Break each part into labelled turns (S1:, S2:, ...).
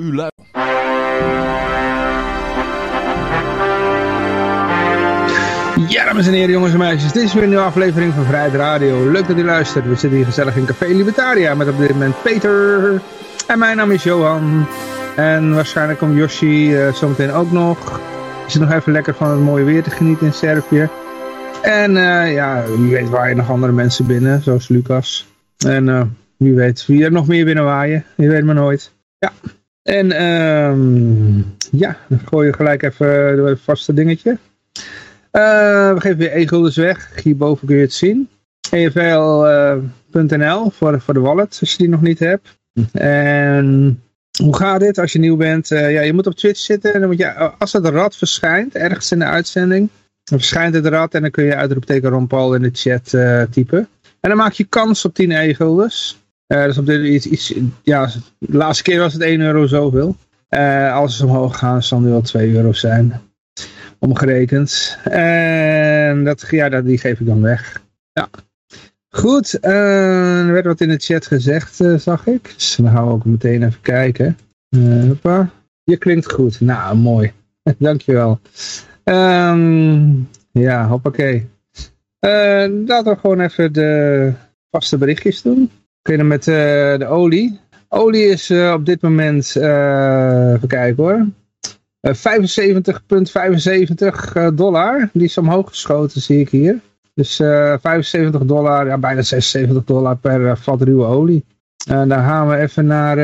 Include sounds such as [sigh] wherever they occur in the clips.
S1: U luistert.
S2: Ja, dames en heren, jongens en meisjes. Dit is weer een nieuwe aflevering van Vrijheid Radio. Leuk dat u luistert. We zitten hier gezellig in Café Libertaria met op dit moment Peter. En mijn naam is Johan. En waarschijnlijk komt Yoshi uh, zometeen ook nog. Is het nog even lekker van het mooie weer te genieten in Servië. En uh, ja, wie weet waar je nog andere mensen binnen, zoals Lucas. En uh, wie weet wie er nog meer binnen waaien. Je weet maar nooit. Ja. En um, ja, dan gooi je gelijk even door het vaste dingetje. Uh, we geven weer e-guldens weg. Hierboven kun je het zien. EFL.nl uh, voor, voor de wallet, als je die nog niet hebt. En hoe gaat dit als je nieuw bent? Ja, je moet op Twitch zitten. En dan moet je, als het rad verschijnt, ergens in de uitzending, dan verschijnt het rad en dan kun je uitroepteken Ron Paul in de chat typen. En dan maak je kans op 10 e-guldens. Uh, dus op dit iets, ja, de laatste keer was het 1 euro zoveel. Uh, als ze omhoog gaan, zal nu wel 2 euro zijn. Omgerekend. En dat, ja, dat, die geef ik dan weg. Ja. Goed, uh, er werd wat in de chat gezegd, zag ik. Dus dan gaan we ook meteen even kijken. hoppa. Je klinkt goed. Nou, mooi. [laughs] Dankjewel. Um, ja, hoppakee. laten we gewoon even de vaste berichtjes doen. Beginnen met uh, de olie. Olie is uh, op dit moment, uh, even kijken hoor, 75,75 dollar. Die is omhoog geschoten, zie ik hier. Dus 75 dollar, ja, bijna 76 dollar per vat ruwe olie. En dan gaan we even naar...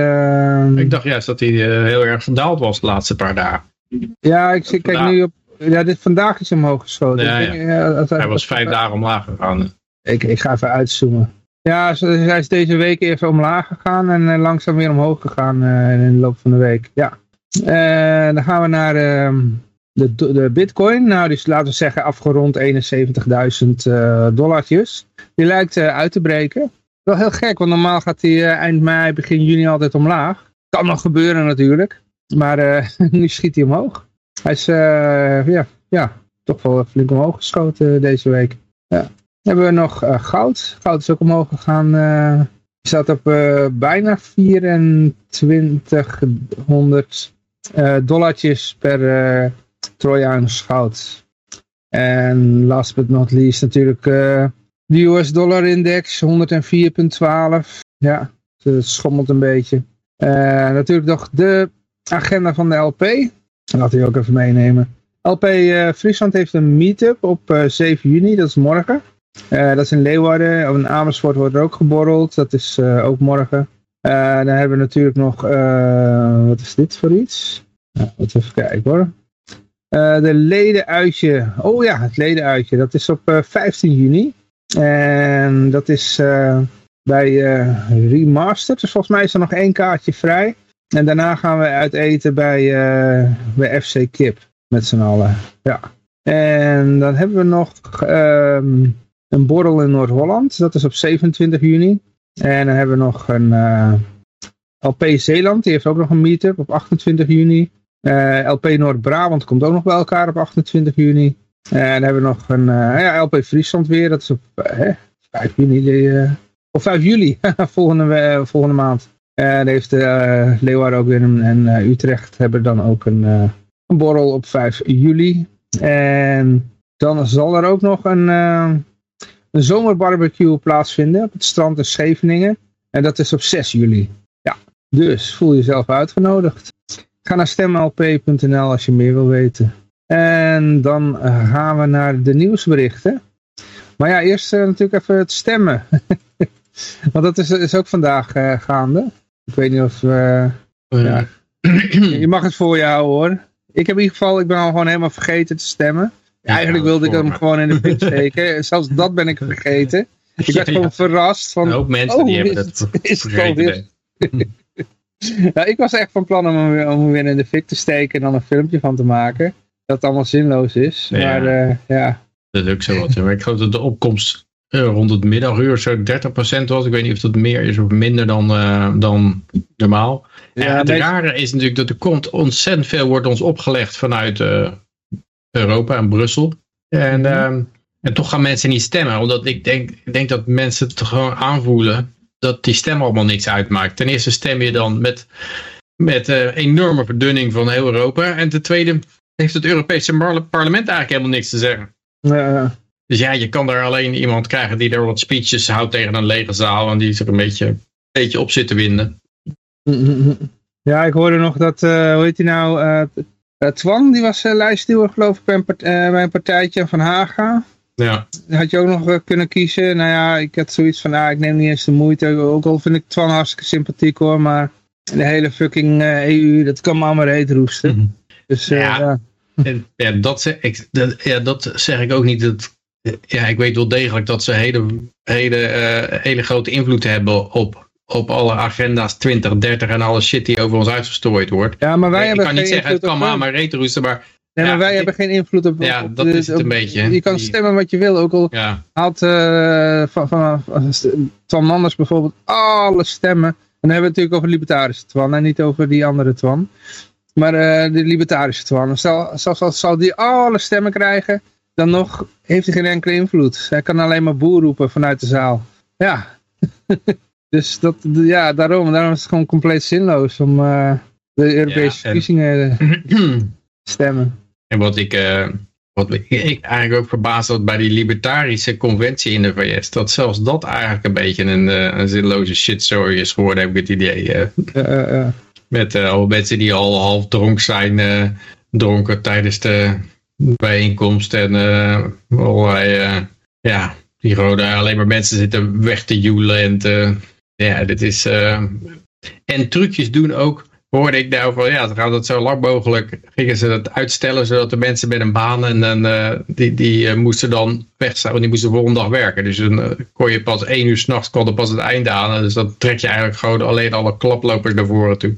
S3: Ik dacht juist dat hij heel erg verdaald was de laatste paar dagen.
S2: Ja, ik zie, kijk nu op... Ja, dit, vandaag is omhoog geschoten.
S3: Ja, ja. Hij was vijf dagen omlaag gegaan.
S2: Ik, ik ga even uitzoomen. Ja, hij is deze week even omlaag gegaan en langzaam weer omhoog gegaan in de loop van de week. Ja. Uh, dan gaan we naar uh, de, de bitcoin. Nou, die is laten we zeggen afgerond 71.000 uh, dollartjes. Die lijkt uit te breken. Wel heel gek, want normaal gaat hij eind mei, begin juni altijd omlaag. Kan nog gebeuren natuurlijk. Maar [laughs] nu schiet hij omhoog. Hij is ja, ja, toch wel flink omhoog geschoten deze week. Ja hebben we nog uh, goud. Goud is ook omhoog gegaan. Uh, staat op uh, bijna 2400 dollartjes per Trojaans goud. En last but not least natuurlijk de US dollar index 104.12. Ja, het schommelt een beetje. natuurlijk nog de agenda van de LP. Laten we ook even meenemen. LP Friesland heeft een meetup op 7 juni, dat is morgen. Uh, dat is in Leeuwarden. Of in Amersfoort wordt er ook geborreld. Dat is uh, ook morgen. Uh, dan hebben we natuurlijk nog... wat is dit voor iets? Nou, even kijken hoor. de ledenuitje. Oh ja, het ledenuitje. Dat is op 15 juni. En dat is bij Remastered. Dus volgens mij is er nog één kaartje vrij. En daarna gaan we uit eten bij, bij FC Kip. Met z'n allen. Ja. En dan hebben we nog... Um, een borrel in Noord-Holland. Dat is op 27 juni. En dan hebben we nog een uh, LP Zeeland. Die heeft ook nog een meetup op 28 juni. Uh, LP Noord-Brabant komt ook nog bij elkaar op 28 juni. En dan hebben we nog een ja, LP Friesland weer. Dat is op 5 juni. Of 5 juli. [laughs] volgende, volgende maand. En heeft Leeuwarden ook weer en Utrecht hebben dan ook een, een borrel op 5 juli. En dan zal er ook nog een een zomerbarbecue plaatsvinden op het strand in Scheveningen. En dat is op 6 juli. Ja, dus voel jezelf uitgenodigd. Ga naar stemlp.nl als je meer wil weten. En dan eh, gaan we naar de nieuwsberichten. Maar ja, eerst uh, natuurlijk even het stemmen. [laughs] Want dat is, is ook vandaag uh, gaande. Ik weet niet of... Uh, ja. [clears throat] je mag het voor houden hoor. Ik heb in ieder geval, ik ben al gewoon helemaal vergeten te stemmen. Eigenlijk wilde ik hem gewoon in de fik [laughs] steken. Zelfs dat ben ik vergeten. Ik werd gewoon verrast van...
S3: Ook mensen
S2: oh,
S3: die hebben dat
S2: is vergeten. [laughs] nou, ik was echt van plan om hem, om hem weer in de fik te steken en dan een filmpje van te maken. Dat het allemaal zinloos is. Ja. Maar uh, ja.
S3: Dat is ook zo wat. Maar ik geloof dat de opkomst uh, rond het middaguur zo 30% was. Ik weet niet of dat meer is of minder dan, uh, dan normaal. Ja, en het rare is natuurlijk dat er komt ontzettend veel wordt ons opgelegd vanuit Europa en Brussel. En, mm -hmm. en toch gaan mensen niet stemmen. Omdat ik denk, ik denk dat mensen het gewoon aanvoelen dat die stem allemaal niks uitmaakt. Ten eerste stem je dan met met enorme verdunning van heel Europa. En ten tweede heeft het Europese parlement eigenlijk helemaal niks te zeggen.
S2: Ja.
S3: Dus ja, je kan daar alleen iemand krijgen die er wat speeches houdt tegen een lege zaal en die zich een beetje, een beetje op zit te winden.
S2: Ja, ik hoorde nog dat, uh, hoe heet hij nou, uh, Twan, die was uh, lijstduwer geloof ik bij een, part bij een partijtje van Haga.
S3: Ja.
S2: Had je ook nog kunnen kiezen. Nou ja, ik had zoiets van, ah, ik neem niet eens de moeite. Ook al vind ik Twan hartstikke sympathiek hoor, maar de hele fucking EU, dat kan me allemaal reet roesten. Mhm. Dus ja. ja.
S3: En, ja, dat zeg ik, dat, ja, dat zeg ik ook niet. Dat, ja, ik weet wel degelijk dat ze hele, hele, hele grote invloed hebben op op alle agenda's 2030 en alle shit die over ons uitgestrooid wordt.
S2: Ja, maar wij ik hebben
S3: kan niet zeggen, het kan maar maar retenroesten, maar...
S2: Nee, maar wij hebben geen invloed op...
S3: Ja, dat is het een beetje.
S2: Je kan stemmen wat je wil, ook al ja. uh, van, van, Twan Manders bijvoorbeeld alle stemmen. En dan hebben we het natuurlijk over libertarische Twan en niet over die andere Twan. Maar uh, de libertarische Twan, zelfs zal, zal die alle stemmen krijgen, dan nog heeft hij geen enkele invloed. Hij kan alleen maar boer roepen vanuit de zaal. Ja, [laughs] Dus dat, ja, daarom, daarom is het gewoon compleet zinloos om uh, de Europese verkiezingen te stemmen.
S3: En wat ik, uh, wat ik eigenlijk ook verbaasd had bij die libertarische conventie in de VS, dat zelfs dat eigenlijk een beetje een, een zinloze shitstory is geworden, heb ik het idee. Met al mensen die al half dronk zijn, dronken tijdens de bijeenkomst en allerlei, ja, die rode alleen maar mensen zitten weg te joelen en te ja, dit is... Uh, en trucjes doen ook, hoorde ik daarover, ja, ze gaan dat zo lang mogelijk, gingen ze dat uitstellen, zodat de mensen met een baan en dan, uh, die, die uh, moesten dan wegstaan, want die moesten de volgende dag werken. Dus dan kon je pas één uur s'nachts, kon er pas het einde aan. Dus dan trek je eigenlijk gewoon alleen alle klaplopers naar voren toe.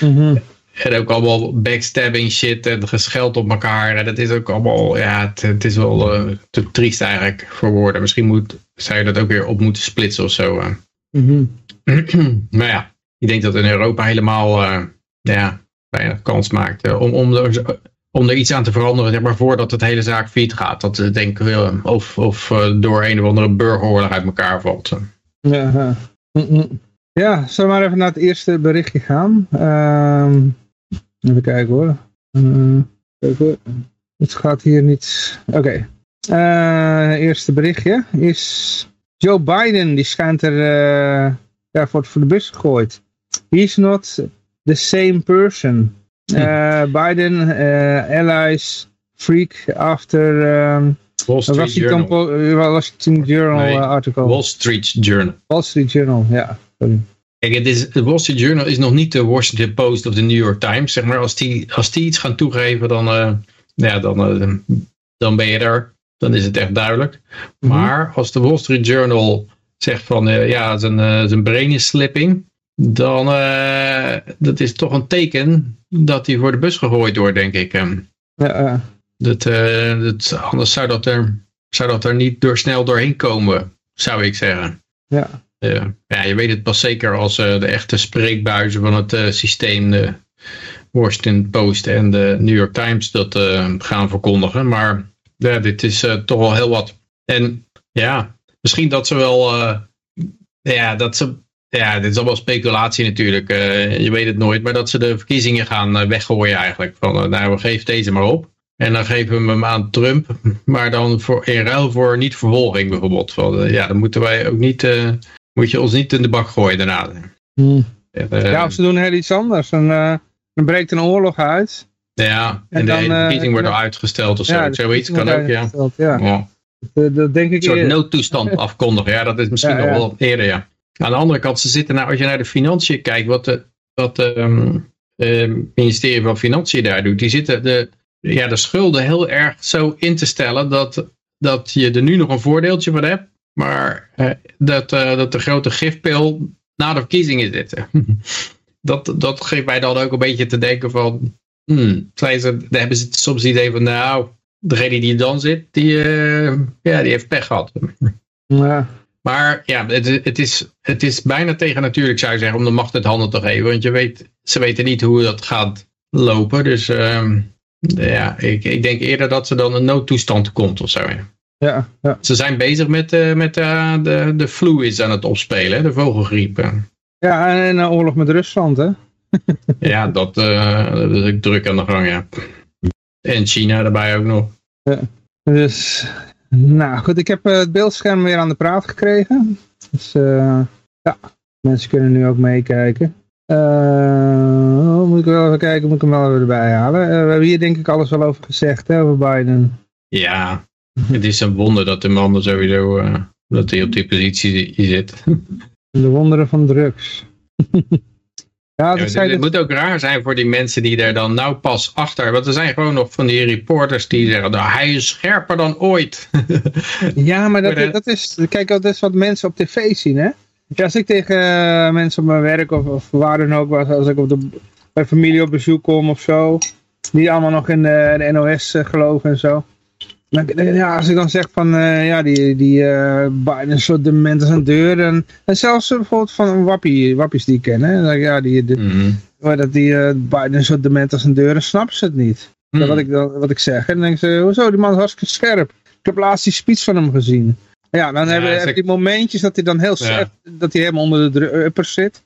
S2: Mm
S3: En ook allemaal backstabbing shit en gescheld op elkaar. En dat is ook allemaal, ja, het, het is wel te triest eigenlijk voor woorden. Misschien moet, zou je dat ook weer op moeten splitsen of zo.
S2: Mm [clears throat]
S3: maar ja, ik denk dat in Europa helemaal uh, ja, weinig kans maakt uh, om, om, er, om er iets aan te veranderen, zeg maar, voordat het hele zaak failliet gaat. Dat uh, denk ik, of, of door een of andere burgeroorlog uit elkaar valt.
S2: Ja, ja, zullen we maar even naar het eerste berichtje gaan. Ehm, even kijken hoor. Kijk hoor. Het gaat hier niet... Oké. Okay. eerste berichtje is Joe Biden, die schijnt er uh, ja, voor, voor de bus gegooid. He's not the same person. Uh, Biden, uh, allies, freak after um,
S3: Wall Street
S2: Washington,
S3: Journal,
S2: Washington Journal nee, article.
S3: Wall Street Journal.
S2: Wall Street Journal, ja. Sorry.
S3: Kijk, het is, de Wall Street Journal is nog niet de Washington Post of de New York Times. Zeg maar, als die, als die iets gaan toegeven, dan, ja, dan, dan ben je er dan is het echt duidelijk. Mhm. Maar als de Wall Street Journal zegt van uh, ja, zijn, zijn brain is slipping, dan uh, dat is toch een teken dat hij voor de bus gegooid wordt, denk ik.
S2: Ja,
S3: dat, dat, anders zou dat, er, zou dat er niet door, snel doorheen komen, zou ik zeggen.
S2: Ja.
S3: ja, je weet het pas zeker als de echte spreekbuizen van het systeem, de Washington Post en de New York Times, dat gaan verkondigen. Maar ja, dit is uh, toch wel heel wat. En ja, misschien dat ze wel, uh, ja, dat ze, ja, dit is allemaal speculatie natuurlijk, uh, je weet het nooit, maar dat ze de verkiezingen gaan weggooien eigenlijk. Van, nou, we geven deze maar op. En dan geven we hem aan Trump, [laughs] maar dan voor, in ruil voor niet vervolging bijvoorbeeld. Van, ja, dan moeten wij ook niet, moet je ons niet in de bak gooien daarna.
S2: Hmm. ja, of ze doen heel iets anders. En, dan breekt een oorlog uit.
S3: Ja, en, de verkiezing wordt al uitgesteld of zo. Ja, Zoiets kan ook, ja.
S2: ja. ja. Dat, dat, denk ik
S3: een soort noodtoestand [laughs] afkondigen. Ja, dat is misschien nog wel eerder, ja. Aan de andere kant, ze zitten nou, als je naar de financiën kijkt, wat het wat, um, ministerie van Financiën daar doet, die zitten de, ja, de schulden heel erg zo in te stellen dat, dat je er nu nog een voordeeltje van hebt, maar uh, dat, uh, dat de grote gifpil na de verkiezingen zitten. [laughs] dat, dat geeft mij dan ook een beetje te denken van, Hmm. Zijn ze, dan hebben ze soms het idee van, nou, degene die dan zit, die, uh, ja, die heeft pech gehad.
S2: Ja.
S3: Maar ja, het, het, is, het is bijna tegen natuurlijk, zou je zeggen, om de macht het handen te geven. Want je weet, ze weten niet hoe dat gaat lopen. Dus uh, ja, ik, ik denk eerder dat ze dan een noodtoestand komt of zo.
S2: Ja, ja.
S3: Ze zijn bezig met, uh, met uh, de, de flu is aan het opspelen, de vogelgriep.
S2: Ja, en een oorlog met Rusland, hè? [laughs]
S3: ja, dat, uh, dat is druk aan de gang, ja. En China daarbij ook nog.
S2: Ja, dus, nou goed, ik heb het beeldscherm weer aan de praat gekregen. Dus ja, mensen kunnen nu ook meekijken. Moet ik wel even kijken, moet ik hem wel weer erbij halen. We hebben hier denk ik alles wel over gezegd, hè, over Biden.
S3: Ja, het is een wonder dat de man er sowieso, dat hij op die positie zit. [laughs]
S2: De wonderen van drugs. [laughs]
S3: ja, dat ja, het, moet ook raar zijn voor die mensen die er dan nou pas achter, want er zijn gewoon nog van die reporters die zeggen, nou, hij is scherper dan ooit. [laughs]
S2: ja, maar dat, dat is, kijk, dat is wat mensen op tv zien, hè. Ja, als ik tegen uh, mensen op mijn werk of, of waar dan ook, als ik op de, bij familie op bezoek kom of zo, die allemaal nog in de, de NOS uh, geloven en zo. Ja, als ik dan zeg van, uh, ja, die, die Biden soort dement als een deur. En, en zelfs bijvoorbeeld van wappie, wappies die ik ken, hè. Ja, die, de, mm -hmm. dat die Biden soort dement als een deur, dan snappen ze het niet. Mm -hmm. wat, ik, wat ik zeg. En dan denk ze, hoezo, die man is hartstikke scherp. Ik heb laatst die speech van hem gezien. Ja, dan hebben we die momentjes dat hij dan heel scherp, dat hij helemaal onder de upper zit.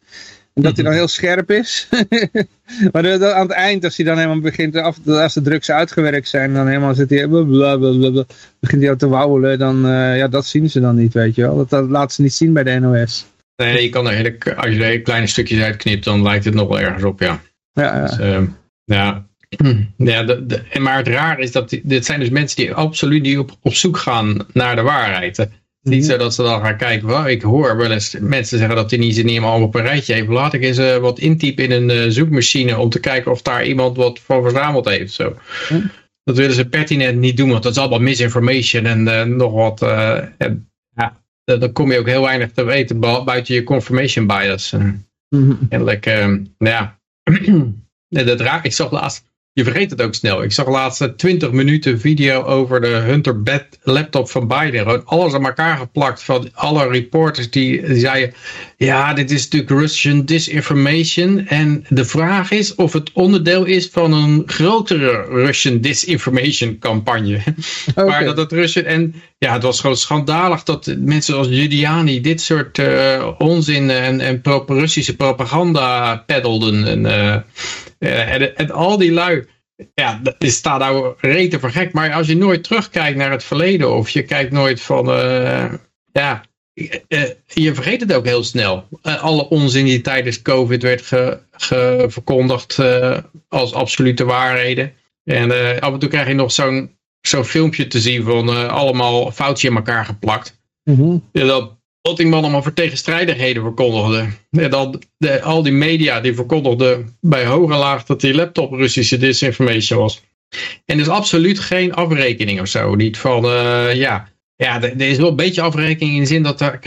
S2: En dat hij dan heel scherp is. [laughs] maar aan het eind, als hij dan helemaal begint, als de drugs uitgewerkt zijn, dan helemaal zit hij, blablabla, begint hij al te wauwelen, dan, uh, ja, dat zien ze dan niet, weet je wel. Dat, dat laat ze niet zien bij de NOS.
S3: Nee, je kan er hele, als je er kleine stukjes uitknipt, dan lijkt het nog wel ergens op, ja. Ja, ja. Dus, uh, ja. Ja, de, de, maar het raar is dat dit zijn dus mensen die absoluut niet op, op zoek gaan naar de waarheid. Niet mhm. zo dat ze dan gaan kijken, ik hoor wel eens mensen zeggen dat die niet, helemaal op een rijtje heeft. Laat ik eens uh, wat intypen in een uh, zoekmachine om te kijken of daar iemand wat van verzameld heeft. Zo. Mhm. Dat willen ze pertinent niet doen, want dat is allemaal misinformation en uh, nog wat. En, ja, dan kom je ook heel weinig te weten buiten je confirmation bias. Mm -hmm. ja. [clears throat] dat raar, ik zag laatst je vergeet het ook snel. Ik zag laatst 20 minuten video over de Hunter Bed laptop van Biden. Gewoon alles aan elkaar geplakt van alle reporters die, zeiden... Ja, dit is natuurlijk Russian disinformation. En de vraag is of het onderdeel is van een grotere Russian disinformation campagne. [laughs] Okay. Maar dat het Russian... En ja, het was gewoon schandalig dat mensen als Giuliani dit soort uh, onzin en, en Russische propaganda peddelden. En, uh, en, en, al die lui, ja, die staat nou rete voor gek. Maar als je nooit terugkijkt naar het verleden of je kijkt nooit van, uh, ja, je vergeet het ook heel snel. alle onzin die tijdens COVID werd ge, ge verkondigd als absolute waarheden. En af en toe krijg je nog zo'n zo'n filmpje te zien van allemaal foutjes in elkaar geplakt. Mm -hmm. Dat Ottingman allemaal voor tegenstrijdigheden verkondigde. En dan de, al die media die verkondigden bij hoge laag dat die laptop Russische disinformation was. En er is absoluut geen afrekening of zo. Niet van, uh, ja, ja, er is wel een beetje afrekening in de zin dat de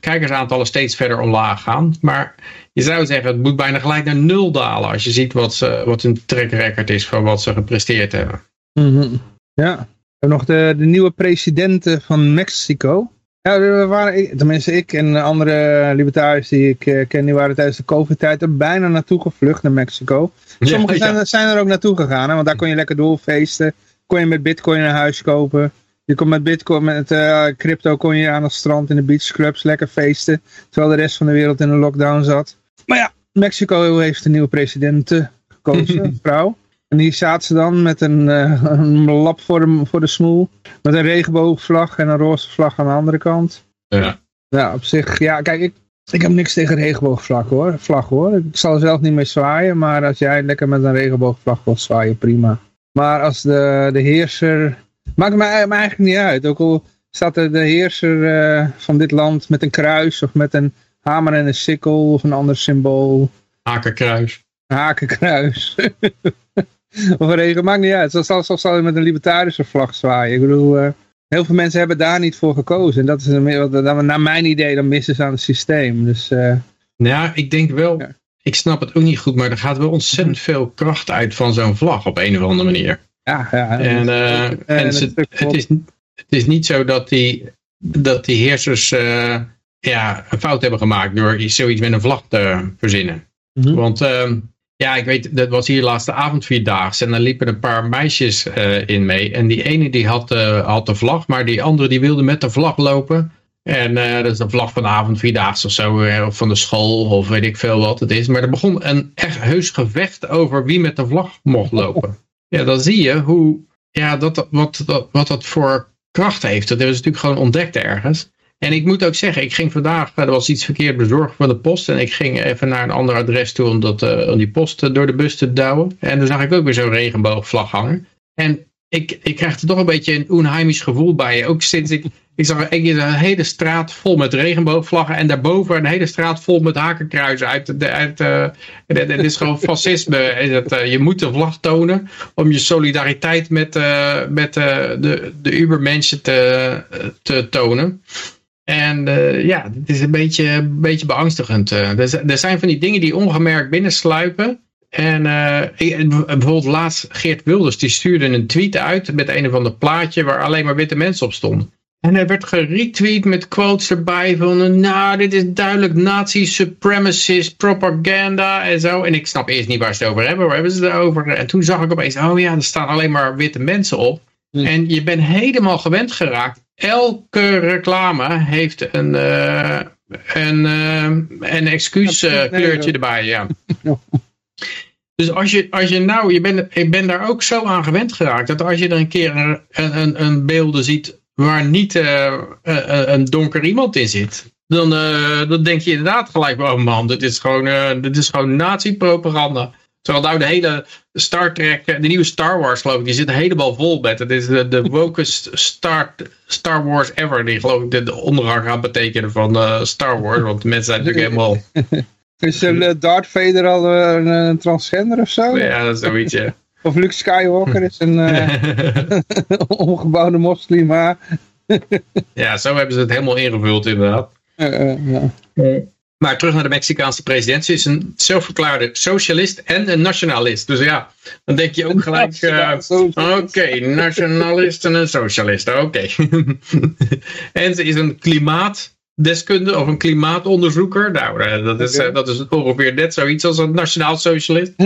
S3: kijkersaantallen steeds verder omlaag gaan. Maar je zou zeggen, het moet bijna gelijk naar nul dalen als je ziet wat, ze, wat hun track record is van wat ze gepresteerd hebben.
S2: Mm -hmm. Ja, we hebben nog de, de nieuwe president van Mexico. Ja, we waren, tenminste ik en andere libertariërs die ik uh, ken, die waren tijdens de COVID-tijd er bijna naartoe gevlucht naar Mexico. Sommigen zijn, zijn, er ook naartoe gegaan, hè, want daar kon je lekker doorfeesten. Kon je met bitcoin een huis kopen. Je kon met bitcoin, met uh, crypto kon je aan het strand in de beachclubs lekker feesten. Terwijl de rest van de wereld in een lockdown zat. Maar ja, Mexico heeft een nieuwe president gekozen, [laughs] vrouw. En die zaten ze dan met een, uh, [laughs] een lap voor de, voor de smoel. Met een regenboogvlag en een roze vlag aan de andere kant.
S3: Ja.
S2: Ja, op zich. Ja, kijk, ik, ik heb niks tegen regenboogvlag hoor. Vlag hoor. Ik zal er zelf niet mee zwaaien. Maar als jij lekker met een regenboogvlag wilt zwaaien, prima. Maar als de, de heerser... Maakt me, eigenlijk niet uit. Ook al staat er de heerser uh, van dit land met een kruis of met een hamer en een sikkel of een ander symbool.
S3: Hakenkruis.
S2: Hakenkruis. [laughs] of een regen, maakt niet uit. Zoals zal, zal je met een libertarische vlag zwaaien. Ik bedoel, uh, heel veel mensen hebben daar niet voor gekozen. En dat is een, naar mijn idee, dan missen ze aan het systeem. Dus, uh,
S3: nou, ik denk wel, ja. ik snap het ook niet goed, maar er gaat wel ontzettend veel kracht uit van zo'n vlag op een of andere manier.
S2: Ja, ja.
S3: En, uh, en, en het, het, is, het is niet zo dat die, dat die heersers ja, een fout hebben gemaakt door zoiets met een vlag te verzinnen. Mm -hmm. Want ehm, ja, ik weet, dat was hier laatste avond vierdaagse en dan liepen een paar meisjes uh, in mee. En die ene die had, uh, had de vlag, maar die andere die wilde met de vlag lopen. En uh, dat is de vlag van de avond, vierdaagse of zo, of van de school, of weet ik veel wat het is. Maar er begon een echt heus gevecht over wie met de vlag mocht lopen. Ja, dan zie je hoe, ja, dat, wat, dat, wat dat voor kracht heeft. Dat hebben natuurlijk gewoon ontdekt ergens. En ik moet ook zeggen, ik ging vandaag, er was iets verkeerd bezorgd van de post. En ik ging even naar een ander adres toe om, dat, uh, om die post door de bus te douwen. En dan zag ik ook weer zo'n regenboogvlag hangen. En ik, ik krijg er toch een beetje een onheimisch gevoel bij. Ook sinds ik, ik zag een, een hele straat vol met regenboogvlaggen. En daarboven een hele straat vol met hakenkruizen. Uit, de, uit, uh, het, is gewoon [laughs] fascisme. Dat, uh, je moet de vlag tonen om je solidariteit met, met de, de ubermensen te, te tonen. En uh, ja, het is een beetje, een beetje beangstigend. Uh, er, er, zijn van die dingen die ongemerkt binnensluipen. En uh, bijvoorbeeld laatst Geert Wilders, die stuurde een tweet uit met een of ander plaatje waar alleen maar witte mensen op stonden. En hij werd geretweet met quotes erbij van, nou, dit is duidelijk nazi supremacist propaganda en zo. En ik snap eerst niet waar ze het over hebben, waar hebben ze het over? En toen zag ik opeens, oh ja, er staan alleen maar witte mensen op. Hm. En je bent helemaal gewend geraakt elke reclame heeft een, uh, een, uh, een excuuskleurtje erbij. Ja. Dus als je, als je nou, je bent, ik ben daar ook zo aan gewend geraakt, dat als je er een keer een, een, een beelden ziet waar niet een donker iemand in zit, dan, dan denk je inderdaad gelijk, oh man, dit is gewoon, dit is gewoon nazi-propaganda. Terwijl nou de hele Star Trek, de nieuwe Star Wars geloof ik, die zit helemaal vol met. Het is de, de [laughs] wokest Star, Star Wars ever. Die geloof ik de, de ondergang gaat betekenen van uh, Star Wars. Want de mensen zijn natuurlijk helemaal... [laughs]
S2: Is uh, Darth Vader al uh, een, transgender of zo?
S3: Ja, dat is zoiets, ja. [laughs]
S2: Of Luke Skywalker is een omgebouwde moslim, maar...
S3: ja, zo hebben ze het helemaal ingevuld inderdaad. ja. Maar terug naar de Mexicaanse president. Ze is een zelfverklaarde socialist en een nationalist. Dus ja, dan denk je ook gelijk... [laughs] Uh, Oké, nationalist en een socialist. Oké. [laughs] en ze is een klimaatdeskundige of een klimaatonderzoeker. Nou, uh, dat, is, uh, dat is ongeveer net zoiets als een nationaal socialist. [laughs]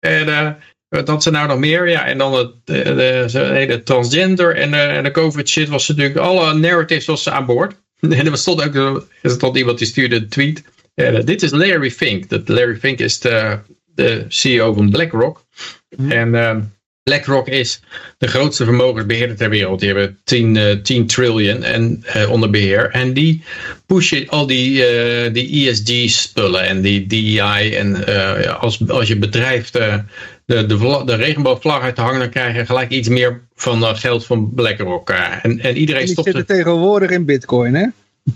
S3: en dat ze nou nog meer. Ja, en dan het, de, de, hele transgender en, en de covid shit was natuurlijk... Alle narratives was ze aan boord. [laughs] En er stond ook er stond iemand die stuurde een tweet. Uh, dit is Larry Fink. Dat Larry Fink is de, de CEO van BlackRock. Mm. En uh, BlackRock is de grootste vermogensbeheerder ter wereld. Die hebben 10, uh, 10 trillion en, uh, onder beheer. En die pushen al die, die ESG-spullen en die DEI. En als, als je bedrijf de, de, de, regenboogvlag uit te hangen, dan krijg je gelijk iets meer van uh, geld van BlackRock. Uh, en, en iedereen stopt...
S2: Die zitten tegenwoordig in bitcoin, hè?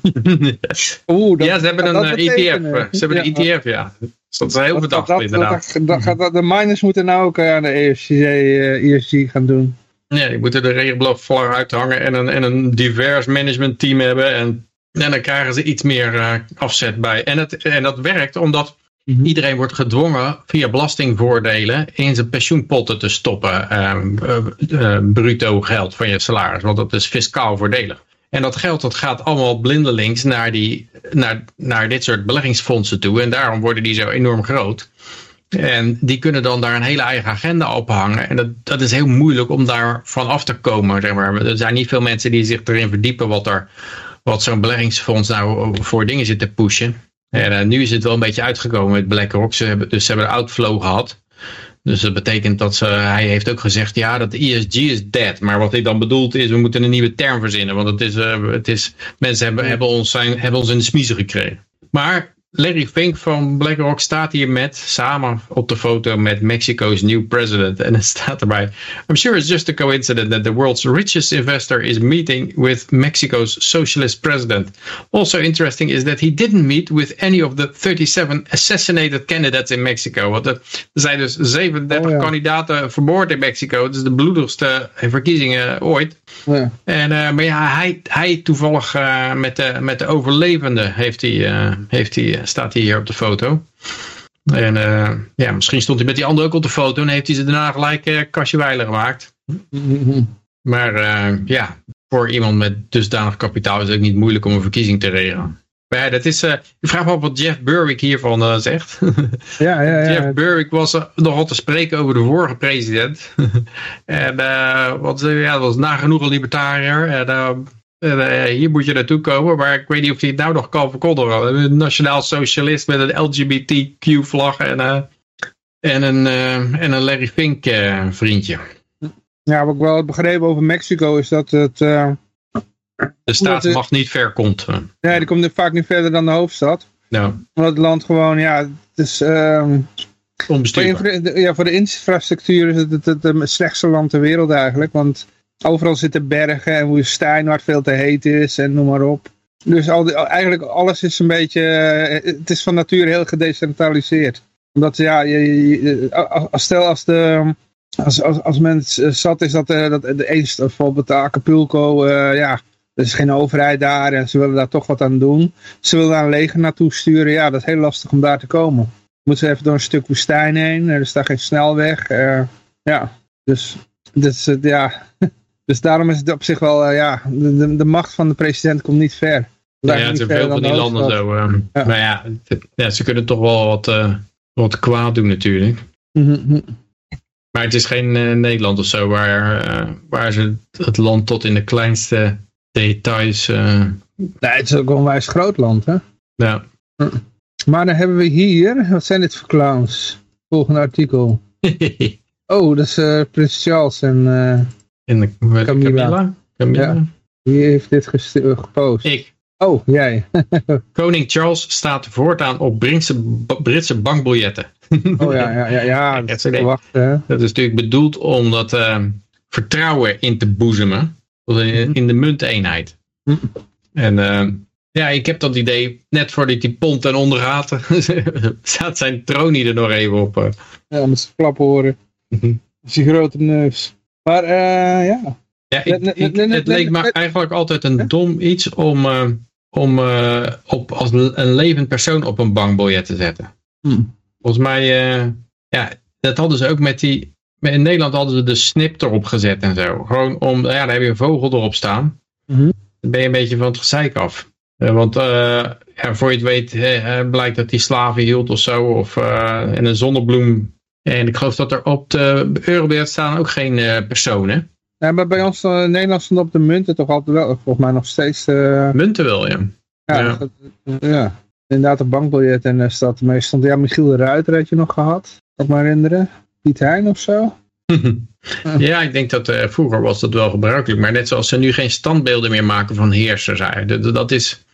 S2: [laughs]
S3: Oeh, dat, ja, ze hebben een ETF. E ze hebben een ETF, ja. Dus dat is heel verdacht, dat, inderdaad.
S2: Dat, dat, de miners moeten nou ook aan de ESG, uh, ESG gaan doen.
S3: Ja, die moeten de regenboogvlag uithangen en een, en een divers management team hebben. En, en dan krijgen ze iets meer uh, afzet bij. En, het, en dat werkt omdat Mhm. Iedereen wordt gedwongen via belastingvoordelen in zijn pensioenpotten te stoppen. Uh, bruto geld van je salaris, want dat is fiscaal voordelig. En dat geld dat gaat allemaal blindelings naar, die, naar, naar dit soort beleggingsfondsen toe. En daarom worden die zo enorm groot. En die kunnen dan daar een hele eigen agenda op hangen. En dat, dat is heel moeilijk om daar van af te komen. Zeg maar. Er zijn niet veel mensen die zich erin verdiepen wat, er, wat zo'n beleggingsfonds nou voor dingen zit te pushen. En uh, nu is het wel een beetje uitgekomen met BlackRock. Ze hebben, dus ze hebben een outflow gehad. Dus dat betekent dat ze, hij heeft ook gezegd, ja, dat ESG is dead. Maar wat hij dan bedoelt is, we moeten een nieuwe term verzinnen. Want het is, uh, het is mensen hebben, hebben, ons zijn, hebben ons in de smiezen gekregen. Maar Larry Fink van BlackRock staat hier met, samen op de foto met Mexico's new president. En het staat erbij, I'm sure it's just a coincidence that the world's richest investor is meeting with Mexico's socialist president. Also interesting is that he didn't meet with any of the 37 assassinated candidates in Mexico. Want er zijn dus 37 kandidaten vermoord in Mexico. Het is de bloedigste verkiezingen ooit. Ja. En, uh, maar ja, hij, hij toevallig uh, met, de, met de overlevenden heeft hij, uh, heeft hij staat hij hier op de foto. En uh, ja, misschien stond hij met die andere ook op de foto en heeft hij ze daarna gelijk uh, kastje weiler gemaakt. Maar uh, ja, voor iemand met dusdanig kapitaal is het ook niet moeilijk om een verkiezing te regelen. Maar ja, dat is, ik vraag me af wat Jeff Berwick hiervan zegt. [laughs]
S2: Ja, ja, ja.
S3: Jeff Berwick was nogal te spreken over de vorige president. [laughs] en want ja, dat was nagenoeg een libertariër. En hier moet je naartoe komen, maar ik weet niet of hij het nou nog kan verkondigen. Een nationaal socialist met een LGBTQ-vlag en, en, een, en een Larry Fink vriendje.
S2: Ja, wat ik wel heb begrepen over Mexico is dat het
S3: de staat mag niet ver komt.
S2: Nee, die komt vaak niet verder dan de hoofdstad.
S3: Ja.
S2: Omdat het land gewoon, ja, het is... Um,
S3: Onbestuurbaar.
S2: Voor, ja, voor de infrastructuur is het het, het het, slechtste land ter wereld eigenlijk. Want overal zitten bergen en woestijn waar het veel te heet is en noem maar op. Dus al eigenlijk alles is een beetje... Het is van nature heel gedecentraliseerd. Omdat ja, je, als, stel als de... Als, als, als men zat is dat, dat de eens bijvoorbeeld de Acapulco, ja, er is geen overheid daar en ze willen daar toch wat aan doen. Ze willen daar een leger naartoe sturen. Ja, dat is heel lastig om daar te komen. Moeten ze even door een stuk woestijn heen. Er is daar geen snelweg. Ja, dus, dus, uh, ja. [laughs] dus daarom is het op zich wel, uh, ja, de, de, macht van de president komt niet ver.
S3: Ja, ja het zijn veel van die landen zo. Ja. Maar ja, ja, ze kunnen toch wel wat, wat kwaad doen natuurlijk.
S2: Mm -hmm.
S3: Maar het is geen Nederland of zo waar, waar ze het land tot in de kleinste details.
S2: Nee, het is ook een onwijs groot land, hè?
S3: Ja.
S2: Maar dan hebben we hier, wat zijn dit voor clowns? Volgende artikel. [laughs] oh, dat is Prins Charles en,
S3: en de, Camilla. Camilla? Ja.
S2: Wie heeft dit gepost?
S3: Ik.
S2: Oh, jij. [laughs]
S3: Koning Charles staat voortaan op Britse, Britse bankbiljetten.
S2: oh ja, ja, ja, ja [laughs] dat, is wacht,
S3: dat is natuurlijk bedoeld om dat uh, vertrouwen in te boezemen. In, in de munteenheid.
S2: Mhm.
S3: En uh, ja, ik heb dat idee, net voordat die pont ten onder gaat, [laughs] staat zijn troon er nog even op. Uh.
S2: Ja, met zijn flaphoren.
S3: Mm
S2: Zijn grote neus. Maar uh, ja.
S3: Ja, ik, ik, het leek me eigenlijk altijd een dom iets om, uh, om uh, op, als een levend persoon op een bankbiljet te zetten.
S2: Hmm.
S3: Volgens mij, ja, dat hadden ze ook met die, in Nederland hadden ze de snip erop gezet en zo. Gewoon om, ja, daar heb je een vogel erop staan.
S2: Mm
S3: Dan ben je een beetje van het gezeik af. Want ja, voor je het weet blijkt dat hij slaven hield of zo. Of en een zonnebloem. En ik geloof dat er op de eurobiljet staan ook geen personen.
S2: Ja, maar bij ons in Nederland stond op de munten toch altijd wel, volgens mij nog steeds...
S3: Munten wel, ja.
S2: Ja, ja. Dat, ja. inderdaad een bankbiljet en staat ermee stond, ja, Michiel de Ruiter had je nog gehad, kan ik me herinneren. Piet Hein of zo? [laughs]
S3: ja, ik denk dat uh, vroeger was dat wel gebruikelijk. Maar net zoals ze nu geen standbeelden meer maken van heersers. Dat, dat is,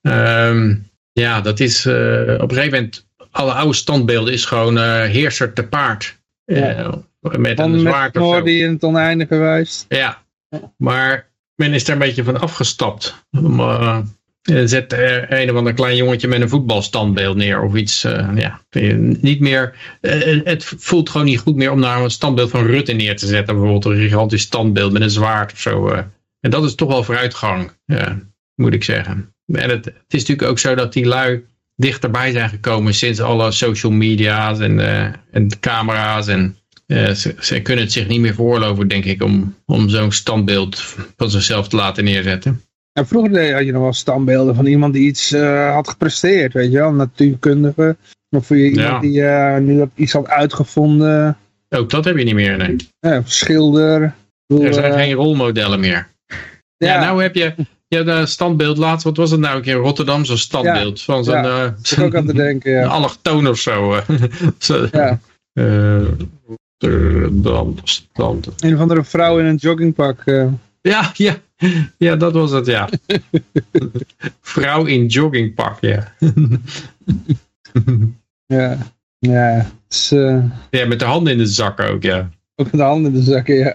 S3: um, ja, dat is op een gegeven moment, alle oude standbeelden is gewoon uh, heerser te paard.
S2: Ja.
S3: met een zwaard of zo.
S2: die in het oneindige wijst.
S3: Ja, maar men is er een beetje van afgestapt. Maar, Zet er een of ander klein jongetje met een voetbalstandbeeld neer of iets. Uh, ja, niet meer, uh, het voelt gewoon niet goed meer om naar een standbeeld van Rutte neer te zetten. Bijvoorbeeld een gigantisch standbeeld met een zwaard of zo. Uh. En dat is toch wel vooruitgang, moet ik zeggen. En het, het, is natuurlijk ook zo dat die lui dichterbij zijn gekomen sinds alle social media's en, en camera's. En ze, ze, kunnen het zich niet meer veroorloven, denk ik, om, om zo'n standbeeld van zichzelf te laten neerzetten.
S2: En vroeger had je nog wel standbeelden van iemand die iets uh, had gepresteerd, weet je wel, een natuurkundige. Of iemand ja. die uh, nu iets had uitgevonden.
S3: Ook dat heb je niet meer, nee.
S2: Ja, schilder.
S3: Bedoel, er zijn geen rolmodellen meer. Ja, ja nou heb je, je hebt een standbeeld laatst, wat was het nou een keer, Rotterdam, zo'n standbeeld. Ja, van zo'n
S2: ja, zo ook aan te denken, ja. [laughs]
S3: allochtoon of zo. [laughs] zo
S2: ja.
S3: Rotterdam, stand.
S2: Een of andere vrouw in een joggingpak.
S3: Ja, ja. Ja, dat was het, ja. [laughs] Vrouw in joggingpak, ja.
S2: ja, ja. Dus, uh...
S3: Ja, met de handen in de zakken ook, ja.
S2: Ook met de handen in de zakken, ja.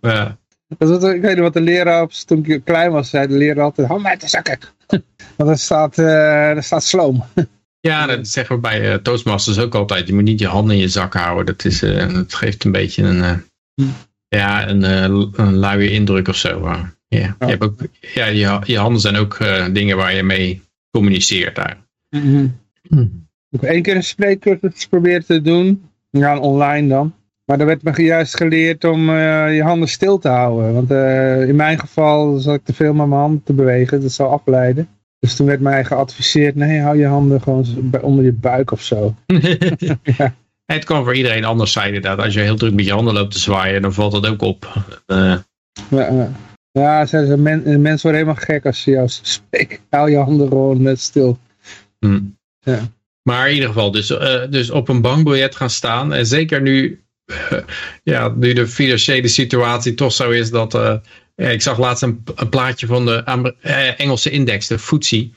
S3: ja.
S2: Dat is wat, ik weet niet wat de leraar, op, toen ik klein was, zei de leraar altijd, handen uit de zakken. [laughs] Want er staat, uh, er staat sloom. [laughs]
S3: Ja, dat zeggen we bij uh, Toastmasters ook altijd. Je moet niet je handen in je zak houden. Dat, is, uh, dat geeft een beetje een,
S2: hm.
S3: ja, een, een luie indruk of zo. Ja, je, hebt ook, ja je, je handen zijn ook dingen waar je mee communiceert daar.
S2: Mm -hmm. Ik heb één keer een spreekcursus proberen te doen. Ja, online dan. Maar daar werd me juist geleerd om uh, je handen stil te houden. Want uh, in mijn geval zal ik te veel met mijn handen te bewegen. Dat zal afleiden. Dus toen werd mij geadviseerd, nee, hou je handen gewoon onder je buik of zo. [laughs]
S3: ja. Het kan voor iedereen anders zijn inderdaad. Als je heel druk met je handen loopt te zwaaien, dan valt dat ook op. Uh.
S2: Ja, ja ze, men, mensen worden helemaal gek als ze jou [laughs] spreken. Hou je handen gewoon net stil.
S3: Hm. Ja. Maar in ieder geval, dus, dus op een bankbiljet gaan staan. En zeker nu, [laughs] ja, nu de financiële situatie toch zo is dat... Uh, ik zag laatst een, een plaatje van de Engelse index, de FTSE.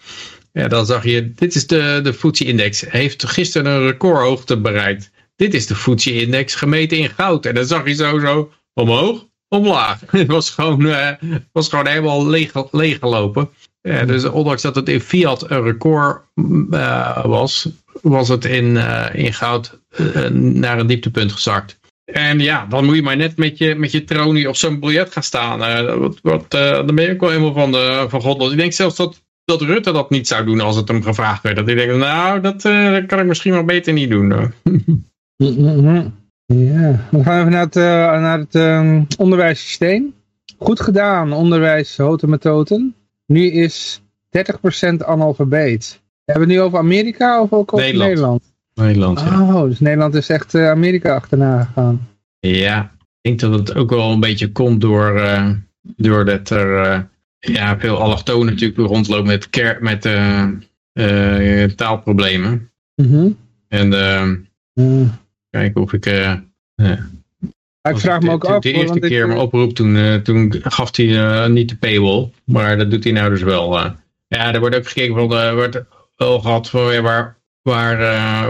S3: Ja, dan zag je, dit is de, de FTSE-index. Heeft gisteren een recordhoogte bereikt. Dit is de FTSE-index gemeten in goud. En dan zag je zo, zo omhoog, omlaag. [laughs] Het was gewoon, was gewoon helemaal leeg, leeggelopen. Dus ondanks dat het in fiat een record was, was het in, in goud naar een dieptepunt gezakt. En ja, dan moet je maar net met je, met je tronie op zo'n biljet gaan staan. wat, wat, dan ben je ook wel helemaal van, de, van godlos. Ik denk zelfs dat, dat Rutte dat niet zou doen als het hem gevraagd werd. Dat hij denkt, nou, dat kan ik misschien wel beter niet doen. [laughs]
S2: ja, we gaan even naar het, naar het um, onderwijssysteem. Goed gedaan, onderwijs, houten methoden. Nu is 30% analfabeet. Hebben we het nu over Amerika of ook over Nederland? Nederland,
S3: Nederland
S2: ja. Oh, dus Nederland is echt uh, Amerika achterna gegaan.
S3: Ja, ik denk dat het ook wel een beetje komt door, uh, doordat er uh, ja, veel allochtonen natuurlijk rondlopen met, ker met taalproblemen.
S2: Mm -hmm.
S3: En kijken of ik
S2: ik vraag me ook
S3: af. De eerste keer mijn oproep, toen, toen gaf hij niet de paywall. Maar dat doet hij nou dus wel. Ja, er wordt ook gekeken van, er wordt wel gehad van waar, waar,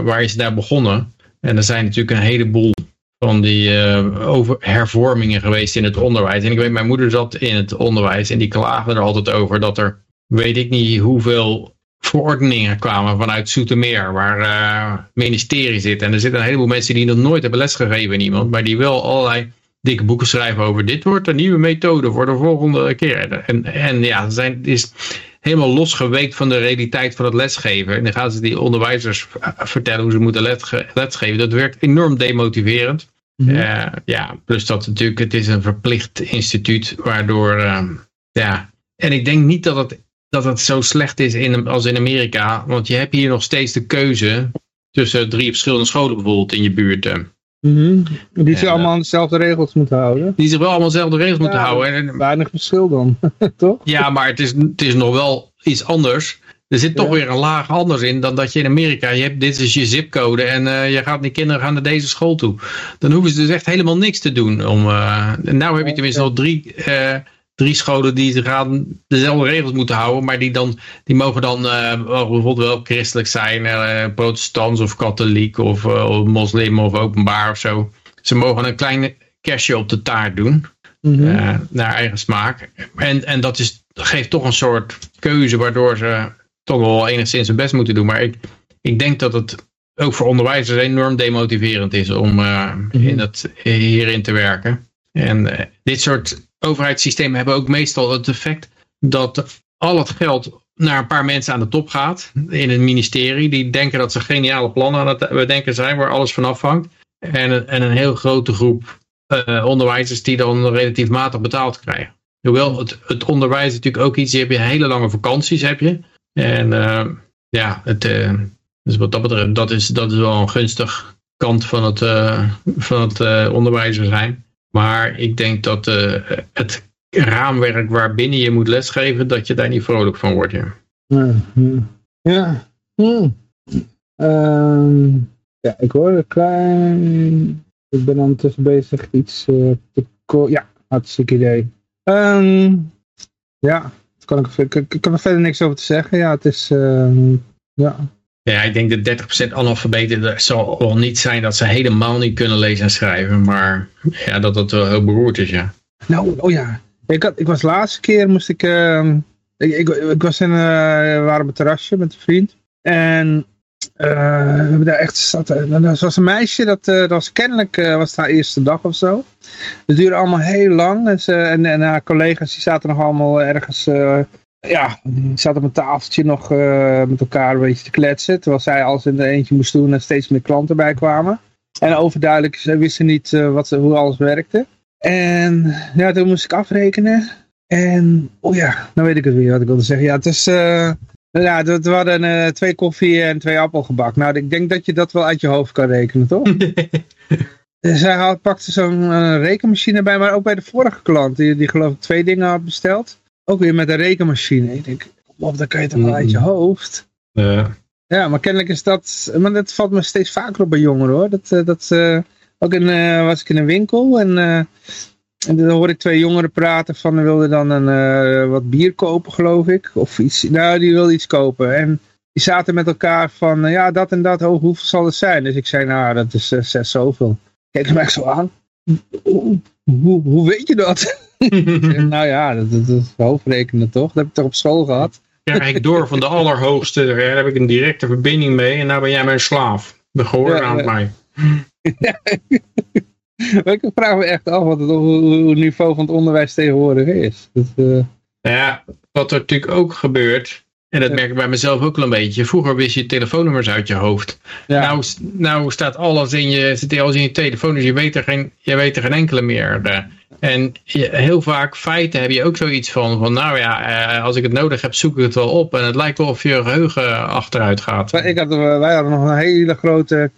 S3: waar is daar begonnen. En er zijn natuurlijk een heleboel van die over hervormingen geweest in het onderwijs. En ik weet, mijn moeder zat in het onderwijs en die klaagde er altijd over dat er, weet ik niet hoeveel verordeningen kwamen vanuit Soetermeer, waar uh, het ministerie zit. En er zitten een heleboel mensen die nog nooit hebben lesgegeven in iemand, maar die wel allerlei dikke boeken schrijven over dit wordt een nieuwe methode voor de volgende keer. En, en ja, zijn, is helemaal losgeweekt van de realiteit van het lesgeven. En dan gaan ze die onderwijzers vertellen hoe ze moeten lesgeven. Dat werkt enorm demotiverend. Mm uh, ja, plus dat natuurlijk, het is een verplicht instituut, waardoor, uh, ja, en ik denk niet dat het dat het zo slecht is in, als in Amerika. Want je hebt hier nog steeds de keuze tussen drie verschillende scholen bijvoorbeeld in je buurt.
S2: Mm -hmm. Die zich allemaal aan dezelfde regels moeten houden.
S3: Die zich wel allemaal dezelfde regels moeten houden.
S2: En, weinig verschil dan, [laughs] toch?
S3: Ja, maar het is, het is nog wel iets anders. Er zit toch weer een laag anders in dan dat je in Amerika, je hebt, dit is je zipcode en uh, je gaat, die kinderen gaan naar deze school toe. Dan hoeven ze dus echt helemaal niks te doen. Om, uh, nou heb je tenminste nog drie... Uh, drie scholen die gaan dezelfde regels moeten houden, maar die, dan, die mogen dan uh, bijvoorbeeld wel christelijk zijn, uh, protestants of katholiek of, uh, of, moslim of openbaar of zo. Ze mogen een klein kerstje op de taart doen, mm -hmm. naar eigen smaak. En, en dat is, geeft toch een soort keuze waardoor ze toch wel enigszins hun best moeten doen. Maar ik, ik denk dat het ook voor onderwijzers enorm demotiverend is om -hmm. in dat, hierin te werken. En dit soort overheidssystemen hebben ook meestal het effect dat al het geld naar een paar mensen aan de top gaat in het ministerie. Die denken dat ze geniale plannen aan het bedenken zijn waar alles van afhangt. En, en een heel grote groep uh, onderwijzers die dan relatief matig betaald krijgen. Hoewel het, het onderwijs natuurlijk ook iets, je hebt je hele lange vakanties heb je. En uh, ja, het, uh, dus wat dat betreft, dat is, dat is wel een gunstig kant van het, van het onderwijzer zijn. Maar ik denk dat uh, het raamwerk waarbinnen je moet lesgeven, dat je daar niet vrolijk van wordt. Ja,
S2: ja. Hm. Uh, ja ik hoor klein... Ik ben ondertussen bezig iets uh, te... Ja, hartstikke idee. Um, ja, kan ik, ik, kan er verder niks over te zeggen. Ja, het is... Uh, ja,
S3: ja, ik denk dat 30% analfabeten zal wel niet zijn dat ze helemaal niet kunnen lezen en schrijven. Maar ja, dat dat wel heel beroerd is, ja.
S2: Nou, oh ja. Ik, had, ik was de laatste keer, moest ik... Uh, ik, ik, ik, was in, uh, waren op terrasje met een vriend. En uh, we hebben daar echt zat. Er was een meisje, dat, dat was kennelijk was haar eerste dag of zo. Het duurde allemaal heel lang. En, ze, en, en haar collega's die zaten nog allemaal ergens ja, die zat op een tafeltje nog uh, met elkaar een beetje te kletsen. Terwijl zij alles in de eentje moest doen en steeds meer klanten bij kwamen. En overduidelijk, ze wisten niet uh, wat, hoe alles werkte. En ja, toen moest ik afrekenen. En, oh ja, nou weet ik het weer wat ik wilde zeggen. Ja, het is, uh, Ja, we hadden twee koffie en twee appelgebak. Nou, ik denk dat je dat wel uit je hoofd kan rekenen, toch? [laughs] dus hij pakte zo'n rekenmachine bij, maar ook bij de vorige klant, die, die geloof ik twee dingen had besteld. Ook weer met een rekenmachine. Ik denk, op, dan kan je toch wel uit je hoofd. Ja. Ja, maar kennelijk is dat, maar dat valt me steeds vaker op bij jongeren hoor. Dat, dat, ook in, was ik in een winkel en en dan hoor ik twee jongeren praten van, die wilden dan een, uh, wat bier kopen, geloof ik. Of iets, nou, die wilden iets kopen. En die zaten met elkaar van, uh, ja, dat en dat, oh, hoeveel zal het zijn? Dus ik zei, nou, dat is uh, zes zoveel. Kijk hem echt zo aan. Hoe, hoe, hoe weet je dat? [laughs] nou ja, dat, dat, is hoofdrekenen toch? Dat heb ik toch op school gehad?
S3: Krijg ik door van de [laughs] allerhoogste, daar heb ik een directe verbinding mee. En nou ben jij mijn slaaf. De gehoorzaam ja, [laughs] mij.
S2: ik vraag me echt af wat het, hoe, het niveau van het onderwijs tegenwoordig is. Dat, uh...
S3: Ja, wat er natuurlijk ook gebeurt, en dat merk ik bij mezelf ook wel een beetje. Vroeger wist je telefoonnummers uit je hoofd. Ja. Nou, nou staat alles in je, zit alles in je telefoon, dus je weet er geen, je weet er geen enkele meer. En heel vaak feiten heb je ook zoiets van, van nou ja, eh, als ik het nodig heb, zoek ik het wel op. En het lijkt wel of je geheugen achteruit gaat.
S2: Ik had, wij hadden nog een hele grote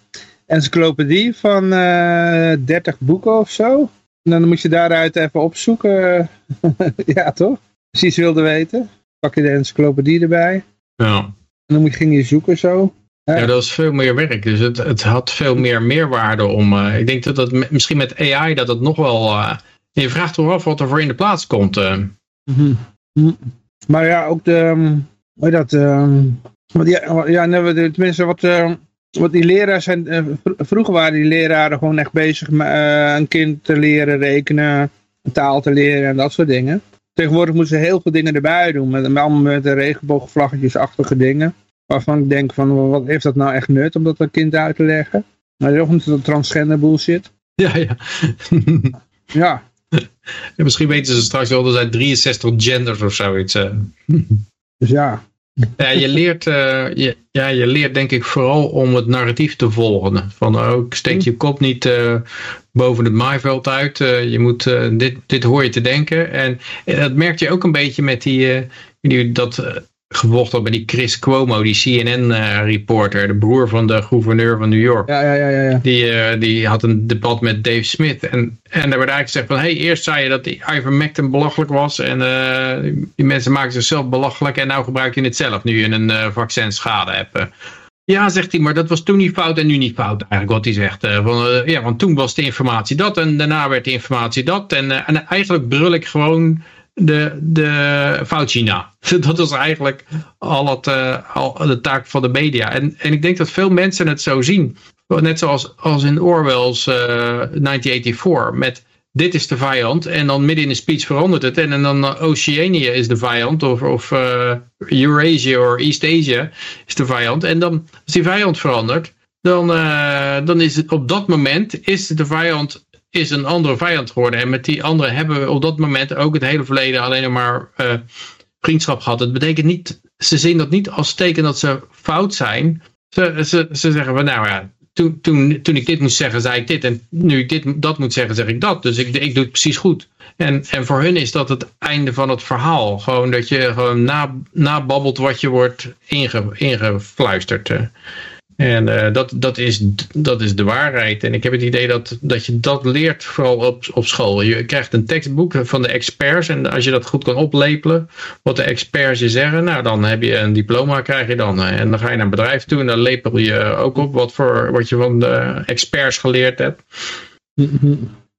S2: encyclopedie van uh, eh, 30 boeken of zo. En dan moet je daaruit even opzoeken. [laughs] ja, toch? Precies wilde weten. Pak je de encyclopedie erbij.
S3: Ja.
S2: En dan moet, ging je zoeken zo.
S3: Ja. dat is veel meer werk. Dus het, het had veel meer meerwaarde om... Uh, ik denk dat dat misschien met AI dat het nog wel... Uh, je vraagt toch af wat er voor in de plaats komt. Uh.
S2: Mm -hmm. Maar ja, ook de... Um, hoe dat... Um, wat, ja, ja, tenminste wat... Uh, want die leraars zijn, vroeger waren die leraren gewoon echt bezig met een kind te leren rekenen, taal te leren en dat soort dingen. Tegenwoordig moeten ze heel veel dingen erbij doen, met, allemaal met de regenboogvlaggetjes-achtige dingen. Waarvan ik denk van, wat heeft dat nou echt nut om dat een kind uit te leggen? Maar nou, dat is ook transgender bullshit.
S3: Ja, [laughs] ja.
S2: ja.
S3: misschien weten ze straks wel, er zijn 63 genders of zoiets. Uh.
S2: Dus ja,
S3: ja, je leert, uh, je, ja, je leert denk ik vooral om het narratief te volgen. Van ook oh, steek je kop niet uh, boven het maaiveld uit. Uh, je moet, dit, dit hoor je te denken. En, en, dat merk je ook een beetje met die, die dat gevolgd bij die Chris Cuomo, die CNN-reporter, de broer van de gouverneur van New York.
S2: Ja, ja, ja, ja.
S3: Die, uh, die had een debat met Dave Smith. En, en daar werd eigenlijk gezegd van, hey, eerst zei je dat die ivermectin belachelijk was. En uh, die mensen maken zichzelf belachelijk. En nou gebruik je het zelf, nu je een uh, vaccin schade hebt. Ja, zegt hij, maar dat was toen niet fout en nu niet fout eigenlijk wat hij zegt. van, ja, want toen was de informatie dat en daarna werd de informatie dat. En, en eigenlijk brul ik gewoon de, de Fauci [laughs] Dat is eigenlijk al, het, uh, al de taak van de media. En, en ik denk dat veel mensen het zo zien. Net zoals als in Orwell's uh, eh, 1984 met dit is de vijand en dan midden in de speech verandert het en, en dan Oceania is de vijand of, of Eurasia of East Asia is de vijand en dan als die vijand verandert dan, dan is het op dat moment is de vijand is een andere vijand geworden. En met die andere hebben we op dat moment ook het hele verleden alleen maar uh, vriendschap gehad. Het betekent niet, ze zien dat niet als teken dat ze fout zijn. Ze, ze, ze zeggen van nou ja, toen, toen, toen ik dit moest zeggen, zei ik dit. En nu ik dit, dat moet zeggen, zeg ik dat. Dus ik, ik doe het precies goed. En, en voor hun is dat het einde van het verhaal. Gewoon dat je gewoon nababbelt wat je wordt inge, ingefluisterd. Eh. En uh, dat, dat, is, dat is de waarheid. En ik heb het idee dat, dat je dat leert vooral op, op school. Je krijgt een tekstboek van de experts. En als je dat goed kan oplepelen, wat de experts je zeggen, nou dan heb je een diploma krijg je dan. En dan ga je naar een bedrijf toe en dan lepel je ook op wat, voor, wat je van de experts geleerd hebt.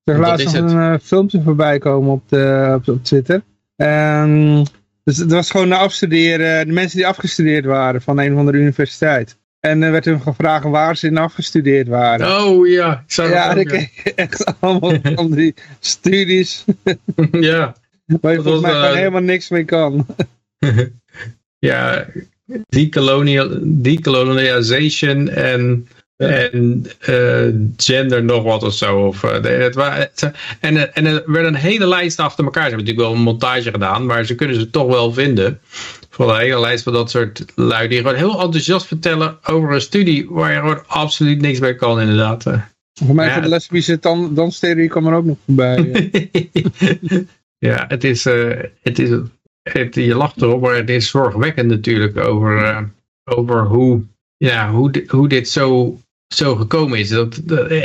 S2: Er laatst nog een uh, filmpje voorbij komen op, de, op, op Twitter. Um, dus het was gewoon de afstuderen, de mensen die afgestudeerd waren van een of andere universiteit. En er werd hun gevraagd waar ze in afgestudeerd waren.
S3: Oh ja.
S2: Zou ja, ik kreeg echt allemaal [laughs] van die studies. [laughs]
S3: ja.
S2: Waar je volgens mij uh, helemaal niks mee kan. [laughs]
S3: ja, decolonial, decolonialization en, en uh, gender nog wat of zo. Of, uh, het, het, en, en er werd een hele lijst achter elkaar. Ze hebben natuurlijk wel een montage gedaan, maar ze kunnen ze toch wel vinden van een hele lijst van dat soort lui die gewoon heel enthousiast vertellen over een studie waar je gewoon absoluut niks bij kan inderdaad.
S2: Voor mij ja. voor de lesbische dan, danstheorie kwam er ook nog voorbij. [laughs]
S3: ja, het is, uh, het is het, je lacht erop, maar het is zorgwekkend natuurlijk over, over hoe, ja, hoe, hoe dit zo, zo gekomen is. Dat,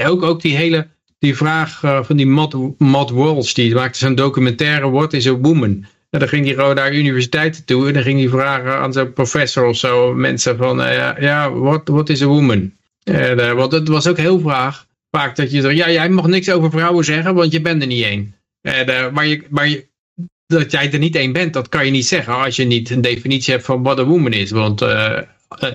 S3: ook, ook die hele die vraag van die Matt, Matt Walsh, die maakte zo'n documentaire What is a Woman? En dan ging hij gewoon naar universiteiten toe en dan ging hij vragen aan zijn professor of zo, mensen van, uh, ja, what, what is a woman? En, uh, want het was ook heel vaag, vaak dat je zegt, ja, jij mag niks over vrouwen zeggen, want je bent er niet één. En, uh, maar je, maar dat jij er niet één bent, dat kan je niet zeggen als je niet een definitie hebt van wat een woman is. Want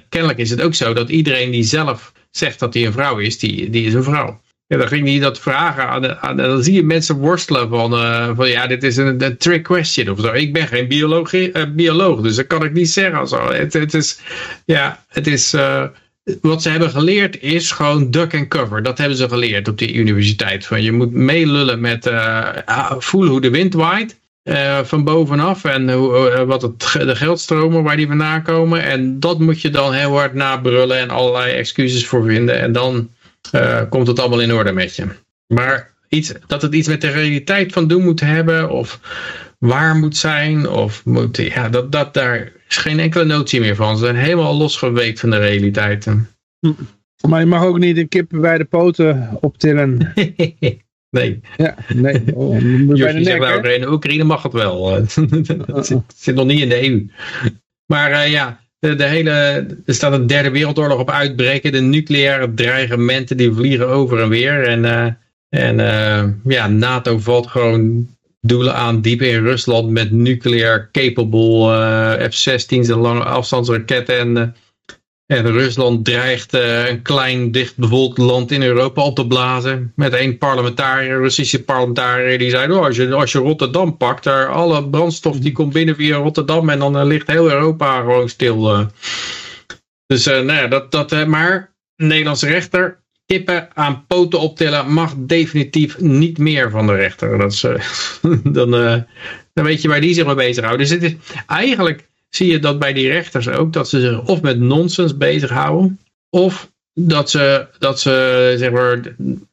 S3: kennelijk is het ook zo dat iedereen die zelf zegt dat hij een vrouw is, die, die is een vrouw. Ja, dan ging hij dat vragen aan, aan dan zie je mensen worstelen van, uh, van ja, dit is een, een, trick question of zo. Ik ben geen uh, bioloog, dus dat kan ik niet zeggen. Zo. Het, het is, ja, het is, uh, wat ze hebben geleerd is gewoon duck and cover. Dat hebben ze geleerd op die universiteit. Van je moet meelullen met, voelen hoe de wind waait. van bovenaf en hoe, wat het, de geldstromen waar die vandaan komen. En dat moet je dan heel hard nabrullen en allerlei excuses voor vinden. En dan uh, komt het allemaal in orde met je. Maar iets, dat het iets met de realiteit van doen moet hebben, of waar moet zijn, of moet, ja, dat, dat, daar is geen enkele notie meer van. Ze zijn helemaal losgeweekt van de realiteiten.
S2: Hm. Maar je mag ook niet een kip bij de poten optillen. [laughs]
S3: nee.
S2: Ja, nee. Oh,
S3: Josje zegt in Oekraïne mag het wel. [laughs] het zit, zit, nog niet in de EU. Maar uh, ja, de, hele, er staat een derde wereldoorlog op uitbreken. De nucleaire dreigementen die vliegen over en weer. En, uh, en uh, ja, NATO valt gewoon doelen aan diep in Rusland met nucleair capable uh, F-16's en lange afstandsraketten. En en Rusland dreigt uh, een klein dichtbevolkt land in Europa op te blazen. Met één parlementariër, Russische parlementariër, die zei... Oh, als, je, als je Rotterdam pakt, daar alle brandstof die komt binnen via Rotterdam... en dan uh, ligt heel Europa gewoon stil. Uh. Dus nou ja, dat, dat, maar Nederlandse rechter... kippen aan poten optillen mag definitief niet meer van de rechter. Dat is, [laughs] dan, dan weet je waar die zich mee bezighouden. Dus het is eigenlijk zie je dat bij die rechters ook, dat ze zich of met nonsens bezighouden, of dat ze, dat ze zeg maar,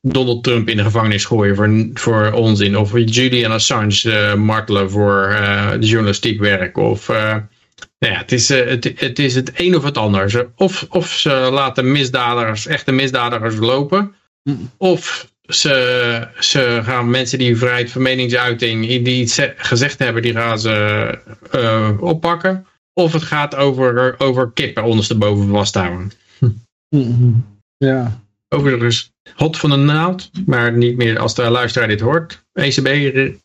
S3: Donald Trump in de gevangenis gooien voor, voor onzin. Of Julian Assange uh, martelen voor uh, journalistiek werk. Of uh, nou ja, het, is, het, het is het een of het ander. Of, of ze laten misdadigers, echte misdadigers lopen. Of ze, ze gaan mensen die vrijheid van meningsuiting, die iets gezegd hebben, die gaan ze oppakken. Of het gaat over, over kippen ondersteboven vasthouden.
S2: Ja.
S3: Overigens, hot van de naald, maar niet meer als de luisteraar dit hoort. ECB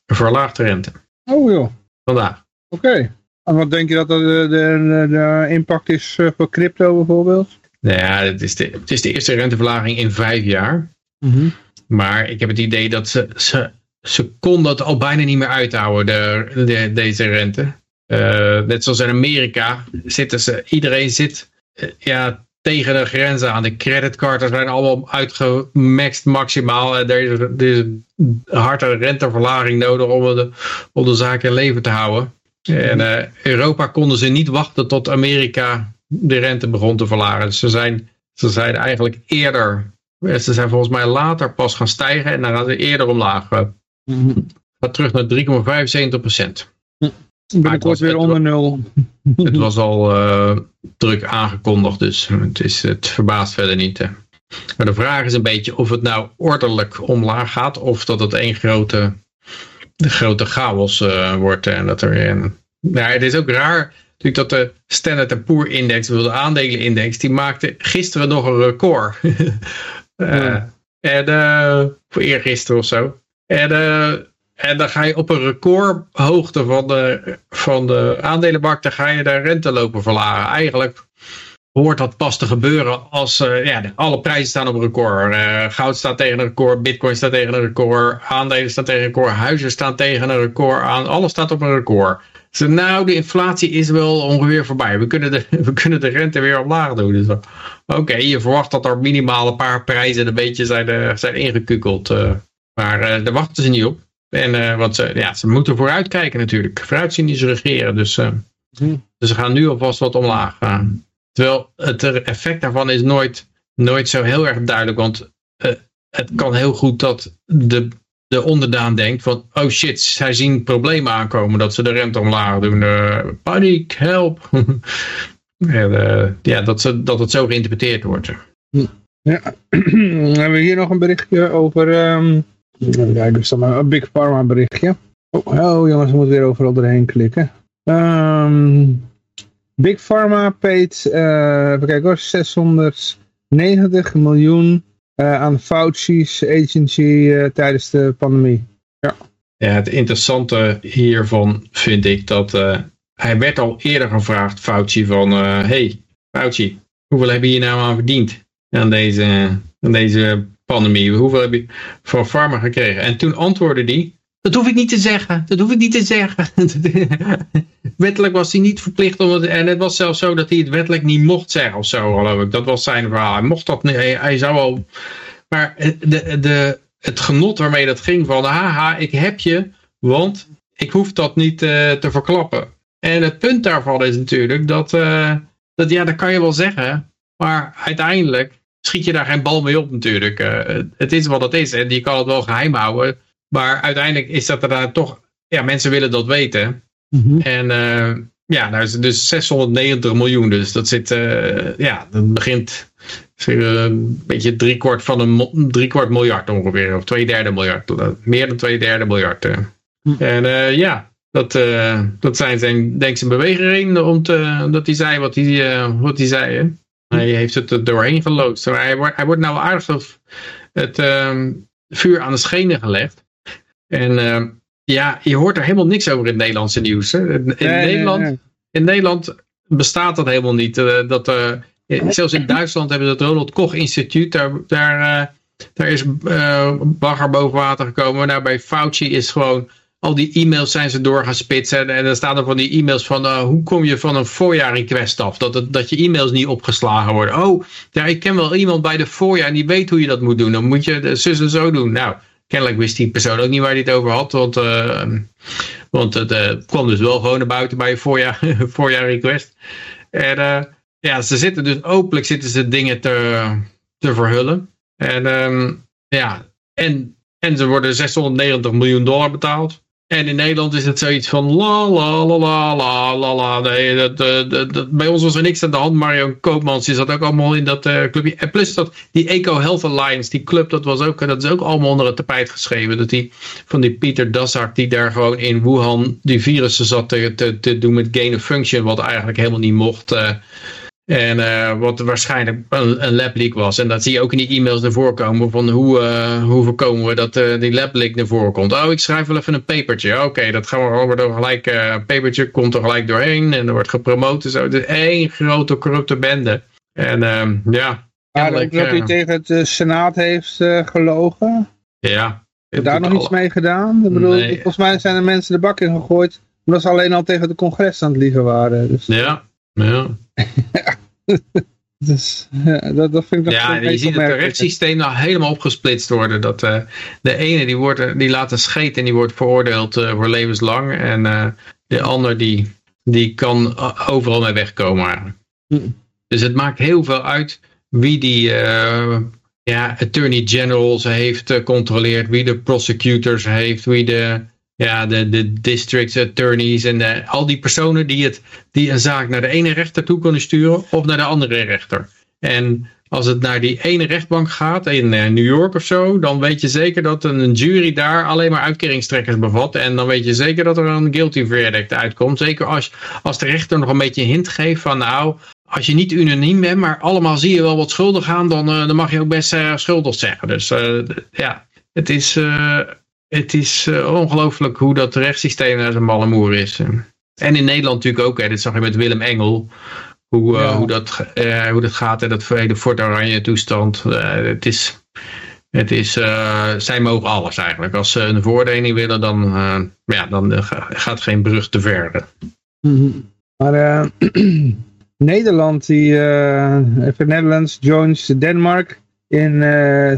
S3: verlaagt de rente.
S2: Oh joh.
S3: Vandaag.
S2: Oké. En wat denk je dat de, de, de impact is eh, voor crypto bijvoorbeeld?
S3: Nou ja, het is de, het is de eerste renteverlaging in vijf jaar.
S2: Mm
S3: Maar ik heb het idee dat ze, ze, ze konden het al bijna niet meer uithouden, de, de, deze rente. Uh, net zoals in Amerika zitten ze, iedereen zit uh, ja, tegen de grenzen aan. De creditcards zijn allemaal uitgemaxt maximaal. En er is, er is een harde renteverlaging nodig om de, om de zaak in leven te houden. En uh, Europa konden ze niet wachten tot Amerika de rente begon te verlagen. Dus ze zijn, ze zijn eigenlijk eerder, ze zijn volgens mij later pas gaan stijgen en dan gaan ze eerder omlaag. -hmm. Gaat terug naar 3,75 procent.
S2: Binnenkort weer onder nul. [laughs]
S3: Het was al uh, druk aangekondigd, dus het, is, het verbaast verder niet. Hè. Maar de vraag is een beetje of het nou ordelijk omlaag gaat, of dat het één grote, de grote chaos uh, wordt. En dat er, uh, nou, het is ook raar natuurlijk dat de Standard Poor Index, de aandelenindex, die maakte gisteren nog een record. [laughs] ja. En voor eergisteren of zo. En en dan ga je op een recordhoogte van de, van de aandelenmarkt, dan ga je de rente lopen verlagen. Eigenlijk hoort dat pas te gebeuren als uh, ja, alle prijzen staan op record. Uh, goud staat tegen een record, bitcoin staat tegen een record, aandelen staan tegen een record, huizen staan tegen een record, aan, alles staat op een record. Dus nou, de inflatie is wel ongeveer voorbij. We kunnen de, [laughs] we kunnen de rente weer omlaag doen. Dus, Oké, okay, je verwacht dat er minimaal een paar prijzen een beetje zijn, zijn ingekukeld. maar daar wachten ze niet op. En, uh, want ze, ja, ze moeten vooruitkijken natuurlijk. Vooruitzien is regeren. Dus, uh, dus ze gaan nu alvast wat omlaag gaan. Terwijl het effect daarvan is nooit, nooit zo heel erg duidelijk. Want het kan heel goed dat de, de onderdaan denkt van, oh shit, zij zien problemen aankomen dat ze de rente omlaag doen. Paniek, help. [laughs] en, ja, dat, ze, dat het zo geïnterpreteerd wordt.
S2: Ja, [clears throat] hebben we hier nog een berichtje over, um, ja, dus dan een Big Pharma berichtje. Oh, oh jongens, we moeten weer overal doorheen klikken. Um, Big Pharma paid, uh, even kijken hoor, 690 miljoen uh, aan Fauci's agency uh, tijdens de pandemie. Ja.
S3: ja, het interessante hiervan vind ik dat hij werd al eerder gevraagd, Fauci, van hey Fauci, hoeveel heb je hier nou aan verdiend aan deze, aan deze pandemie? Hoeveel heb je van pharma gekregen? En toen antwoordde hij, dat hoef ik niet te zeggen. Dat hoef ik niet te zeggen. [laughs] wettelijk was hij niet verplicht om het. En het was zelfs zo dat hij het wettelijk niet mocht zeggen of zo, geloof ik. Dat was zijn verhaal. Hij mocht dat niet. Hij, zou al. Maar de, de, het genot waarmee dat ging van. Haha, ik heb je. Want ik hoef dat niet uh, te verklappen. En het punt daarvan is natuurlijk dat. Uh, dat ja, dat kan je wel zeggen. Maar uiteindelijk schiet je daar geen bal mee op natuurlijk. Uh, het is wat het is. En je kan het wel geheim houden. Maar uiteindelijk is dat er daar toch, ja, mensen willen dat weten. Mm En uh, ja, nou is het dus 690 miljoen. Dus dat zit, uh, ja, dat begint een beetje driekwart van een driekwart miljard ongeveer. Of twee derde miljard. Meer dan twee derde miljard. Mm. En ja, dat, dat zijn zijn, denk ik zijn beweegredenen om te, dat hij zei wat hij, wat hij zei. Hè? Hij heeft het er doorheen geloodst. Hij, wordt, hij wordt nou aardig of het ehm, vuur aan de schenen gelegd. En uh, ja, je hoort er helemaal niks over in het Nederlandse nieuws. Hè? In, Nederland, in Nederland bestaat dat helemaal niet. Uh, dat, uh, zelfs in Duitsland hebben ze het Ronald Koch instituut. Daar, daar, daar is bagger boven water gekomen. Maar bij Fauci is gewoon... Al die e-mails zijn ze door gaan spitsen. En dan staan er van die e-mails van... hoe kom je van een voorjaar request af? Dat, dat je e-mails niet opgeslagen worden. Oh, ja, ik ken wel iemand bij de voorjaar... en die weet hoe je dat moet doen. Dan moet je zus en zo doen. Nou kennelijk wist die persoon ook niet waar hij het over had. Want, uh, want het uh, kwam dus wel gewoon naar buiten bij een voorjaar, [laughs] voorjaar request. En uh, ja, ze zitten dus openlijk zitten ze dingen te, te verhullen. En um, ja, en, en ze worden 690 miljoen dollar betaald. En in Nederland is het zoiets van la la la la la la la. Nee, dat, dat, dat, bij ons was er niks aan de hand. Mario Koopmans die zat ook allemaal in dat uh, clubje. En plus dat die Eco Health Alliance, die club, dat, was ook, dat is ook allemaal onder het tapijt geschreven. Dat die van die Pieter Daszak, die daar gewoon in Wuhan die virussen zat te, te, te doen met gain of function, wat eigenlijk helemaal niet mocht. Uh, en uh, wat waarschijnlijk een, een lab leak was. En dat zie je ook in die e-mails naar voren komen. Van hoe, uh, hoe voorkomen we dat uh, die lab leak naar voren komt. Oh, ik schrijf wel even een papertje. Oké, okay, dat gaan we over gelijk. Een papertje komt er gelijk doorheen. En er wordt gepromoot. Zo. Het is één grote corrupte bende. En ehm, ja.
S2: Maar dat hij tegen het Senaat heeft gelogen.
S3: Ja.
S2: Heb daar nog iets mee gedaan? Ik bedoel, nee. volgens mij zijn er mensen de bak in gegooid. Omdat ze alleen al tegen de congres aan het liegen waren. Dus.
S3: Ja, ja. [laughs]
S2: dus ja, dat, dat vind ik
S3: Ja, je ziet het rechtssysteem nou helemaal opgesplitst worden. Dat uh, de ene die, wordt, die laat een scheet en die wordt veroordeeld uh, voor levenslang. En uh, de ander die, die kan overal mee wegkomen. Hm. Dus het maakt heel veel uit wie die ja, attorney generals heeft controleerd. Wie de prosecutors heeft. Wie de ja, de, de district attorneys en de, al die personen die, het, die een zaak naar de ene rechter toe kunnen sturen of naar de andere rechter. En als het naar die ene rechtbank gaat, in eh, New York of zo, dan weet je zeker dat een jury daar alleen maar uitkeringstrekkers bevat. En dan weet je zeker dat er een guilty verdict uitkomt. Zeker als, als de rechter nog een beetje een hint geeft van nou, als je niet unaniem bent, maar allemaal zie je wel wat schuldig gaan, dan, uh, dan mag je ook best uh, schuldig zeggen. Dus ja, het is het is uh, ongelooflijk hoe dat rechtssysteem naar zijn mallemoer is. En in Nederland natuurlijk ook. Hè, dit zag je met Willem Engel. Hoe, uh, hoe, dat, uh, hoe dat gaat. En dat hele Fort Oranje toestand. het is... Het is, zij mogen alles eigenlijk. Als ze een veroordeling willen, dan, ja, dan gaat geen brug te ver.
S2: Mm Maar [clears throat] Nederland, die, even Netherlands joins Denmark in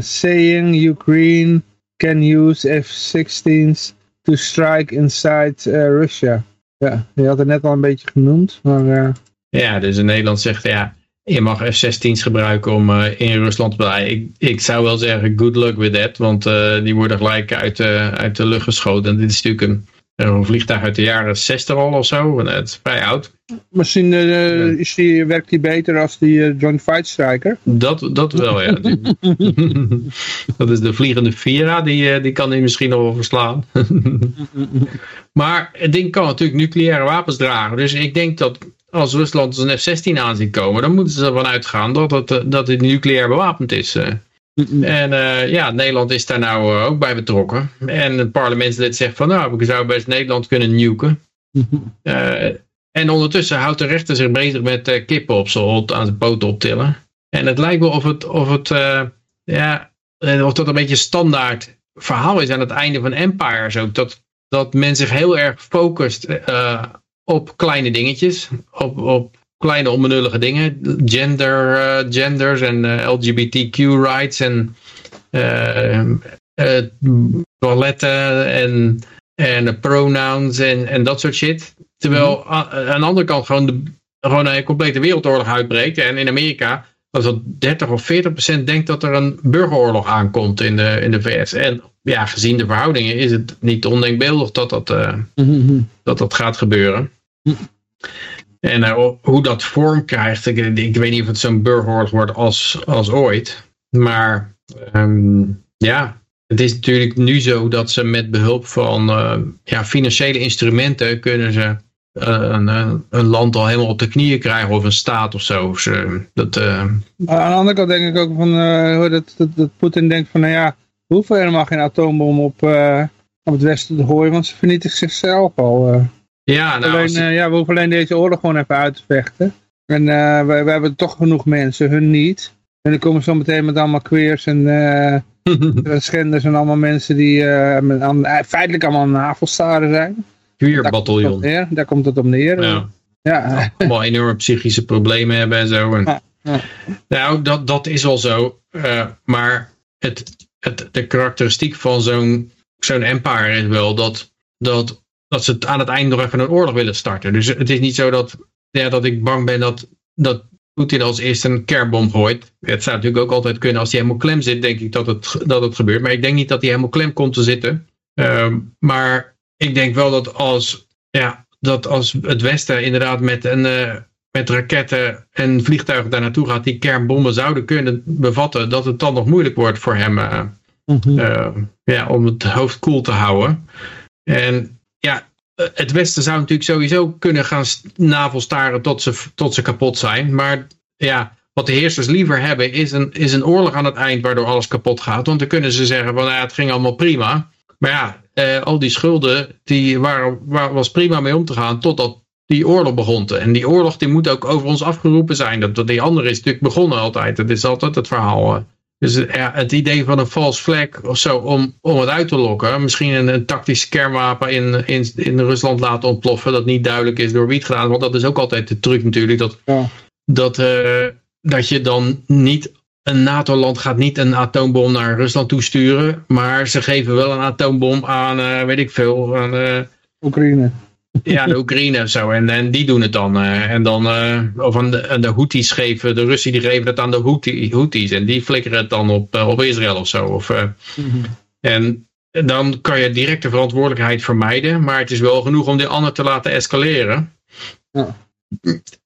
S2: saying Ukraine can use F-16's to strike inside uh, Russia. Ja, je had het net al een beetje genoemd, maar... Uh...
S3: Ja, dus in Nederland zegt, ja, je mag F-16's gebruiken om in Rusland te blijven. Ik, ik zou wel zeggen, good luck with that. Want die worden gelijk uit, uit de lucht geschoten. En dit is natuurlijk een een vliegtuig uit de jaren 60 al of zo. Het is vrij oud.
S2: Misschien uh, is die, werkt die beter als die uh, Joint Fight Striker.
S3: Dat, dat wel, ja. [laughs] dat is de vliegende Vira. Die, uh, die kan hij misschien nog wel verslaan. [laughs] maar het ding kan natuurlijk nucleaire wapens dragen. Dus ik denk dat als Rusland een F-16 aanzien komen... dan moeten ze ervan uitgaan dat het, dat het nucleair bewapend is. En uh, ja, Nederland is daar nou uh, ook bij betrokken. En het parlementslid zegt van nou, we zouden best Nederland kunnen nuken. Uh, en ondertussen houdt de rechter zich bezig met kippen op zijn aan zijn poten optillen. En het lijkt wel of het, of het ja, of dat een beetje standaard verhaal is aan het einde van Empire. Zo, dat, dat men zich heel erg focust op kleine dingetjes. Op, op kleine onbenullige dingen. Gender, genders en eh, LGBTQ rights en toiletten en, en pronouns en, en dat soort shit. Terwijl mhm. aan de andere kant gewoon, de, gewoon een complete wereldoorlog uitbreekt. En in Amerika dat 30 of 40 procent denkt dat er een burgeroorlog aankomt in de, in de VS. En ja, gezien de verhoudingen is het niet ondenkbeeldig dat dat, mhm. dat, dat gaat gebeuren. Mhm. En uh, hoe dat vorm krijgt, ik, ik, weet niet of het zo'n burgeroorlog wordt als, als ooit. Maar um, ja, het is natuurlijk nu zo dat ze met behulp van uh, ja, financiële instrumenten kunnen ze een, een, land al helemaal op de knieën krijgen of een staat of zo. Ze, dat,
S2: Aan de andere kant denk ik ook van dat, dat, dat Poetin denkt van nou ja, we hoeven helemaal geen atoombom op, op het westen te gooien, want ze vernietigen zichzelf al. Ja, nou, alleen, ja, we hoeven alleen deze oorlog gewoon even uit te vechten. En uh, we, we, hebben toch genoeg mensen, hun niet. En dan komen ze meteen met allemaal queers en [laughs] uh, schenders en allemaal mensen die met, feitelijk allemaal navelstaren zijn.
S3: Queer-bataljon.
S2: Daar, daar komt het op neer. Ja.
S3: ja. [laughs] Allemaal enorme psychische problemen hebben en zo. En, ja. Nou, dat, dat is wel zo. maar het, het, de karakteristiek van zo'n zo'n empire is wel dat, dat dat ze het aan het eind nog even een oorlog willen starten. Dus het is niet zo dat, ja, dat ik bang ben dat, dat Poetin als eerste een kernbom gooit. Het zou natuurlijk ook altijd kunnen. Als hij helemaal klem zit, denk ik dat het, dat het gebeurt. Maar ik denk niet dat hij helemaal klem komt te zitten. Ehm, maar ik denk wel dat als, ja, dat als het Westen inderdaad met, een, uh, met raketten en vliegtuigen daar naartoe gaat die kernbommen zouden kunnen bevatten, dat het dan nog moeilijk wordt voor hem uh, ja, om het hoofd koel te houden. En ja, eh, het Westen zou natuurlijk sowieso kunnen gaan navelstaren tot ze, tot ze kapot zijn. Maar ja, wat de heersers liever hebben is een, is een oorlog aan het eind waardoor alles kapot gaat. Want dan kunnen ze zeggen van ja, het ging allemaal prima. Maar ja, eh, al die schulden, die waren, waar was prima mee om te gaan totdat die oorlog begon. En die oorlog die moet ook over ons afgeroepen zijn. Dat, die andere is natuurlijk begonnen altijd. Dat is altijd het verhaal. Eh. Dus ja, het idee van een false flag of zo om, om het uit te lokken. Misschien een, een tactisch kernwapen in, in, in Rusland laten ontploffen. Dat niet duidelijk is door wie het gedaan Want dat is ook altijd de truc natuurlijk. Dat, ja. dat, uh, dat je dan niet... Een NATO-land gaat niet een atoombom naar Rusland toesturen. Maar ze geven wel een atoombom aan, uh, weet ik veel, aan... Uh,
S2: Oekraïne.
S3: Ja, de Oekraïne of zo. En, en die doen het dan. Uh, en dan of aan de, aan de Houthis geven, de Russen die geven het aan de Houthis. En die flikkeren het dan op, op Israël of zo. Of, mm -hmm. En dan kan je direct de verantwoordelijkheid vermijden. Maar het is wel genoeg om de ander te laten escaleren. Ja.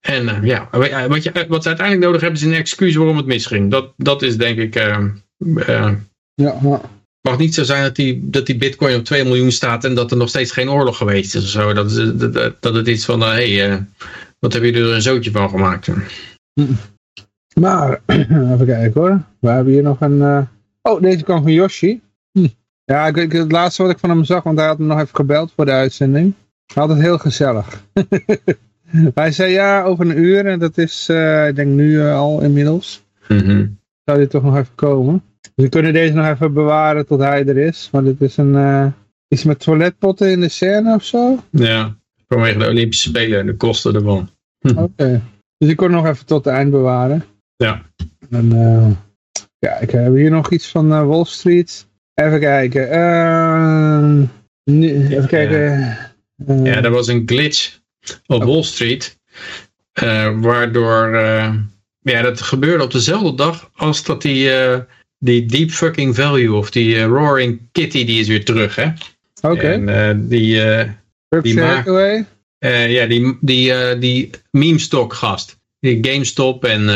S3: En ja, wat, je, wat ze uiteindelijk nodig hebben is een excuus waarom het misging. Dat, dat is denk ik... ja, ja mag niet zo zijn dat die, dat die bitcoin op 2 miljoen staat en dat er nog steeds geen oorlog geweest is of zo. Dat, is, dat, dat het iets van, hé, hey, wat heb je er een zootje van gemaakt?
S2: Maar, [clears throat] even kijken hoor. We hebben hier nog een... Oh, deze kwam van Yoshi. Hm. Ja, ik, ik, het laatste wat ik van hem zag, want hij had me nog even gebeld voor de uitzending. Altijd heel gezellig. [laughs] hij zei ja, over een uur en dat is, ik denk nu al inmiddels. Mm -hmm. Zou dit toch nog even komen? We kunnen deze nog even bewaren tot hij er is. Maar dit is een... Uh, iets met toiletpotten in de scène of zo?
S3: Ja, vanwege de Olympische Spelen en de kosten ervan.
S2: Oké. Dus ik kon nog even tot het eind bewaren.
S3: Ja.
S2: En, ja, ik heb hier nog iets van Wall Street. Even kijken. Nu, even kijken.
S3: Ja. ja, er was een glitch op Wall Street. waardoor ja, dat gebeurde op dezelfde dag als dat die, die Deep Fucking Value of die Roaring Kitty, die is weer terug, hè?
S2: Oké.
S3: En die... die
S2: maakt,
S3: ja, die, die, die meme stock gast. GameStop en,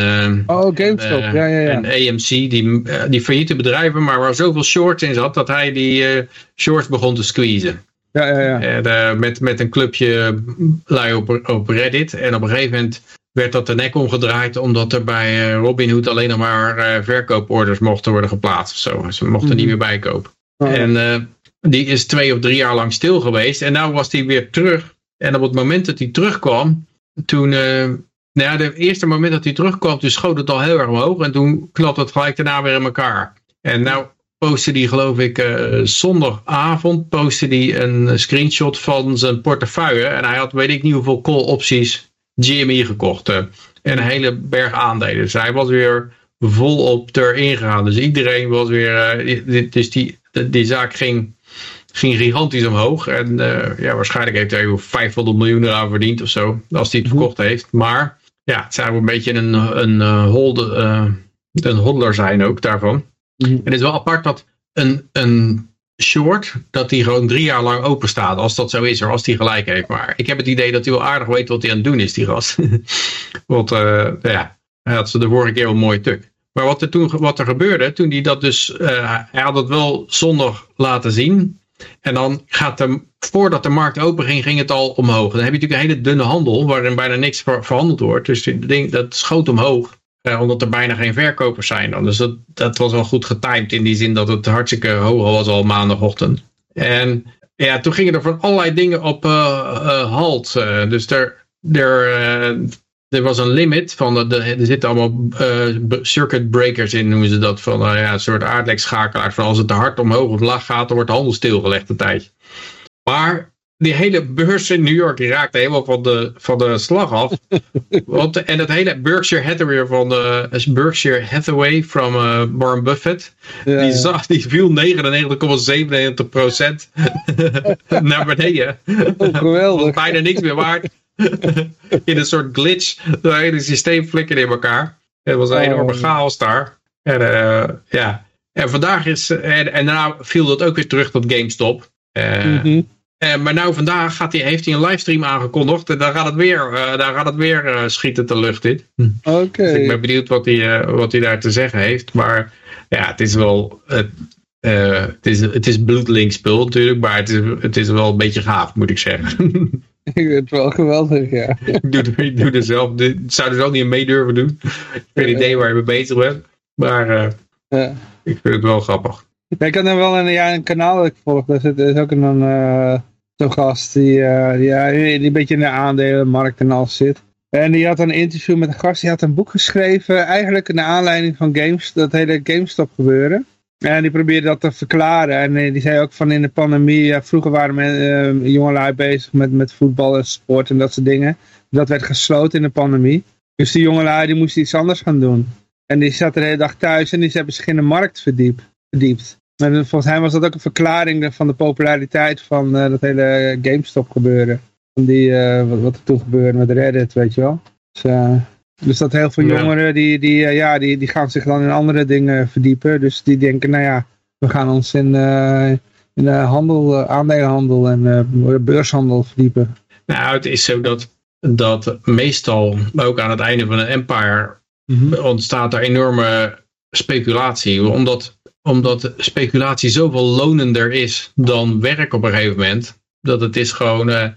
S2: oh, GameStop. ja, ja, ja.
S3: en AMC, die, die failliete bedrijven, maar waar zoveel shorts in zat, dat hij die shorts begon te squeezen.
S2: Ja, ja, ja.
S3: En, met, met een clubje lui op, op Reddit. En op een gegeven moment werd dat de nek omgedraaid, omdat er bij Robinhood alleen nog maar verkooporders mochten worden geplaatst. Of zo. Ze mochten niet meer bijkopen. Oh, en die is twee of drie jaar lang stil geweest. En nou was die weer terug. En op het moment dat hij terugkwam, toen nou ja, de eerste moment dat hij terugkwam, toen schoot het al heel erg omhoog. En toen knapte het gelijk daarna weer in elkaar. En nou postte hij geloof ik uh, zondagavond postte hij een screenshot van zijn portefeuille. En hij had weet ik niet hoeveel call opties GME gekocht. Uh, en een hele berg aandelen. Dus hij was weer volop erin gegaan. Dus iedereen was weer... Uh, dus die, die zaak ging, ging gigantisch omhoog. En ja, waarschijnlijk heeft hij 500 miljoen eraan verdiend of zo. Als hij het mhm. verkocht heeft. Maar ja, het zou een beetje een, een, holde, een hodler zijn ook daarvan. Mhm. Het is wel apart dat een, een short, dat die gewoon drie jaar lang open staat. Als dat zo is, of als die gelijk heeft. Maar ik heb het idee dat hij wel aardig weet wat hij aan het doen is, die gast. [laughs] Want uh, ja, hij had ze de vorige keer wel mooi tuk. Maar wat er, toen, wat er gebeurde, toen hij dat dus, hij had het wel zondag laten zien. En dan gaat de, voordat de markt open ging, ging het al omhoog. Dan heb je natuurlijk een hele dunne handel, waarin bijna niks verhandeld wordt. Dus ding, dat schoot omhoog, eh, omdat er bijna geen verkopers zijn. Dan. Dus dat, dat was wel goed getimed in die zin dat het hartstikke hoog was al maandagochtend. En ja, toen gingen er van allerlei dingen op uh, uh, halt. Dus er, er, er was een limit van, de, er zitten allemaal circuit breakers in, noemen ze dat, van ja, een soort aardlekschakelaars. Van als het te hard omhoog of laag gaat, dan wordt de handel stilgelegd een tijdje. Maar die hele beurs in New York raakte helemaal van de, van de slag af. [laughs] Want, en het hele Berkshire Hathaway van de, Berkshire Hathaway van uh, Warren Buffett. Ja, die, zag, die viel 99,97% [laughs] naar beneden.
S2: Oh, geweldig.
S3: Bijna niks meer waard. [laughs] in een soort glitch. Het hele systeem flikkerde in elkaar. Het was een oh. enorme chaos daar. En, uh, ja. en vandaag is, en, en daarna viel dat ook weer terug tot GameStop. Mm -hmm. Maar nou vandaag gaat hij, heeft hij een livestream aangekondigd. En daar gaat het weer, uh, daar gaat het weer schieten de lucht in.
S2: Oké.
S3: Dus ik ben benieuwd wat hij, wat hij daar te zeggen heeft. Maar ja, het is wel... het, is, het is bloedlink spul natuurlijk, maar het is, het is wel een beetje gaaf, moet ik zeggen. [laughs]
S2: ik vind het wel geweldig, ja.
S3: ik, doe, ik doe er zelf, ik zou er zelf niet mee durven doen. Geen idee waar je mee bezig bent. Maar ja. ik vind het wel grappig.
S2: Ik had dan wel een, ja, een kanaal dat ik volg. Er zit is ook een uh, gast die, die, ja, die een beetje in de aandelenmarkt en al zit. En die had een interview met een gast, die had een boek geschreven, eigenlijk naar aanleiding van games, dat hele GameStop gebeuren. En die probeerde dat te verklaren. En eh, die zei ook van in de pandemie, ja, vroeger waren men, jongelui bezig met, met voetbal en sport en dat soort dingen. Dat werd gesloten in de pandemie. Dus die jongelui die moesten iets anders gaan doen. En die zat de hele dag thuis en die hebben zich in de markt verdiept. Verdiept. En volgens hem was dat ook een verklaring van de populariteit van uh, dat hele GameStop gebeuren. Van die, uh, wat, wat, er toen gebeurde met Reddit, weet je wel. Dus, dus dat heel veel jongeren, die, die, eh, ja, die, die gaan zich dan in andere dingen verdiepen. Dus die denken, nou ja, we gaan ons in, in de handel, aandelenhandel en beurshandel verdiepen.
S3: Nou, het is zo dat, dat meestal, ook aan het einde van een empire, mhm. ontstaat er enorme speculatie. Omdat, omdat speculatie zoveel lonender is dan werk op een gegeven moment. Dat het is gewoon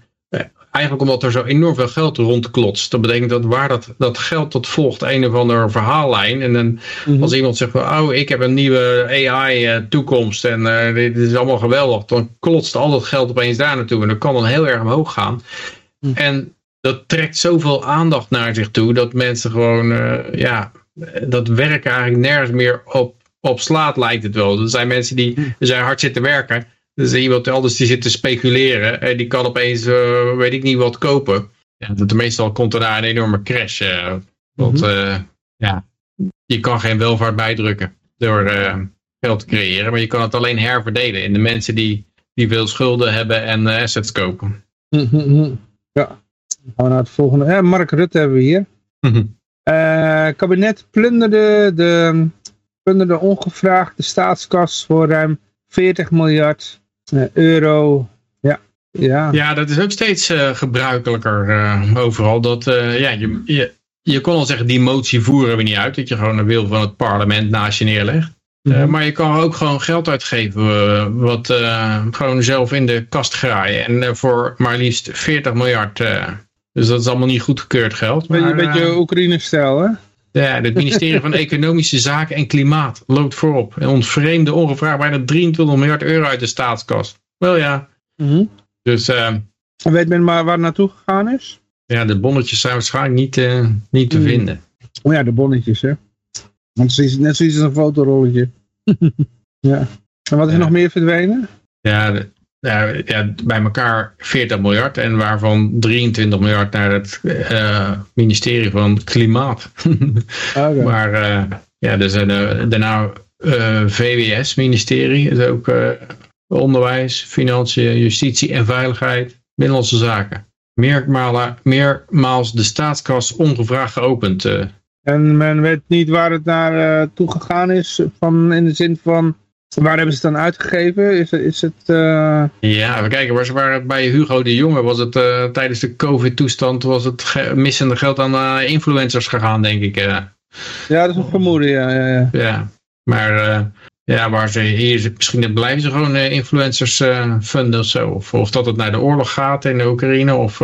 S3: eigenlijk omdat er zo enorm veel geld rondklotst. Dat betekent dat waar dat, dat geld dat volgt een of andere verhaallijn. En dan mhm. als iemand zegt, oh ik heb een nieuwe AI uh, toekomst en uh, dit is allemaal geweldig. Dan klotst al dat geld opeens daar naartoe. En dat kan dan heel erg omhoog gaan. Mhm. En dat trekt zoveel aandacht naar zich toe. Dat mensen gewoon, ja, dat werken eigenlijk nergens meer op, op slaat lijkt het wel. Er zijn mensen die mhm. zijn hard zitten werken. Dus iemand anders die zit te speculeren en die kan opeens, uh, weet ik niet wat, kopen. Ja, dat meestal komt er daar een enorme crash. Uh, want uh, ja, je kan geen welvaart bijdrukken door geld te creëren. Maar je kan het alleen herverdelen in de mensen die, die veel schulden hebben en assets kopen.
S2: Ja, dan gaan we naar het volgende. Ja, Mark Rutte hebben we hier. kabinet plunderde, de, plunderde ongevraagd de staatskas voor ruim 40 miljard euro. Ja, ja.
S3: ja, dat is ook steeds gebruikelijker overal. Dat, ja, je, je, je kon al zeggen, die motie voeren we niet uit. Dat je gewoon een wil van het parlement naast je neerlegt. Eh, mhm. maar je kan ook gewoon geld uitgeven, wat gewoon zelf in de kast graaien. En voor maar liefst 40 miljard. dus dat is allemaal niet goedgekeurd geld.
S2: Beetje, een beetje Oekraïne-stijl, hè?
S3: Ja, het ministerie van Economische Zaken en Klimaat loopt voorop. En ontvreemde ongevraagd bijna 23 miljard euro uit de staatskast. Wel ja.
S2: Mm Dus... Weet men maar waar het naartoe gegaan is?
S3: Ja, de bonnetjes zijn waarschijnlijk niet, niet te mhm. vinden.
S2: Oh ja, de bonnetjes, hè? Want het is net zoiets als een fotorolletje. [laughs] ja. En wat is er nog meer verdwenen?
S3: Ja, ja, ja, bij elkaar 40 miljard en waarvan 23 miljard naar het uh, ministerie van Klimaat. [laughs] okay. Maar uh, ja, er zijn uh, daarna VWS-ministerie, is ook onderwijs, financiën, justitie en veiligheid, binnenlandse zaken. Meermalen, meermaals de staatskas ongevraagd geopend.
S2: En men weet niet waar het naar toe gegaan is, van, in de zin van, waar hebben ze het dan uitgegeven? Is, is het... Uh...
S3: Ja, we kijken, waar ze waren bij Hugo de Jonge, was het uh, tijdens de covid-toestand, was het missende geld aan influencers gegaan, denk ik.
S2: Ja, dat is een vermoeden, ja. Ja,
S3: ja. ja maar ja, waar ze hier, misschien blijven ze gewoon influencers funden of zo. Of, of dat het naar de oorlog gaat in de Oekraïne, of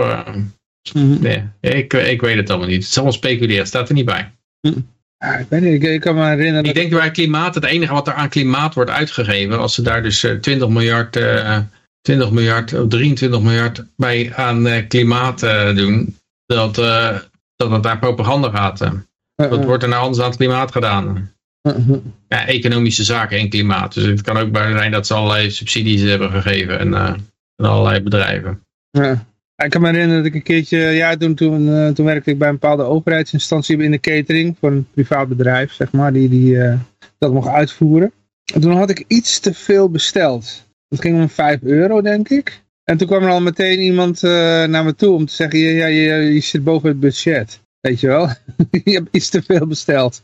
S3: Mhm. Nee, ik, ik weet het allemaal niet. Het is allemaal speculeren, staat er niet bij.
S2: Mhm. ik weet niet, ik, kan me herinneren...
S3: Ik denk bij klimaat, het enige wat er aan klimaat wordt uitgegeven, als ze daar dus 20 eh, miljard, uh, 20 miljard of 23 miljard bij aan uh, klimaat uh, doen, dat, dat het daar propaganda gaat. Wat wordt er nou anders aan het klimaat gedaan? Ja, economische zaken en klimaat. Dus het kan ook bij zijn dat ze allerlei subsidies hebben gegeven en, aan allerlei bedrijven.
S2: Ja. Ik kan me herinneren dat ik een keertje, ja, toen, toen, uh, toen werkte ik bij een bepaalde overheidsinstantie in de catering voor een privaat bedrijf, zeg maar, die, die uh, dat mocht uitvoeren. En toen had ik iets te veel besteld. Dat ging om 5 euro, denk ik. En toen kwam er al meteen iemand uh, naar me toe om te zeggen, ja, je, je zit boven het budget. Weet je wel? [laughs] je hebt iets te veel besteld.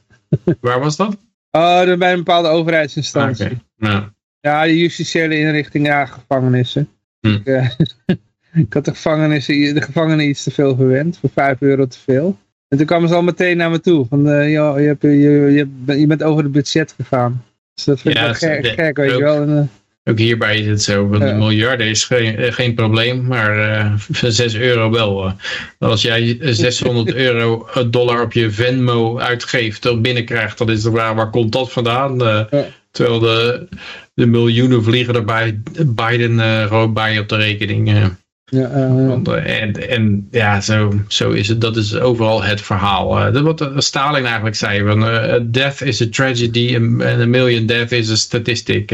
S3: Waar was dat?
S2: Oh, bij een bepaalde overheidsinstantie. Okay. Ja. ja, de justitiële inrichting, ja, gevangenissen. Hm. Ik, [laughs] ik had de gevangenis, de gevangenen iets te veel verwend, voor 5 euro te veel. En toen kwamen ze al meteen naar me toe, van uh, joh, je, hebt, je, je, je, bent over het budget gegaan. Dus dat vind ik wel gek, gek weet je wel. En, uh,
S3: ook hierbij is het zo, want ja. miljarden is geen, eh, geen probleem, maar [laughs] uh, 6 euro wel. als jij 600 [laughs] euro dollar op je Venmo uitgeeft of binnenkrijgt, dan is het waar, waar komt dat vandaan? Ja. Terwijl de, de miljoenen vliegen erbij Biden uh, bij op de rekening. Ja, uh, en, en ja, zo, zo is het. Dat is overal het verhaal. Uh, dat wat Stalin eigenlijk zei. Van, uh, death is a tragedy and a million death is a statistic.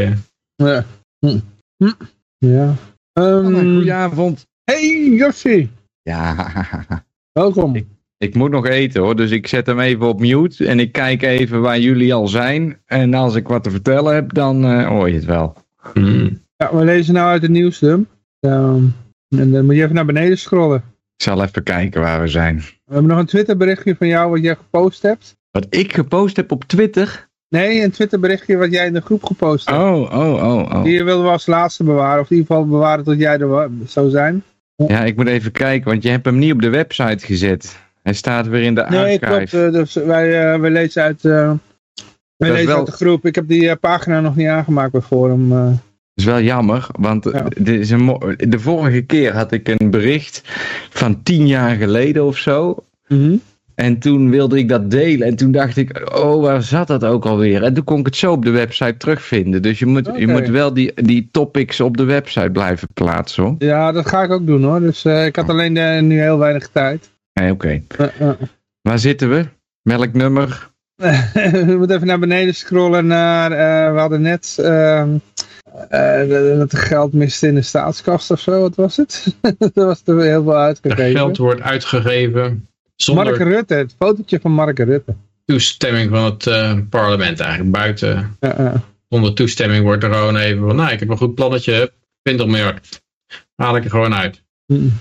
S2: Ja. Hm. Hm. Ja. Um,
S1: goedenavond.
S2: Hey Jossi.
S1: Ja. [laughs]
S2: Welkom.
S1: Ik, ik, moet nog eten hoor, dus ik zet hem even op mute en ik kijk even waar jullie al zijn. En als ik wat te vertellen heb, dan hoor je het wel.
S2: Hm. Ja, we lezen nou uit het nieuws, Um, en dan moet je even naar beneden scrollen.
S1: Ik zal even kijken waar we zijn.
S2: We hebben nog een Twitter berichtje van jou wat jij gepost hebt.
S1: Wat ik gepost heb op Twitter?
S2: Nee, een Twitter berichtje wat jij in de groep gepost hebt.
S1: Oh, oh, oh, oh.
S2: Die wilden we als laatste bewaren. Of in ieder geval bewaren tot jij er zou zijn.
S1: Ja, ik moet even kijken, want je hebt hem niet op de website gezet. Hij staat weer in de archive. Nee, klopt.
S2: Uh, dus wij, uh, wij lezen uit, uh, wij lezen uit de groep. Ik heb die pagina nog niet aangemaakt bij Forum
S1: is wel jammer, want de, is een, de vorige keer had ik een bericht van tien jaar geleden of zo.
S2: Mhm.
S1: En toen wilde ik dat delen. En toen dacht ik, oh, waar zat dat ook alweer? En toen kon ik het zo op de website terugvinden. Dus je moet, je moet wel die, die topics op de website blijven plaatsen, hoor.
S2: Ja, dat ga ik ook doen, hoor. Dus uh, ik had alleen uh, nu heel weinig tijd.
S1: Oké. Okay. Uh, waar zitten we? Welk nummer? [laughs]
S2: we moeten even naar beneden scrollen naar... we hadden net... Uh, dat er geld mist in de staatskast of zo, wat was het? [laughs] dat was er heel veel uitgegeven. Er
S3: geld wordt uitgegeven zonder...
S2: Mark Rutte, het fotootje van Mark Rutte.
S3: Toestemming van het uh, parlement eigenlijk, buiten. Zonder toestemming wordt er gewoon even van, nou ik heb een goed plannetje, 20 miljard. Haal ik er gewoon uit.
S2: Mm.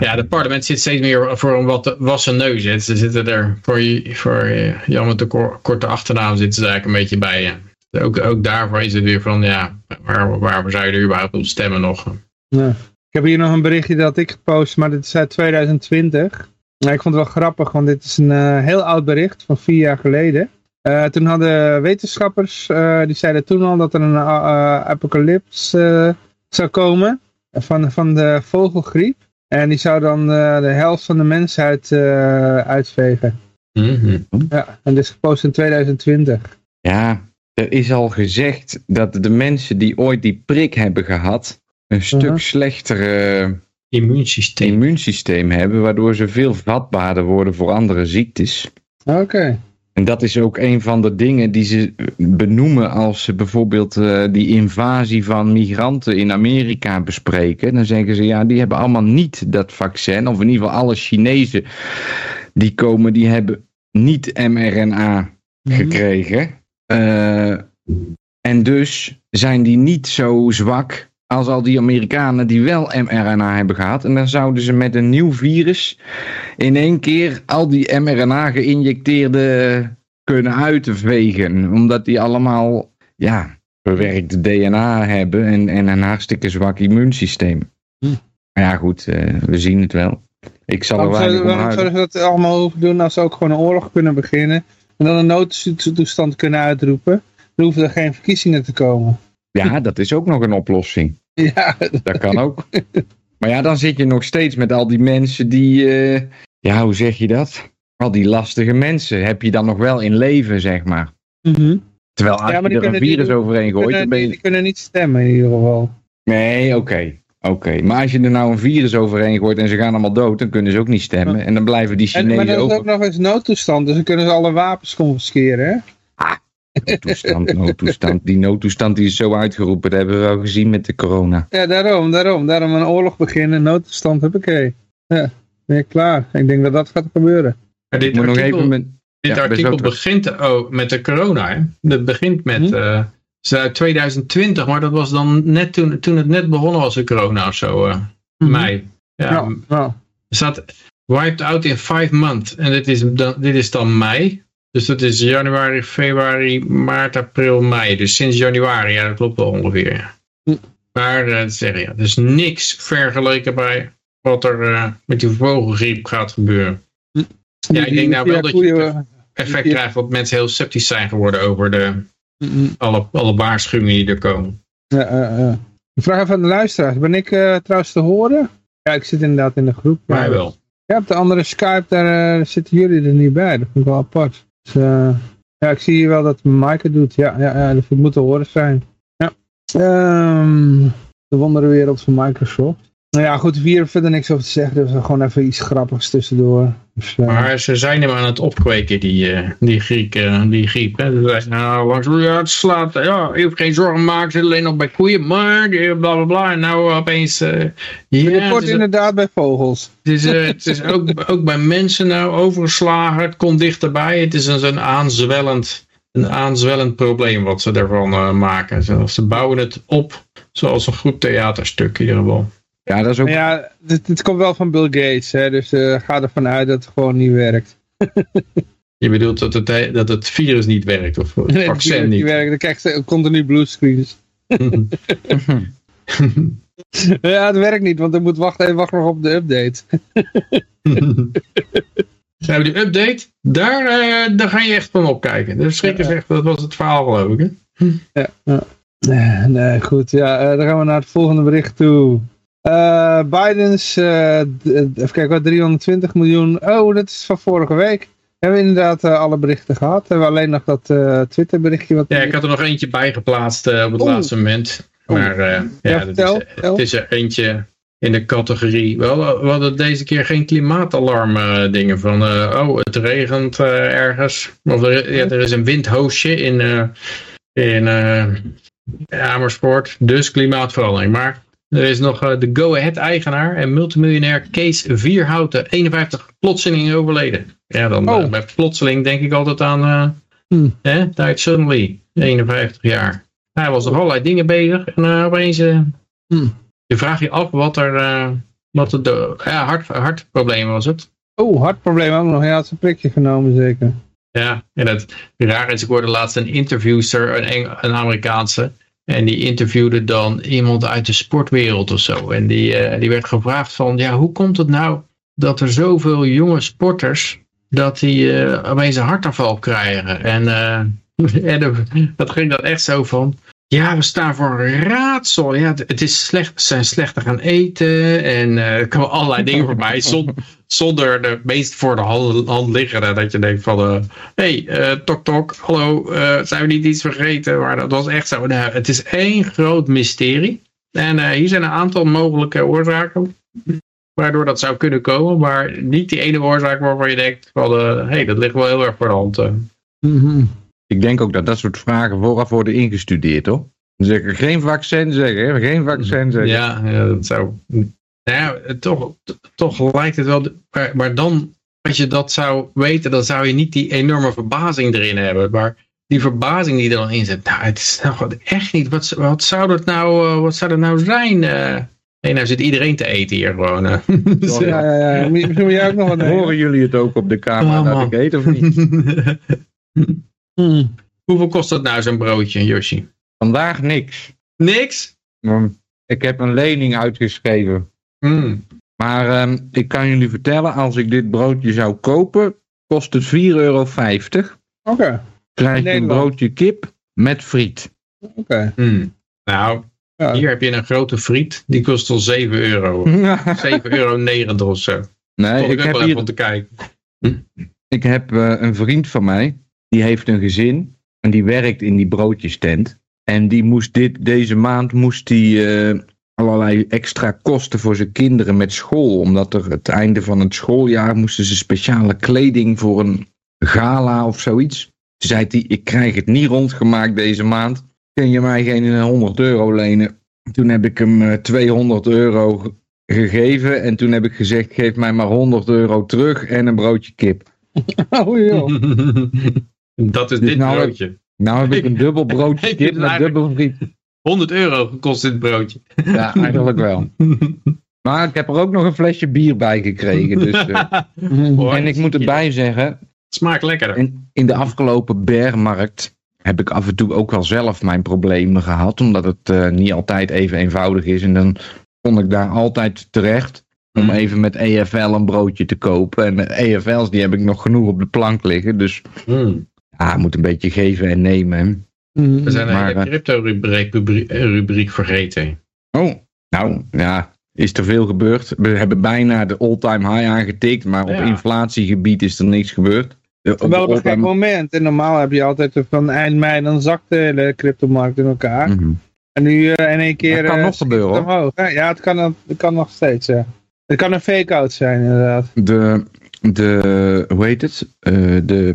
S3: Ja, het parlement zit steeds meer voor een wat wassen neus. Ze zitten er voor, voor Jan met de korte achternaam zitten ze eigenlijk een beetje bij. Ook, ook daarvoor is het weer van, ja, waar, waar zou je er überhaupt op stemmen nog?
S2: Ja. Ik heb hier nog een berichtje dat ik gepost, maar dit is uit 2020. ik vond het wel grappig, want dit is een uh, heel oud bericht van vier jaar geleden. Uh, toen hadden wetenschappers, uh, die zeiden toen al dat er een apocalyps zou komen van, van de vogelgriep. En die zou dan de helft van de mensheid uitvegen. Mm -hmm. Ja, en dit is gepost in 2020.
S1: Ja, er is al gezegd dat de mensen die ooit die prik hebben gehad, een stuk uh -huh. slechtere
S3: immuunsysteem.
S1: immuunsysteem hebben, waardoor ze veel vatbaarder worden voor andere ziektes.
S2: Oké.
S1: En dat is ook een van de dingen die ze benoemen als ze bijvoorbeeld uh, die invasie van migranten in Amerika bespreken. Dan zeggen ze ja, die hebben allemaal niet dat vaccin. Of in ieder geval alle Chinezen die komen, die hebben niet mRNA mm -hmm. Uh, en dus zijn die niet zo zwak als al die Amerikanen die wel mRNA hebben gehad. En dan zouden ze met een nieuw virus in één keer al die mRNA geïnjecteerde kunnen uitvegen. Omdat die allemaal, ja, bewerkt DNA hebben en, en een hartstikke zwak immuunsysteem. Hm. Maar ja goed, uh, we zien het wel. Ik zal
S2: waarom
S1: er
S2: Waarom zouden ze dat allemaal hoeven doen als ze ook gewoon een oorlog kunnen beginnen? En dan een noodtoestand kunnen uitroepen? Dan hoeven er geen verkiezingen te komen.
S1: Ja, dat is ook nog een oplossing. [laughs]
S2: Ja.
S1: Dat kan ook. Maar ja, dan zit je nog steeds met al die mensen die, uh, ja, hoe zeg je dat? Al die lastige mensen heb je dan nog wel in leven, zeg maar.
S2: Mm -hmm.
S1: Terwijl als
S2: ja,
S1: je er een virus
S2: die,
S1: overheen gooit,
S2: kunnen,
S1: dan ben je...
S2: Die kunnen niet stemmen in ieder geval.
S1: Nee, oké. Okay. Oké, okay. maar als je er nou een virus overheen gooit en ze gaan allemaal dood, dan kunnen ze ook niet stemmen. En dan blijven die Chinezen
S2: en, Maar dat is ook nog eens noodtoestand, dus dan kunnen ze alle wapens confisceren, hè?
S1: Ah, noodtoestand, noodtoestand. Die noodtoestand die is zo uitgeroepen, dat hebben we wel gezien met de corona.
S2: Ja, daarom, daarom. Daarom een oorlog beginnen, noodtoestand, heb ik Ja, ben je klaar. Ik denk dat dat gaat gebeuren.
S3: Maar dit
S1: Moet nog
S3: artikel,
S1: even met...
S3: dit
S1: Ja,
S3: artikel begint oh, met de corona. Hè? Dat begint met
S2: Hm?
S3: eh, ze uit 2020, maar dat was dan net toen, toen het net begonnen was, de corona of zo. eh,
S2: Mhm.
S3: Mei. Ja,
S2: Ja, ja.
S3: Er staat wiped out in five months. En dit is, dan, dit is dan mei. Dus dat is januari, februari, maart, april, mei. Dus sinds januari, ja, dat klopt wel ongeveer. ja.
S2: Hm.
S3: Maar je, dus niks vergeleken bij wat er eh, met die vogelgriep gaat gebeuren. Ja, ik denk nou wel dat je effect krijgt dat mensen heel sceptisch zijn geworden over de. Alle, alle waarschuwingen die er komen.
S2: Ja, ja, ja. Een vraag even aan de luisteraars. Ben ik eh, trouwens te horen? Ja, ik zit inderdaad in de groep.
S3: Maar wel.
S2: Ja, op de andere Skype, daar eh, zitten jullie er niet bij. Dat vind ik wel apart. Dus, eh, ja, ik zie hier wel dat Mike het doet. Ja, ja, ja, dus het moet te horen zijn. Ja. Ehm, de wonderenwereld van Microsoft. Nou ja, goed, hier verder niks over te zeggen. Dus gewoon even iets grappigs tussendoor. Dus, eh,
S3: Maar ze zijn hem aan het opkweken, die, eh, die Griek, eh, die griep. Hè. Ze zeggen, nou, langs ja, het slaat, ja, je hoeft geen zorgen maken, zit alleen nog bij koeien, maar eh, bla bla bla. En nou opeens, ja,
S2: het
S3: het
S2: wordt
S3: is,
S2: inderdaad bij vogels.
S3: het is, het is ook, ook bij mensen nou overgeslagen, het komt dichterbij. Het is een, aanzwellend, een aanzwellend probleem wat ze daarvan eh, maken. Ze, ze bouwen het op zoals een goed theaterstuk in ieder geval.
S1: Ja, dat is ook...
S2: Ja, dit, dit komt wel van Bill Gates. Hè, dus eh, ga ervan uit dat het gewoon niet werkt. [laughs]
S3: Je bedoelt dat het, dat het virus niet werkt, of het
S2: Nee, het
S3: vaccin niet.
S2: werkt. Dan krijg je continu bluescreens. [laughs] Ja, het werkt niet, want er moet wachten, even wachten nog op de update. [laughs]
S3: Ze hebben die update, daar, eh, daar ga je echt van opkijken. Dus schrikken
S2: Ja.
S3: ze echt, dat was het verhaal geloof ik. Hè?
S2: Ja, ja. Nee, nee, goed. Ja, eh, dan gaan we naar het volgende bericht toe. Eh, Biden's, d- even kijken wat, 320 miljoen. Oh, dat is van vorige week. Hebben we inderdaad eh, alle berichten gehad. Hebben we alleen nog dat Twitter berichtje wat...
S3: Ja, ik had er nog eentje bij geplaatst op het
S2: Oeh.
S3: laatste moment. Maar
S2: Ja,
S3: ja,
S2: vertel,
S3: is, het is er eentje in de categorie. Wel, we hadden deze keer geen klimaatalarm dingen van. oh, het regent ergens. Of er, ja, er is een windhoosje in, in Amersfoort. Dus klimaatverandering. Maar er is nog eh, de Go-Ahead eigenaar en multimiljonair Kees Vierhouten. 51 plotseling overleden. Ja, dan
S2: Oh.
S3: eh, bij plotseling denk ik altijd aan... eh
S2: Hmm.
S3: hè, Died Suddenly. 51 jaar. Hij was nog allerlei dingen bezig. En opeens...
S2: Hmm.
S3: je vraagt je af wat er... Wat het, ja, hart, hartprobleem was het.
S2: Oh, hartprobleem ook nog. Hij had zijn prikje genomen zeker.
S3: Ja, en het raar is, ik hoorde laatst een interviewster, een, een Amerikaanse. En die interviewde dan iemand uit de sportwereld of zo. En die, uh, die werd gevraagd van, ja, hoe komt het nou dat er zoveel jonge sporters, dat die uh, opeens een hartaanval krijgen? En, uh, [laughs] en dat ging dan echt zo van, ja, we staan voor een raadsel. Ja, het is slecht, zijn slechter gaan eten en uh, er komen allerlei dingen voorbij zonder, [laughs] zonder de meest voor de hand, hand liggende. Dat je denkt van, hé, uh, hey, uh, tok tok, hallo, zijn we niet iets vergeten? Maar dat was echt zo. Nou, het is één groot mysterie. En hier zijn een aantal mogelijke oorzaken waardoor dat zou kunnen komen. Maar niet die ene oorzaak waarvan je denkt van, hé, hey, dat ligt wel heel erg voor de hand.
S1: Mm -hmm. Ik denk ook dat dat soort vragen vooraf worden ingestudeerd, hoor. Dan zeg ik geen vaccin zeggen, geen vaccin zeggen.
S3: Ja, ja dat zou... Nou ja, toch, toch lijkt het wel... Maar, maar dan, als je dat zou weten, dan zou je niet die enorme verbazing erin hebben. Maar die verbazing die er dan in zit, nou, het is nou echt niet... Wat, wat, zou, dat nou, wat zou dat nou zijn... Uh, Nee, nou zit iedereen te eten hier gewoon. [laughs] Uh.
S2: ja, ja, ja. Misschien jij ook nog wat [laughs]
S1: Horen jullie het ook op de kamer oh, dat ik eet of niet? [laughs]
S3: Hmm. Hoeveel kost dat nou zo'n broodje, Yoshi?
S1: Vandaag niks.
S3: Niks?
S1: Ik heb een lening uitgeschreven.
S3: Hmm.
S1: Maar um, ik kan jullie vertellen, als ik dit broodje zou kopen, kost het 4,50 euro. Oké.
S2: Okay.
S1: Krijg je een broodje kip met friet.
S2: Oké. Okay.
S3: Hmm. Nou, ja. hier heb je een grote friet, die kost al 7 euro. [laughs] 7,90 euro of zo.
S1: Nee, ik,
S3: ik
S1: heb
S3: wel
S1: hier...
S3: even om te kijken.
S1: Ik heb uh, een vriend van mij, die heeft een gezin en die werkt in die broodjestent. En die moest dit, deze maand moest die, uh, allerlei extra kosten voor zijn kinderen met school. Omdat er het einde van het schooljaar moesten ze speciale kleding voor een gala of zoiets. Toen zei hij, ik krijg het niet rondgemaakt deze maand. Kun je mij geen 100 euro lenen? Toen heb ik hem uh, 200 euro gegeven. En toen heb ik gezegd, geef mij maar 100 euro terug en een broodje kip. [laughs]
S2: Oh joh. [laughs]
S3: Dat is dus dit
S1: nou
S3: broodje.
S1: Heb, nou heb ik een [laughs] dubbel broodje kip met dubbel friet.
S3: 100 euro kost dit broodje.
S1: Ja, eigenlijk wel. [laughs] Maar ik heb er ook nog een flesje bier bij gekregen. Dus, [laughs] uh, en ik moet erbij zeggen.
S3: Smaakt lekker.
S1: In, in de afgelopen bearmarkt heb ik af en toe ook wel zelf mijn problemen gehad. Omdat het uh, niet altijd even eenvoudig is. En dan kon ik daar altijd terecht. Om mm. even met EFL een broodje te kopen. En EFL's die heb ik nog genoeg op de plank liggen. Dus
S3: mm.
S1: Ja, moet een beetje geven en nemen.
S3: Mm. We zijn een hele crypto-rubriek rubriek vergeten.
S1: Oh, nou ja, is er veel gebeurd. We hebben bijna de all-time high aangetikt. Maar op ja. inflatiegebied is er niks gebeurd.
S2: Wel op een gek moment. En normaal heb je altijd van eind mei, dan zakt de hele cryptomarkt in elkaar.
S1: Mm -hmm.
S2: En nu uh, in één keer...
S1: Dat kan
S2: uh,
S1: nog gebeuren hoor.
S2: Ja, het kan, het kan nog steeds, ja. Het kan een fake-out zijn, inderdaad.
S1: De, de hoe heet het? Uh, de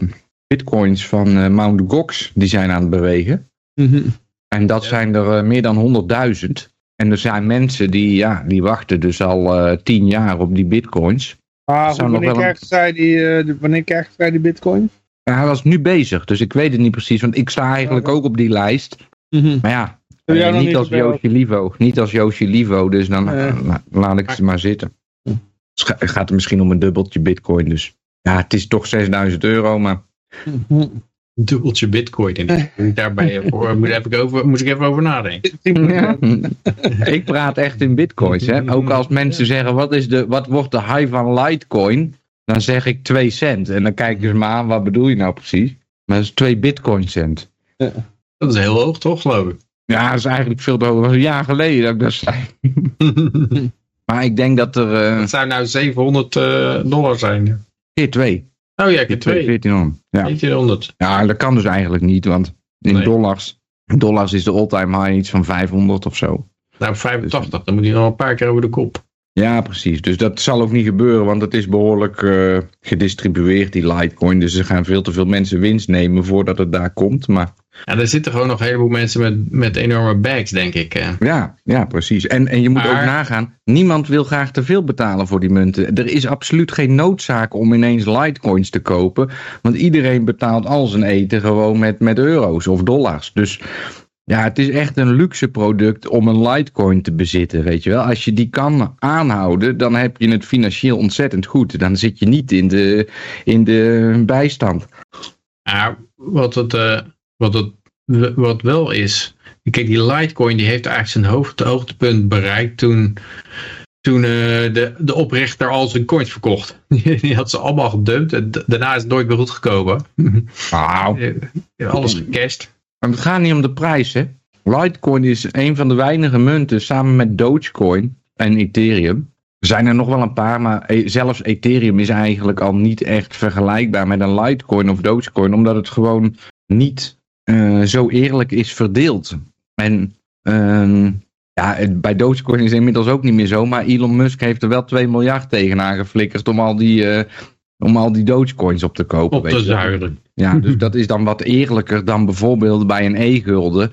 S1: bitcoins van uh, Mt. Gox, die zijn aan het bewegen.
S2: Mm -hmm.
S1: En dat ja. zijn er uh, meer dan 100.000. En er zijn mensen die, ja, die wachten dus al tien jaar op die bitcoins.
S2: Ah, wanneer krijgt zij die, wanneer krijgt zij die bitcoin?
S1: Ja, hij was nu bezig, dus ik weet het niet precies. Want ik sta eigenlijk ook op die lijst.
S2: Mm -hmm.
S1: Maar ja, niet, niet als Yoshi Livo. Niet als Yoshi Livo, dus dan la- laat ik ze maar zitten. Het gaat er misschien om een dubbeltje bitcoin, dus ja, het is toch 6000 euro, maar [laughs]
S3: Dubbeltje bitcoin. En [laughs] daarbij voor, moet, heb ik over, moest ik even over nadenken.
S1: ja. [laughs] ik praat echt in bitcoins. Hè? Ook als mensen zeggen, wat, is de, wat wordt de high van Litecoin? Dan zeg ik 2 cent. En dan kijken ze me aan, wat bedoel je nou precies? Maar dat is 2 bitcoin cent.
S3: Dat is heel hoog toch, geloof ik?
S1: Ja, dat is eigenlijk veel te hoog. Dat was een jaar geleden dat ik dat zei. maar ik denk dat er... Uh,
S3: Het zou nou 700 uh, dollar zijn.
S1: keer 2.
S3: Oh ja, keer 2.
S1: 1400. Ja.
S3: 1400.
S1: ja, dat kan dus eigenlijk niet, want in
S3: Nee.
S1: dollars, dollars is de all-time high iets van 500 of zo.
S3: Nou, 85. Dan moet hij nog een paar keer over de kop.
S1: Ja, precies. Dus dat zal ook niet gebeuren, want het is behoorlijk eh, gedistribueerd, die Litecoin. Dus er gaan veel te veel mensen winst nemen voordat het daar komt. Maar
S3: Ja, er zitten gewoon nog een heleboel mensen met, met enorme bags, denk ik. eh.
S1: ja, ja precies. En, en je moet
S3: Maar-
S1: ook nagaan, niemand wil graag te veel betalen voor die munten. Er is absoluut geen noodzaak om ineens Litecoins te kopen. Want iedereen betaalt al zijn eten gewoon met, met euro's of dollars. Dus ja, het is echt een luxe product om een Litecoin te bezitten, weet je wel. Als je die kan aanhouden, dan heb je het financieel ontzettend goed. Dan zit je niet in de, in de bijstand.
S3: Ja, wat het, uh, wat het wat wel is, kijk die Litecoin die heeft eigenlijk zijn hoogte, hoogtepunt bereikt toen, toen uh, de, de oprichter al zijn coins verkocht. [laughs] die had ze allemaal gedumpt en daarna is het nooit meer goed gekomen. [laughs]
S1: Wow.
S3: Alles gecashed.
S1: Maar het gaat niet om de prijs, hè. Litecoin is een van de weinige munten samen met Dogecoin en Ethereum. Er zijn er nog wel een paar, maar e- zelfs Ethereum is eigenlijk al niet echt vergelijkbaar met een Litecoin of Dogecoin, omdat het gewoon niet uh, zo eerlijk is verdeeld. En uh, ja, bij Dogecoin is het inmiddels ook niet meer zo, maar Elon Musk heeft er wel 2 miljard tegenaan geflikkerd om al die, uh, om al die Dogecoins op te kopen.
S3: Op te zuigen.
S1: Ja, [laughs] dus dat is dan wat eerlijker dan bijvoorbeeld bij een e-gulden.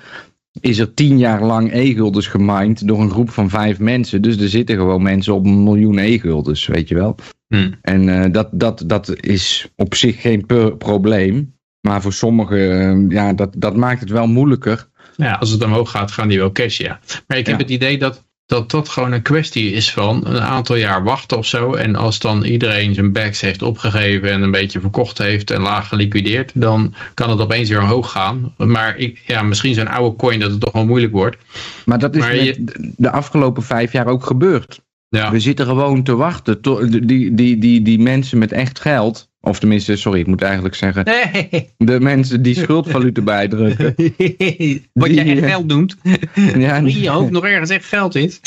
S1: Is er tien jaar lang e-guldens gemined door een groep van vijf mensen. Dus er zitten gewoon mensen op een miljoen e-guldens, weet je wel.
S3: Hmm.
S1: En uh, dat, dat, dat is op zich geen probleem. Maar voor sommigen, ja, dat, dat maakt het wel moeilijker.
S3: Ja, als het omhoog gaat, gaan die wel cashen, ja. Maar ik heb het idee dat, dat dat gewoon een kwestie is van een aantal jaar wachten of zo. En als dan iedereen zijn bags heeft opgegeven en een beetje verkocht heeft en laag geliquideerd, dan kan het opeens weer omhoog gaan. Maar ik, ja, misschien zo'n oude coin dat het toch wel moeilijk wordt.
S1: Maar dat is maar je, de afgelopen vijf jaar ook gebeurd.
S3: Ja.
S1: We zitten gewoon te wachten. Die, die, die, die mensen met echt geld, of tenminste, sorry, ik moet eigenlijk zeggen.
S3: Nee.
S1: De mensen die schuldvaluta [laughs] bijdrukken.
S3: Wat jij echt geld noemt. Ja, je hoofd nog ergens echt geld [laughs] is.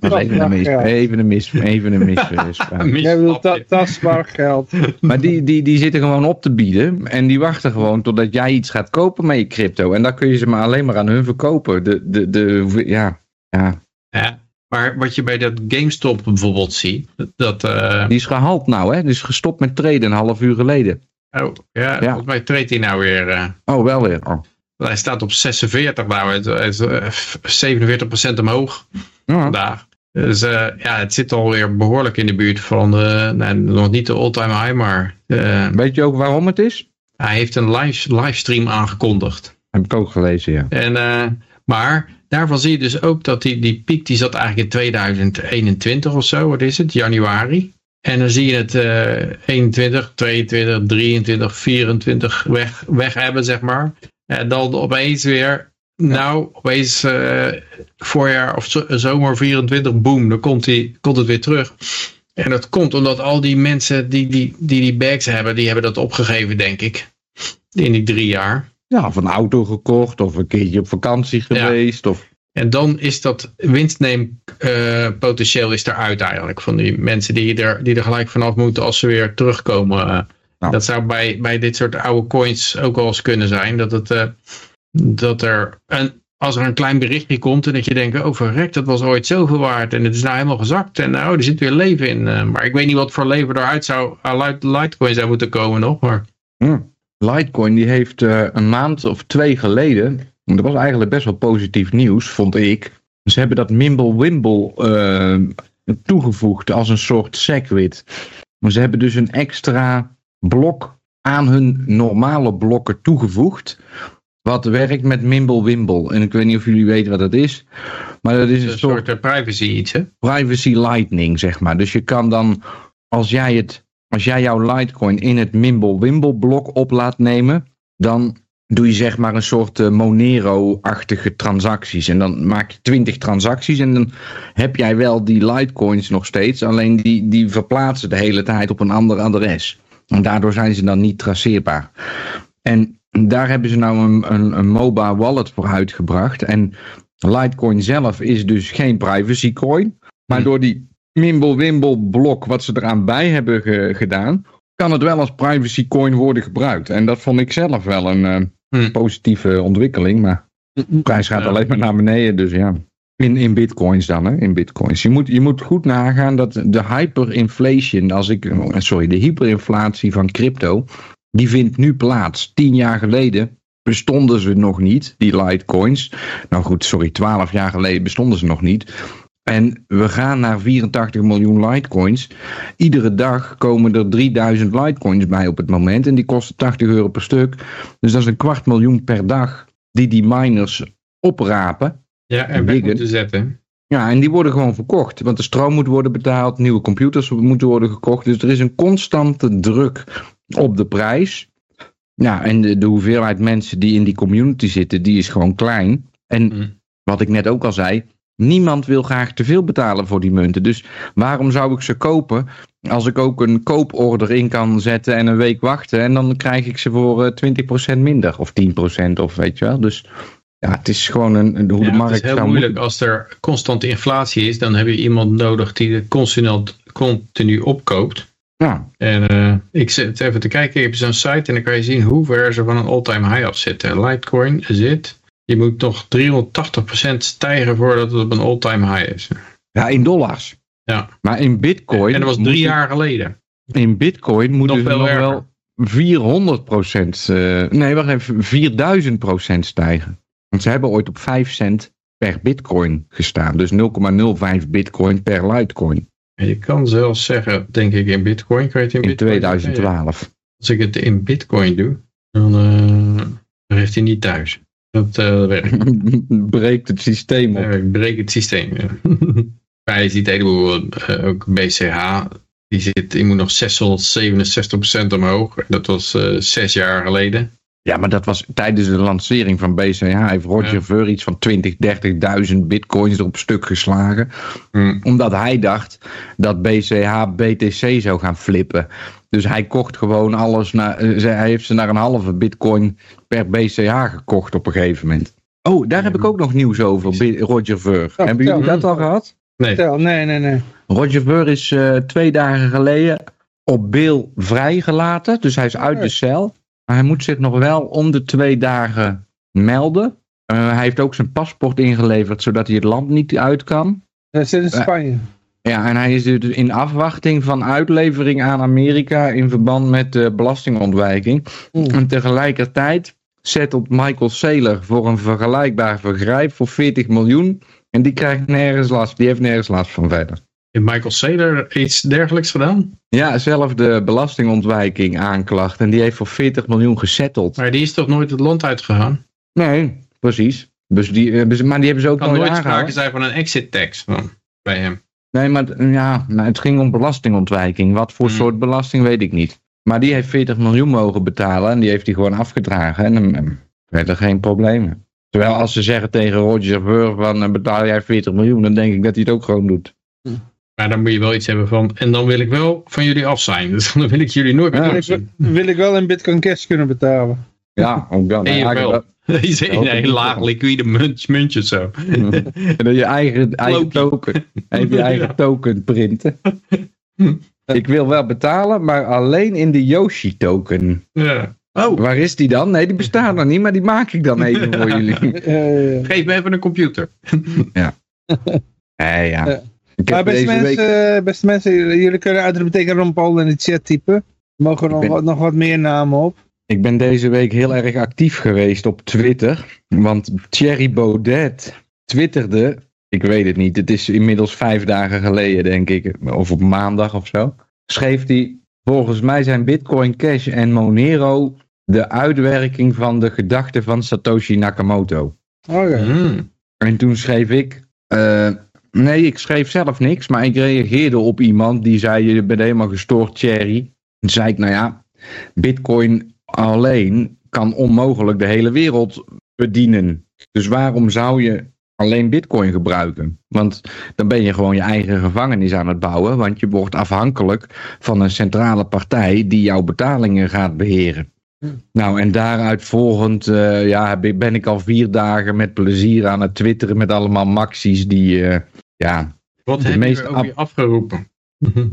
S1: even, een mis, even een mis. [laughs] Even een mis.
S2: Jij bedoelt ta tastbaar geld.
S1: Maar die, die, die zitten gewoon op te bieden. En die wachten gewoon totdat jij iets gaat kopen met je crypto. En dan kun je ze maar alleen maar aan hun verkopen. De, de, de, ja, ja.
S3: Ja. Maar wat je bij dat GameStop bijvoorbeeld ziet, dat... Uh...
S1: Die is gehaald nou, hè? Die is gestopt met traden een half uur geleden.
S3: Oh, ja, ja. volgens mij treedt hij nou weer... Uh...
S1: Oh, wel weer. Oh.
S3: Hij staat op 46 nou, is uh, 47% omhoog ja. vandaag. Dus uh, ja, het zit alweer behoorlijk in de buurt van, nou, nog niet de all-time high, maar...
S1: Weet je ook waarom het is?
S3: Hij heeft een live, livestream aangekondigd.
S1: Heb ik ook gelezen, ja.
S3: En, maar daarvan zie je dus ook dat die, die piek die zat eigenlijk in 2021 of zo, wat is het, januari. En dan zie je het uh, 21, 22, 23, 24 weg, weg hebben, zeg maar. En dan opeens weer, nou, opeens uh, voorjaar of zomer 24, boom, dan komt, die, komt het weer terug. En dat komt omdat al die mensen die die, die die bags hebben, die hebben dat opgegeven, denk ik. In die drie jaar.
S1: Ja, of een auto gekocht of een keertje op vakantie geweest.
S3: Ja.
S1: Of...
S3: En dan is dat winstneempotentieel uh, is eruit eigenlijk. Van die mensen die er, die er gelijk vanaf moeten als ze weer terugkomen. Nou. Dat zou bij, bij dit soort oude coins ook wel eens kunnen zijn. Dat, het, uh, dat er een, als er een klein berichtje komt en dat je denkt, oh verrek, dat was ooit zoveel waard. En het is nou helemaal gezakt. En nou, er zit weer leven in. maar ik weet niet wat voor leven eruit zou, uit Litecoin zou moeten komen nog. Maar...
S1: Hmm. Litecoin die heeft uh, een maand of twee geleden, dat was eigenlijk best wel positief nieuws, vond ik. Ze hebben dat Mimble-Wimble uh, toegevoegd als een soort SegWit. Ze hebben dus een extra blok aan hun normale blokken toegevoegd. Wat werkt met Mimble-Wimble. En ik weet niet of jullie weten wat dat is. Maar dat is een,
S3: een
S1: soort,
S3: soort privacy iets hè?
S1: Privacy lightning zeg maar. Dus je kan dan, als jij het als jij jouw Litecoin in het Mimble-Wimble blok op laat nemen, dan doe je zeg maar een soort uh, Monero-achtige transacties. En dan maak je 20 transacties en dan heb jij wel die Litecoins nog steeds, alleen die, die verplaatsen de hele tijd op een ander adres. En daardoor zijn ze dan niet traceerbaar. En daar hebben ze nou een, een, een mobile wallet voor uitgebracht. En Litecoin zelf is dus geen privacy coin. Maar door die Mimble-Wimble blok wat ze eraan bij hebben ge gedaan, kan het wel als privacy coin worden gebruikt. En dat vond ik zelf wel een uh, hmm. positieve ontwikkeling, maar de prijs gaat ja. alleen maar naar beneden, dus ja. In, in bitcoins dan, hè? In bitcoins. Je moet, je moet goed nagaan dat de hyperinflation, als ik, sorry, de hyperinflatie van crypto, die vindt nu plaats. Tien jaar geleden bestonden ze nog niet, die Litecoins. Nou goed, sorry, twaalf jaar geleden bestonden ze nog niet. En we gaan naar 84 miljoen Litecoins. Iedere dag komen er 3000 Litecoins bij op het moment. En die kosten 80 euro per stuk. Dus dat is een kwart miljoen per dag die die miners oprapen.
S3: Ja, en weg moeten zetten.
S1: Ja, en die worden gewoon verkocht. Want de stroom moet worden betaald, nieuwe computers moeten worden gekocht. Dus er is een constante druk op de prijs. Ja, en de, de hoeveelheid mensen die in die community zitten, die is gewoon klein. En mm. wat ik net ook al zei, niemand wil graag te veel betalen voor die munten. Dus waarom zou ik ze kopen als ik ook een kooporder in kan zetten en een week wachten en dan krijg ik ze voor 20% eh, minder of 10% of weet je wel. Dus ja, het is gewoon een, een hoe de markt
S3: Het is heel moeilijk als er constante inflatie is, dan heb je iemand nodig die het continu, continu opkoopt. Ja. En uh, ik zit even te kijken, ik heb zo'n site en dan kan je zien hoe ver ze van een all-time high af zitten. Litecoin zit, je moet nog 380% stijgen voordat het op een all-time high is.
S1: Ja, in dollars.
S3: Ja.
S1: Maar in bitcoin...
S3: En dat was drie jaar geleden.
S1: In bitcoin moeten ze nog wel 400 procent... Uh, nee, wacht even, 4000 procent stijgen. Want ze hebben ooit op 5 cent per bitcoin gestaan. Dus 0,05 bitcoin per litecoin.
S3: Je kan zelfs zeggen, denk ik, in bitcoin. Kan je het in,
S1: in 2012.
S3: Als ik het in bitcoin doe, dan uh, heeft hij niet thuis. Dat uh, werkt. [laughs]
S1: breekt het systeem op.
S3: Ja, breekt het systeem, ja. [laughs] Maar je ziet heleboel, uh, ook BCH, die, zit, moet nog 667% omhoog. Dat was uh, zes jaar geleden.
S1: Ja, maar dat was tijdens de lancering van BCH. Heeft Roger ja. Ver iets van 20, 30.000 bitcoins erop stuk geslagen. Mm. Omdat hij dacht dat BCH BTC zou gaan flippen. Dus hij kocht gewoon alles. Naar, hij heeft ze naar een halve bitcoin per BCH gekocht op een gegeven moment. Oh, daar heb ik ook nog nieuws over, Roger Ver. Oh, Hebben jullie dat al gehad?
S2: Nee. nee, nee, nee.
S1: Roger Ver is uh, twee dagen geleden op bail vrijgelaten. Dus hij is uit de cel. Maar hij moet zich nog wel om de twee dagen melden. Uh, hij heeft ook zijn paspoort ingeleverd, zodat hij het land niet uit kan.
S2: Hij zit in Spanje.
S1: Ja, en hij is dus in afwachting van uitlevering aan Amerika in verband met de belastingontwijking. En tegelijkertijd zet op Michael Saylor voor een vergelijkbaar vergrijp voor 40 miljoen. En die krijgt nergens last, die heeft nergens last van verder.
S3: Heeft Michael Saylor iets dergelijks gedaan?
S1: Ja, zelf de belastingontwijking aanklacht. En die heeft voor 40 miljoen gesetteld.
S3: Maar die is toch nooit het land uitgegaan?
S1: Nee, precies. Dus die, maar die hebben ze ook
S3: kan
S1: nooit,
S3: nooit sprake zijn van een exit tax van, bij hem.
S1: Nee, maar ja, maar het ging om belastingontwijking. Wat voor hmm. soort belasting weet ik niet. Maar die heeft 40 miljoen mogen betalen en die heeft hij gewoon afgedragen. En dan werden geen problemen. Terwijl als ze zeggen tegen Roger Ver van eh, betaal jij 40 miljoen, dan denk ik dat hij het ook gewoon doet.
S3: Maar dan moet je wel iets hebben van, en dan wil ik wel van jullie af zijn. [laughs] Dus dan wil ik jullie nooit meer
S2: ja, wil ik wel in Bitcoin Cash kunnen betalen.
S1: Ja, ook dan. [laughs]
S3: En je zit in een laag liquide munt, muntje zo. [laughs]
S1: en dan je eigen, [laughs] eigen token. En je eigen token printen. ik wil wel betalen, maar alleen in de Yoshi token.
S3: Ja.
S1: Oh. Waar is die dan? Nee, die bestaat nog niet, maar die maak ik dan even voor jullie.
S3: Geef me even een computer.
S1: ja. Nee, ja.
S2: Maar beste mensen, beste mensen, jullie kunnen uitroepteken Ron Paul in de chat typen. Er mogen nog, wat, nog wat meer namen op.
S1: Ik ben deze week heel erg actief geweest op Twitter. Want Thierry Baudet twitterde, ik weet het niet, het is inmiddels vijf dagen geleden denk ik, of op maandag of zo. Schreef hij, volgens mij zijn Bitcoin Cash en Monero de uitwerking van de gedachten van Satoshi Nakamoto.
S2: Okay.
S1: Hmm. En toen schreef ik, uh, Nee, ik schreef zelf niks, maar ik reageerde op iemand die zei, je bent helemaal gestoord, Cherry. Toen zei ik, nou ja, bitcoin alleen kan onmogelijk de hele wereld bedienen. Dus waarom zou je alleen bitcoin gebruiken? Want dan ben je gewoon je eigen gevangenis aan het bouwen, want je wordt afhankelijk van een centrale partij die jouw betalingen gaat beheren. Hm. Nou, en daaruit volgend uh, ja, ben ik al vier dagen met plezier aan het twitteren met allemaal maxies die, uh, ja,
S3: Wat de meest afgeroepen?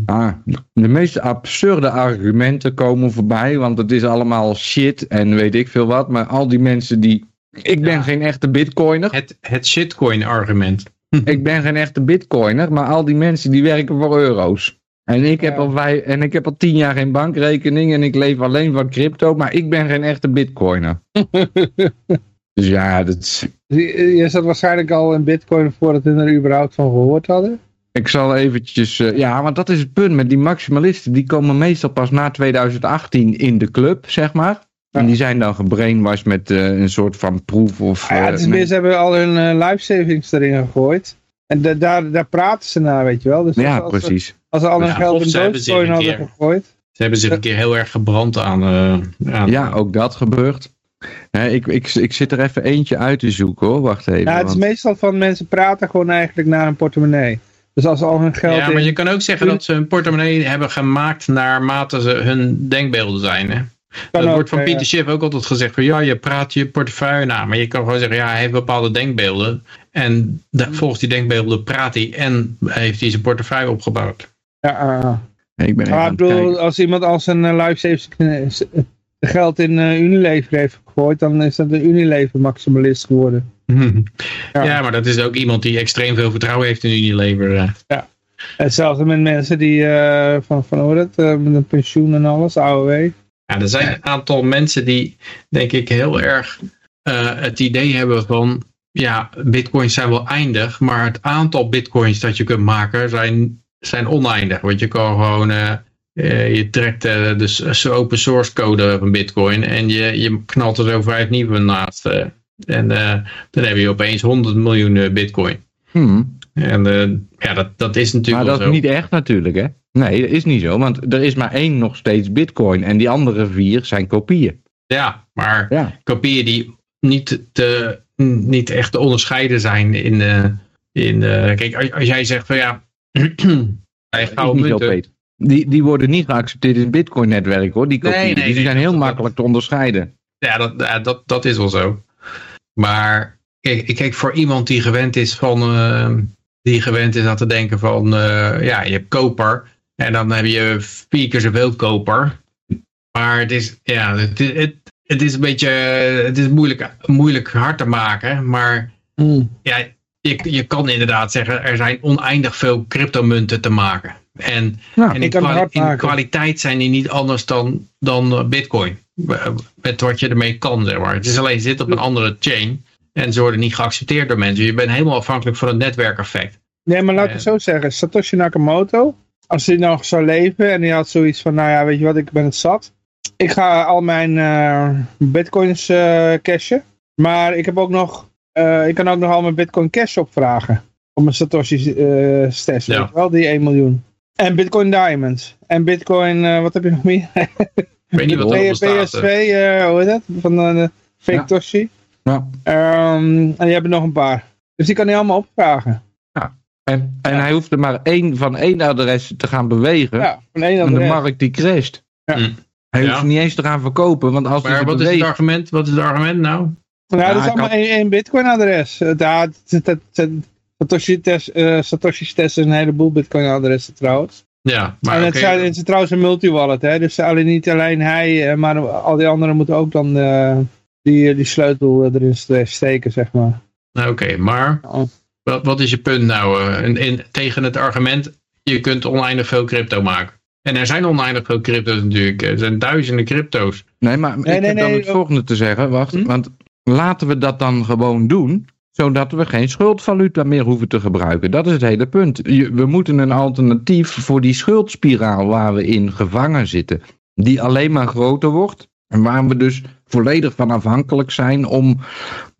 S1: Ah, de meest absurde argumenten komen voorbij, want het is allemaal shit en weet ik veel wat. Maar al die mensen die... Ik ben geen echte bitcoiner.
S3: Het, het shitcoin argument. [laughs]
S1: ik ben geen echte bitcoiner, maar al die mensen die werken voor euro's. En ik, heb al vijf, en ik heb al tien jaar geen bankrekening en ik leef alleen van crypto, maar ik ben geen echte bitcoiner. [laughs] dus ja, dat is...
S2: Je zat waarschijnlijk al in bitcoin voordat we er überhaupt van gehoord hadden?
S1: Ik zal eventjes... Uh, ja, want dat is het punt met die maximalisten. Die komen meestal pas na 2018 in de club, zeg maar. En die zijn dan gebrainwashed met een soort van proef of...
S2: ja, het is meer, ze hebben al hun life savings erin gegooid. En daar, daar praten ze naar, weet je wel. Dus
S1: ja,
S2: als,
S1: precies.
S2: Als ze al hun geld in Dogecoin hadden gegooid.
S3: Ze hebben zich een keer heel erg gebrand aan... aan
S1: ja, ook dat gebeurt. Ik, ik, ik zit er even eentje uit te zoeken hoor, wacht even.
S2: Ja, het is meestal van mensen praten gewoon eigenlijk naar een portemonnee. Dus als ze al hun geld...
S3: Ja, maar je kan ook zeggen dat ze hun portemonnee hebben gemaakt naarmate ze hun denkbeelden zijn. Hè? dat wordt van Pieter Schiff ook altijd gezegd van ja, je praat je portefeuille na. Maar je kan gewoon zeggen, ja, hij heeft bepaalde denkbeelden. En volgens die denkbeelden praat hij en heeft hij zijn portefeuille opgebouwd.
S2: Ja, uh, ik ben maar ik bedoel, als iemand als een uh, geld in uh, Unilever heeft gegooid, dan is dat een Unilever maximalist geworden.
S3: Ja. ja. maar dat is ook iemand die extreem veel vertrouwen heeft in Unilever.
S2: Ja. Hetzelfde met mensen die uh, van, van hoe dat, uh, met een pensioen en alles, AOW.
S3: Ja, er zijn een aantal mensen die, denk ik, heel erg het idee hebben van, ja, bitcoins zijn wel eindig, maar het aantal bitcoins dat je kunt maken zijn, zijn oneindig. Want je kan gewoon je trekt uh, de open source code van Bitcoin en je, je knalt er zo vijf nieuwe naast. En dan heb je opeens 100 miljoen Bitcoin.
S1: Hmm.
S3: En ja, dat, dat is natuurlijk.
S1: Maar dat is niet echt natuurlijk, hè? Nee, dat is niet zo, want er is maar één nog steeds Bitcoin en die andere vier zijn kopieën.
S3: Ja, maar ja. kopieën die niet, te, niet echt te onderscheiden zijn in. in kijk, als, jij zegt van ja. [clears throat]
S1: Hij gouden munten. Die, die worden niet geaccepteerd in het Bitcoin-netwerk hoor, die kopieën. Nee, die zijn heel makkelijk te onderscheiden.
S3: Ja, dat, dat, dat is wel zo. Maar kijk, kijk voor iemand die gewend is van uh, die gewend is aan te denken van uh, ja, je hebt koper en dan heb je vier keer zoveel koper. Maar het is, ja, het, het, het is een beetje, het is moeilijk, moeilijk hard te maken. Maar mm. ja, je, je kan inderdaad zeggen, er zijn oneindig veel cryptomunten te maken. En,
S2: nou,
S3: en in, kwaliteit zijn die niet anders dan, dan eh, bitcoin. Met wat je ermee kan, zeg maar. Het is alleen zit op een andere chain. En ze worden niet geaccepteerd door mensen. Je bent helemaal afhankelijk van het netwerkeffect.
S2: Nee, maar laat ik het zo zeggen. Satoshi Nakamoto, als hij nog zou leven en hij had zoiets van, nou ja, weet je wat, ik ben het zat. Ik ga al mijn uh, bitcoins uh, cashen. Maar ik heb ook nog, uh, ik kan ook nog al mijn bitcoin cash opvragen. Om mijn Satoshi uh, stash, ja. wel, die 1 miljoen. En Bitcoin Diamonds. En Bitcoin, wat heb je nog meer? [laughs]
S3: Ik weet niet wat er
S2: BSV, uh, hoe heet dat? Van de uh, Fake ja. Toshi. Ja. Um, en die hebben nog een paar. Dus die kan hij allemaal opvragen.
S1: Ja. En, en ja. hij hoeft er maar één van één adres te gaan bewegen. Ja, van één adres. En de markt die crasht. Ja. Mm. Hij hoeft niet eens te gaan verkopen. Want als
S3: maar wat beweegt... is het argument? Wat is het argument nou?
S2: Nou, dat is allemaal één, één bitcoin adres. Ja, het, het, het, Satoshi, test, uh, Satoshi's testen een heleboel bitcoin adressen trouwens.
S3: Ja,
S2: maar en het, okay. zijn, het is trouwens een multiwallet, hè? dus alleen, niet alleen hij, eh, maar al die anderen moeten ook dan uh, die, die sleutel erin steken, zeg maar.
S3: Nou, oké, okay, maar wat, wat is je punt nou in, in, tegen het argument, je kunt oneindig veel crypto maken? En er zijn oneindig veel crypto's natuurlijk, er zijn duizenden crypto's.
S1: Nee, maar nee, ik nee, heb nee, dan het volgende te zeggen, wacht, hm? want laten we dat dan gewoon doen zodat we geen schuldvaluta meer hoeven te gebruiken. Dat is het hele punt. We moeten een alternatief voor die schuldspiraal waar we in gevangen zitten. Die alleen maar groter wordt. En waar we dus volledig van afhankelijk zijn om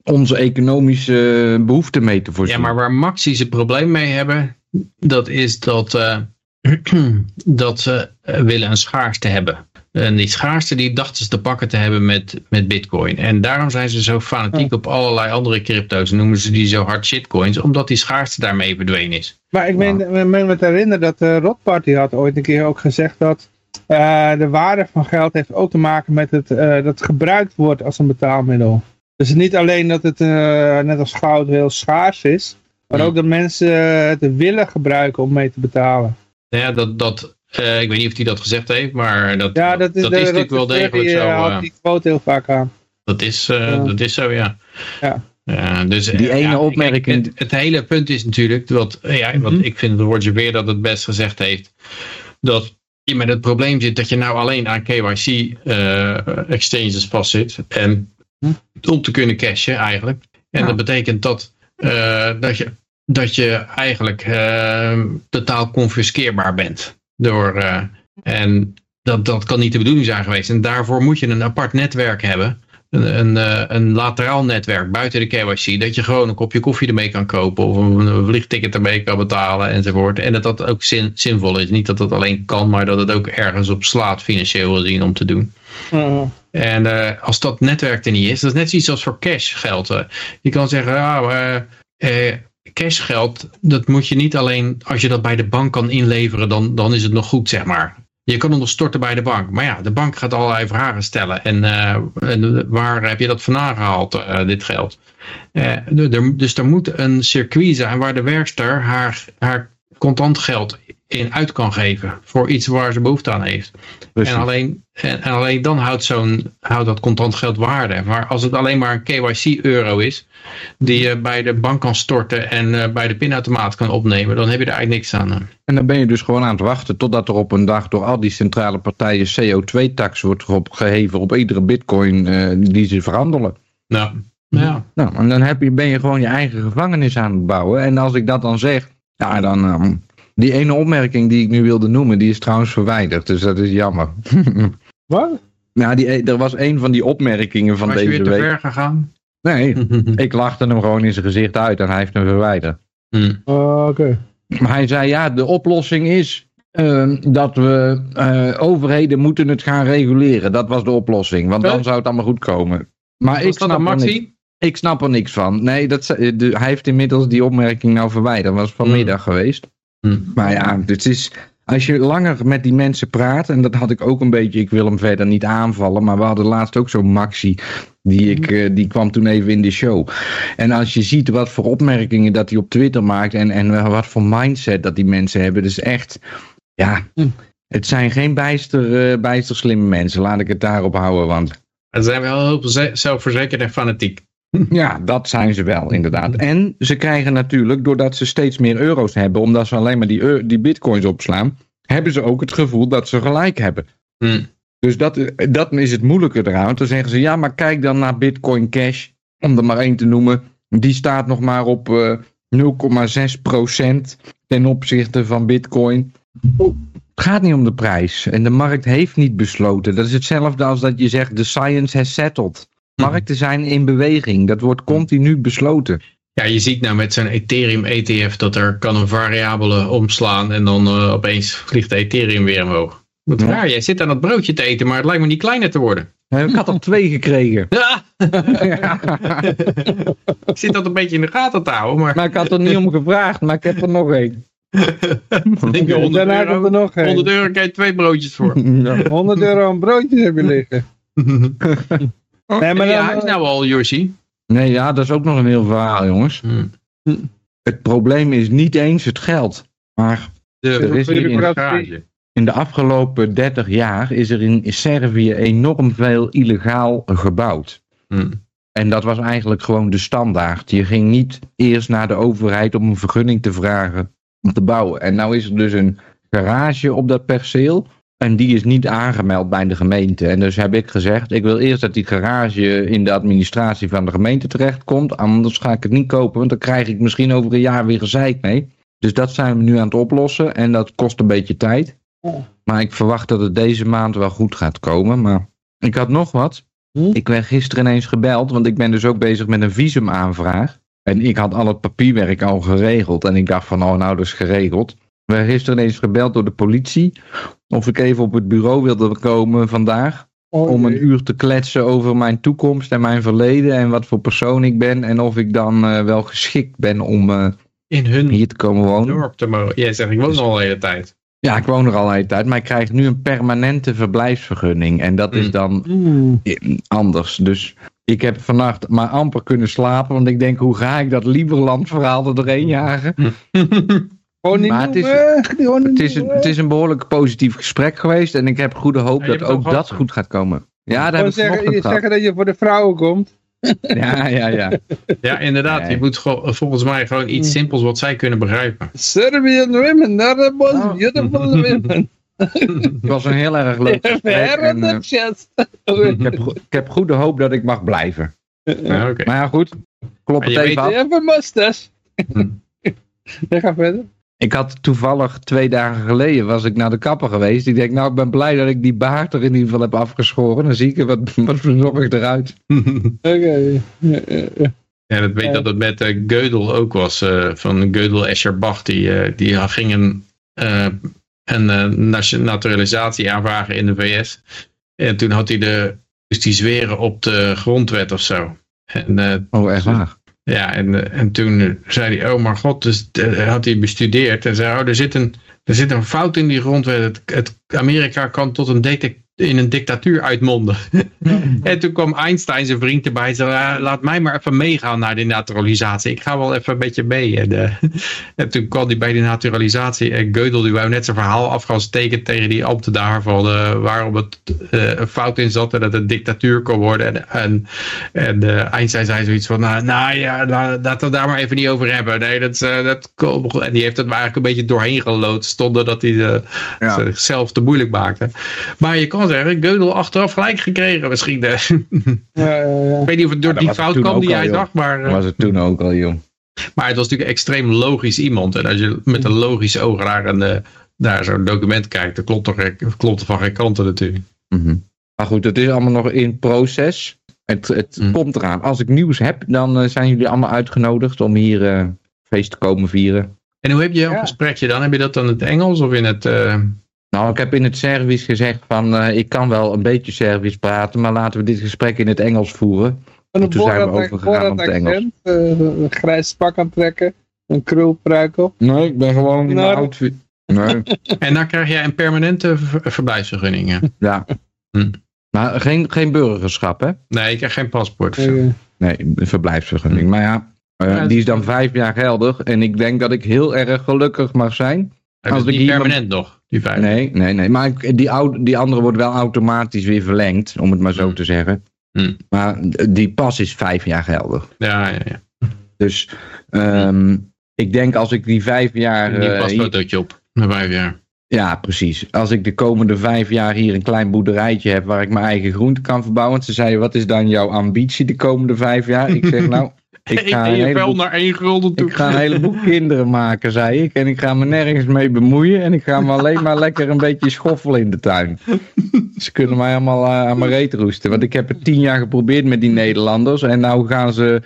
S1: onze economische behoeften mee te voorzien.
S3: Ja, maar waar Maxi zijn probleem mee hebben, dat is dat, uh, [clears throat] dat ze willen een schaarste hebben. En die schaarste die dachten ze te pakken te hebben met, met bitcoin. En daarom zijn ze zo fanatiek op allerlei andere crypto's. Noemen ze die zo hard shitcoins. Omdat die schaarste daarmee verdwenen is.
S2: Maar ik meen, wow. meen me te herinneren dat de Rot Party had ooit een keer ook gezegd dat... Uh, de waarde van geld heeft ook te maken met het, uh, dat het gebruikt wordt als een betaalmiddel. Dus niet alleen dat het uh, net als goud heel schaars is. Maar ook dat mensen het willen gebruiken om mee te betalen.
S3: Ja, dat, dat uh, ik weet niet of hij dat gezegd heeft, maar dat, ja, dat is, dat is natuurlijk wel degelijk die, zo.
S2: Uh, haalt die quote heel vaak aan.
S3: Dat is, uh, ja. dat is zo, ja.
S2: ja.
S3: dus,
S1: die ene opmerking.
S3: Het, het, hele punt is natuurlijk, dat, ja, want mm-hmm. ik vind dat Roger Weer dat het best gezegd heeft, dat je met het probleem zit dat je nou alleen aan KYC exchanges vastzit. En mm-hmm. om te kunnen cashen eigenlijk. En dat betekent dat, dat, je, dat je eigenlijk totaal confiskeerbaar bent. Door, uh, en dat, dat kan niet de bedoeling zijn geweest. En daarvoor moet je een apart netwerk hebben een, een, eh, een lateraal netwerk buiten de KYC, dat je gewoon een kopje koffie ermee kan kopen of een vliegticket ermee kan betalen enzovoort. En dat dat ook zin, zinvol is. Niet dat dat alleen kan, maar dat het ook ergens op slaat financieel gezien om te doen. En uh, als dat netwerk er niet is, dat is net zoiets als voor cashgeld. Uh. Je kan zeggen, ja, uh, cashgeld, dat moet je niet alleen, als je dat bij de bank kan inleveren, dan, dan is het nog goed, zeg maar. Je kan onderstorten bij de bank. Maar ja, de bank gaat allerlei vragen stellen. En, en waar heb je dat vandaan gehaald, uh, dit geld? Uh, dus er moet een circuit zijn waar de werkster haar, haar contant geld in uit kan geven. Voor iets waar ze behoefte aan heeft. En alleen, en, en, alleen dan houdt, zo'n, houdt dat contant geld waarde. Maar als het alleen maar een KYC-euro is, die je bij de bank kan storten en uh, bij de pinautomaat kan opnemen, dan heb je er eigenlijk niks aan.
S1: En dan ben je dus gewoon aan het wachten totdat er op een dag door al die centrale partijen CO2-tax wordt opgeheven op iedere bitcoin uh, die ze verhandelen.
S3: Nou, ja.
S1: Nou, en dan heb je, ben je gewoon je eigen gevangenis aan het bouwen. En als ik dat dan zeg, ja, dan... Um, die ene opmerking die ik nu wilde noemen, die is trouwens verwijderd. Dus dat is jammer. [laughs]
S2: Wat?
S1: Nou, die, er was een van die opmerkingen van
S3: was
S1: deze
S3: week. Was
S1: je
S3: weer te ver gegaan?
S1: Nee, [laughs] ik lachte hem gewoon in zijn gezicht uit en hij heeft hem verwijderd.
S3: Hmm.
S2: Uh, Oké. Okay.
S1: Maar hij zei, ja, de oplossing is uh, dat we uh, overheden moeten het gaan reguleren. Dat was de oplossing, want dan zou het allemaal goed komen. Maar
S3: was
S1: ik snap, er niks, ik snap er niks van. Nee, dat, de, hij heeft inmiddels die opmerking nou verwijderd. Dat was vanmiddag hmm. geweest.
S3: Hmm.
S1: Maar ja, het is, als je langer met die mensen praat, en dat had ik ook een beetje, ik wil hem verder niet aanvallen, maar we hadden laatst ook zo'n Maxi, die, ik, uh, die kwam toen even in de show. En als je ziet wat voor opmerkingen dat hij op Twitter maakt en, en wat voor mindset dat die mensen hebben, dus echt, ja, het zijn geen bijster, uh, bijster slimme mensen, laat ik het daarop houden, want...
S3: Het zijn wel heel zelfverzekerd en fanatiek. [laughs]
S1: Ja, dat zijn ze wel, inderdaad. En ze krijgen natuurlijk, doordat ze steeds meer euro's hebben, omdat ze alleen maar die, die bitcoins opslaan, hebben ze ook het gevoel dat ze gelijk hebben.
S3: Hmm.
S1: Dus dat, dat is het moeilijke eraan. Dan zeggen ze, ja, maar kijk dan naar Bitcoin Cash, om er maar één te noemen. Die staat nog maar op uh, 0,6% ten opzichte van Bitcoin. Het gaat niet om de prijs. En de markt heeft niet besloten. Dat is hetzelfde als dat je zegt, the science has settled. Markten zijn in beweging. Dat wordt continu besloten.
S3: Ja, je ziet nou met zo'n Ethereum ETF dat er kan een variabele omslaan en dan uh, opeens vliegt de Ethereum weer omhoog. Wat raar, jij zit aan dat broodje te eten, maar het lijkt me niet kleiner te worden.
S1: Ik had er twee gekregen. [laughs]
S3: Ja. ik zit dat een beetje in de gaten te houden. Maar,
S1: maar ik had er niet om gevraagd, maar ik heb er nog één. [laughs]
S3: Ik 100
S2: Daarna
S3: euro,
S2: er nog
S3: 100 euro krijg je twee broodjes voor. [laughs]
S1: Ja.
S2: 100 euro een broodje hebben liggen.
S3: Nee, maar ja, is nou al, Yoshi.
S1: Nee, ja, dat is ook nog een heel verhaal, jongens.
S3: Hmm.
S1: Het probleem is niet eens het geld. Maar
S3: De,
S1: er is hier in,
S3: garage.
S1: in de afgelopen 30 jaar is er in Servië enorm veel illegaal gebouwd.
S3: Hmm.
S1: En dat was eigenlijk gewoon de standaard. Je ging niet eerst naar de overheid om een vergunning te vragen om te bouwen. En nou is er dus een garage op dat perceel. En die is niet aangemeld bij de gemeente. En dus heb ik gezegd, ik wil eerst dat die garage in de administratie van de gemeente terechtkomt. Anders ga ik het niet kopen, want dan krijg ik misschien over een jaar weer gezeik mee. Dus dat zijn we nu aan het oplossen en dat kost een beetje tijd. Maar ik verwacht dat het deze maand wel goed gaat komen. Maar ik had nog wat.
S2: Hm?
S1: Ik werd gisteren ineens gebeld, want ik ben dus ook bezig met een visumaanvraag. En ik had al het papierwerk al geregeld. En ik dacht van, oh nou, dat is geregeld. We gisteren ineens gebeld door de politie. Of ik even op het bureau wilde komen vandaag.
S2: Oh,
S1: om een uur te kletsen over mijn toekomst en mijn verleden. En wat voor persoon ik ben. En of ik dan eh, wel geschikt ben om eh,
S3: In hun
S1: hier te komen wonen.
S3: dorp te mogen. Jij zegt, ik woon al de hele tijd.
S1: Ja, ik woon er al een hele tijd. Maar ik krijg nu een permanente verblijfsvergunning. En dat is
S3: Mm.
S1: dan
S2: Mm.
S1: anders. Dus ik heb vannacht maar amper kunnen slapen. Want ik denk, hoe ga ik dat Lieberland verhaal er doorheen jagen? [laughs]
S2: Gewoon niet
S1: Maar het is-
S2: noemen, gewoon niet
S1: Het is, een, het is een behoorlijk positief gesprek geweest. En ik heb goede hoop
S3: Ja,
S1: dat ook dat
S3: gehad.
S1: goed gaat komen. Ja, daar heb ik
S2: zeggen,
S1: vanochtend
S2: je
S1: gehad.
S2: zeggen dat je voor de vrouwen komt. [laughs]
S1: Ja, ja, ja.
S3: Ja, inderdaad. Je moet gewoon- volgens mij gewoon iets
S2: Mm.
S3: simpels wat zij kunnen begrijpen.
S2: Serbian women, most
S1: Oh.
S2: beautiful women. [laughs]
S1: Het was een heel erg leuk gesprek. En, eh,
S2: chest.
S1: ik, heb, ik heb goede hoop dat ik mag blijven.
S3: Ja.
S1: Maar ja, goed. Klop
S3: Maar
S1: het even af.
S2: hebt een mustache.
S3: Hm. [laughs]
S2: Ja, ga verder.
S1: Ik had toevallig twee dagen geleden was ik naar de kapper geweest. Ik denk, nou, ik ben blij dat ik die baard er in ieder geval heb afgeschoren. Dan zie ik er wat, [laughs] wat verzorgd eruit. [laughs]
S2: Oké.
S3: Ja, dat weet dat het met uh, Gödel ook was. Uh, van Gödel Escherbach. Die, uh, die ging een, een naturalisatie aanvragen in de VS. En toen had hij de, dus die zweren op de grondwet of zo. En,
S1: oh, echt waar?
S3: Ja, en, en toen zei hij, oh maar god, dus had hij bestudeerd. En zei, oh, er zit een, er zit een fout in die grondwet. Het, het Amerika kan tot een in een dictatuur uitmonden. [laughs] en toen kwam Einstein zijn vriend erbij en zei, ah, laat mij maar even meegaan naar die naturalisatie. Ik ga wel even een beetje mee. En, uh, [laughs] en toen kwam hij bij die naturalisatie en Gödel die wou net zijn verhaal af gaan steken tegen die ambtenaar van uh, waarom het uh, een fout in zat en dat het een dictatuur kon worden. En, en, en Einstein zei zoiets van, nou, nou ja, nou, laten we daar maar even niet over hebben. Nee, dat, dat, en die heeft het maar eigenlijk een beetje doorheen gelood, zonder dat hij ja. zichzelf te moeilijk maakte. Maar je kan zeggen, Geudel achteraf gelijk gekregen misschien. Ja, ja, ja. Ik weet niet of het door die fout kwam die jij dacht, maar...
S1: was het toen ook al, joh.
S3: Maar het was natuurlijk een extreem logisch iemand. En als je met een logische oog naar, een, uh, naar zo'n document kijkt, dan klopt, toch, klopt er van geen kanten natuurlijk.
S1: Mm -hmm. Maar goed, het is allemaal nog in proces. Het, het mm. komt eraan. Als ik nieuws heb, dan uh, zijn jullie allemaal uitgenodigd om hier uh, feest te komen vieren.
S3: En hoe heb je een gesprekje dan? Heb je dat dan in het Engels of in het...
S1: Nou, ik heb in het Servisch gezegd van uh, ik kan wel een beetje Servisch praten, maar laten we dit gesprek in het Engels voeren.
S2: En toen zijn we overgegaan op het Engels. Uh, een grijs pak aantrekken, een krulpruik op.
S1: Nee, ik ben gewoon in mijn outfit. Nee. [laughs]
S3: en dan krijg jij een permanente ver verblijfsvergunning.
S1: Ja. Hm. Maar geen, geen burgerschap, hè?
S3: Nee, ik krijg geen paspoort.
S1: Nee, nee een verblijfsvergunning. Maar ja, uh, die is dan vijf jaar geldig. En ik denk dat ik heel erg gelukkig mag zijn.
S3: Als ik niet permanent nog? Die vijf.
S1: Nee, nee, nee. Maar die, oude, die andere wordt wel automatisch weer verlengd, om het maar zo hmm. te zeggen. Hmm. Maar die pas is vijf jaar geldig.
S3: Ja, ja, ja.
S1: Dus um, ik denk als ik die vijf jaar...
S3: Die pasfotootje uh, op, na vijf jaar.
S1: Ja, precies. Als ik de komende vijf jaar hier een klein boerderijtje heb waar ik mijn eigen groente kan verbouwen. Ze zeiden, wat is dan jouw ambitie de komende vijf jaar? Ik zeg, [laughs] nou,
S3: ik ga een heleboel, naar één gulden toe.
S1: Ik ga een heleboel kinderen maken, zei ik. En ik ga me nergens mee bemoeien. En ik ga me alleen maar lekker een beetje schoffelen in de tuin. Ze kunnen mij allemaal uh, aan mijn reet roesten. Want ik heb het tien jaar geprobeerd met die Nederlanders. En nou gaan ze,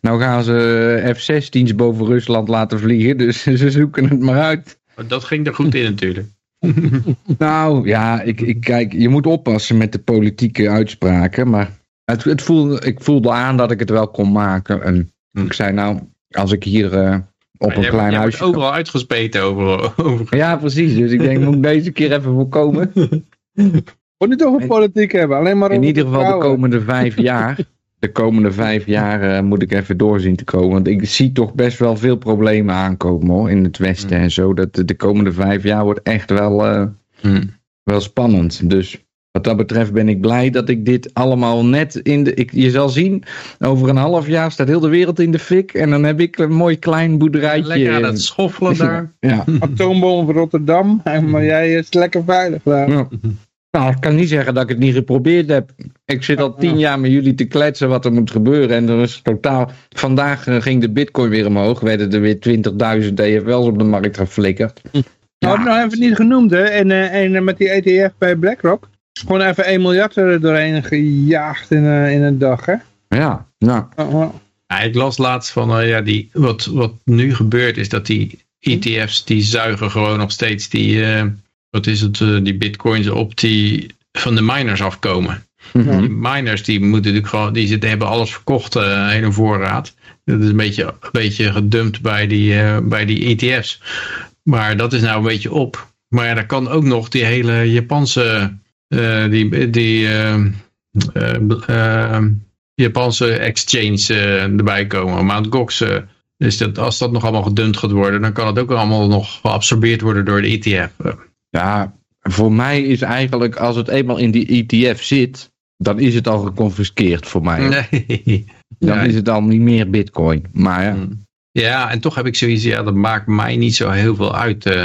S1: nou gaan ze F-16's boven Rusland laten vliegen. Dus [laughs] ze zoeken het maar uit.
S3: Dat ging er goed in natuurlijk. [laughs] [laughs]
S1: nou ja, ik, ik, kijk, je moet oppassen met de politieke uitspraken. Maar het, het voelde, ik voelde aan dat ik het wel kon maken. En hm. ik zei nou, als ik hier uh, op een klein huisje... Je
S3: overal uitgespeten over, [laughs] over.
S1: Ja, precies. Dus ik denk, moet ik deze keer even voorkomen. [laughs]
S2: Moet niet over politiek hebben, alleen maar
S1: In ieder geval de komende vijf [laughs] jaar. De komende vijf jaar uh, moet ik even doorzien te komen. Want ik zie toch best wel veel problemen aankomen hoor, in het westen hm. en zo. Dat de, de komende vijf jaar wordt echt wel, uh, wel spannend. Dus wat dat betreft ben ik blij dat ik dit allemaal net in de... Ik, je zal zien, over een half jaar staat heel de wereld in de fik. En dan heb ik een mooi klein boerderijtje.
S3: Lekker aan het schoffelen daar.
S2: ja. Atoomboom van Rotterdam. [laughs] Maar jij is lekker veilig daar. Ja.
S1: Nou, ik kan niet zeggen dat ik het niet geprobeerd heb. Ik zit al tien jaar met jullie te kletsen wat er moet gebeuren. En er is totaal... Vandaag eh, ging de bitcoin weer omhoog. Werden er weer 20.000 EFL's op de markt geflikkerd.
S2: Nou, ja. Nou, nog even niet genoemd, hè. En, uh, en met die ETF bij BlackRock. Gewoon even 1 miljard er doorheen gejaagd in, uh, in een dag, hè?
S1: Ja, ja.
S3: ja ik las laatst van, uh, ja, die, wat, wat nu gebeurt is dat die ETF's, die zuigen gewoon nog steeds die, uh, wat is het, die bitcoins op die van de miners afkomen. Mm -hmm. Die miners die moeten natuurlijk gewoon, die zitten, hebben alles verkocht, hele voorraad. Dat is een beetje, een beetje gedumpt bij die, bij die ETF's. Maar dat is nou een beetje op. Maar ja, daar kan ook nog die hele Japanse uh, die, die uh, uh, Japanse exchange erbij komen. Mount Gox, dus dat, als dat nog allemaal gedund gaat worden, dan kan het ook allemaal nog geabsorbeerd worden door de ETF.
S1: Ja, voor mij is eigenlijk, als het eenmaal in die ETF zit, dan is het al geconfiskeerd voor mij. Nee. [laughs] Dan is het al niet meer bitcoin. Maar ja. Hmm.
S3: Ja, en toch heb ik zoiets, ja, dat maakt mij niet zo heel veel uit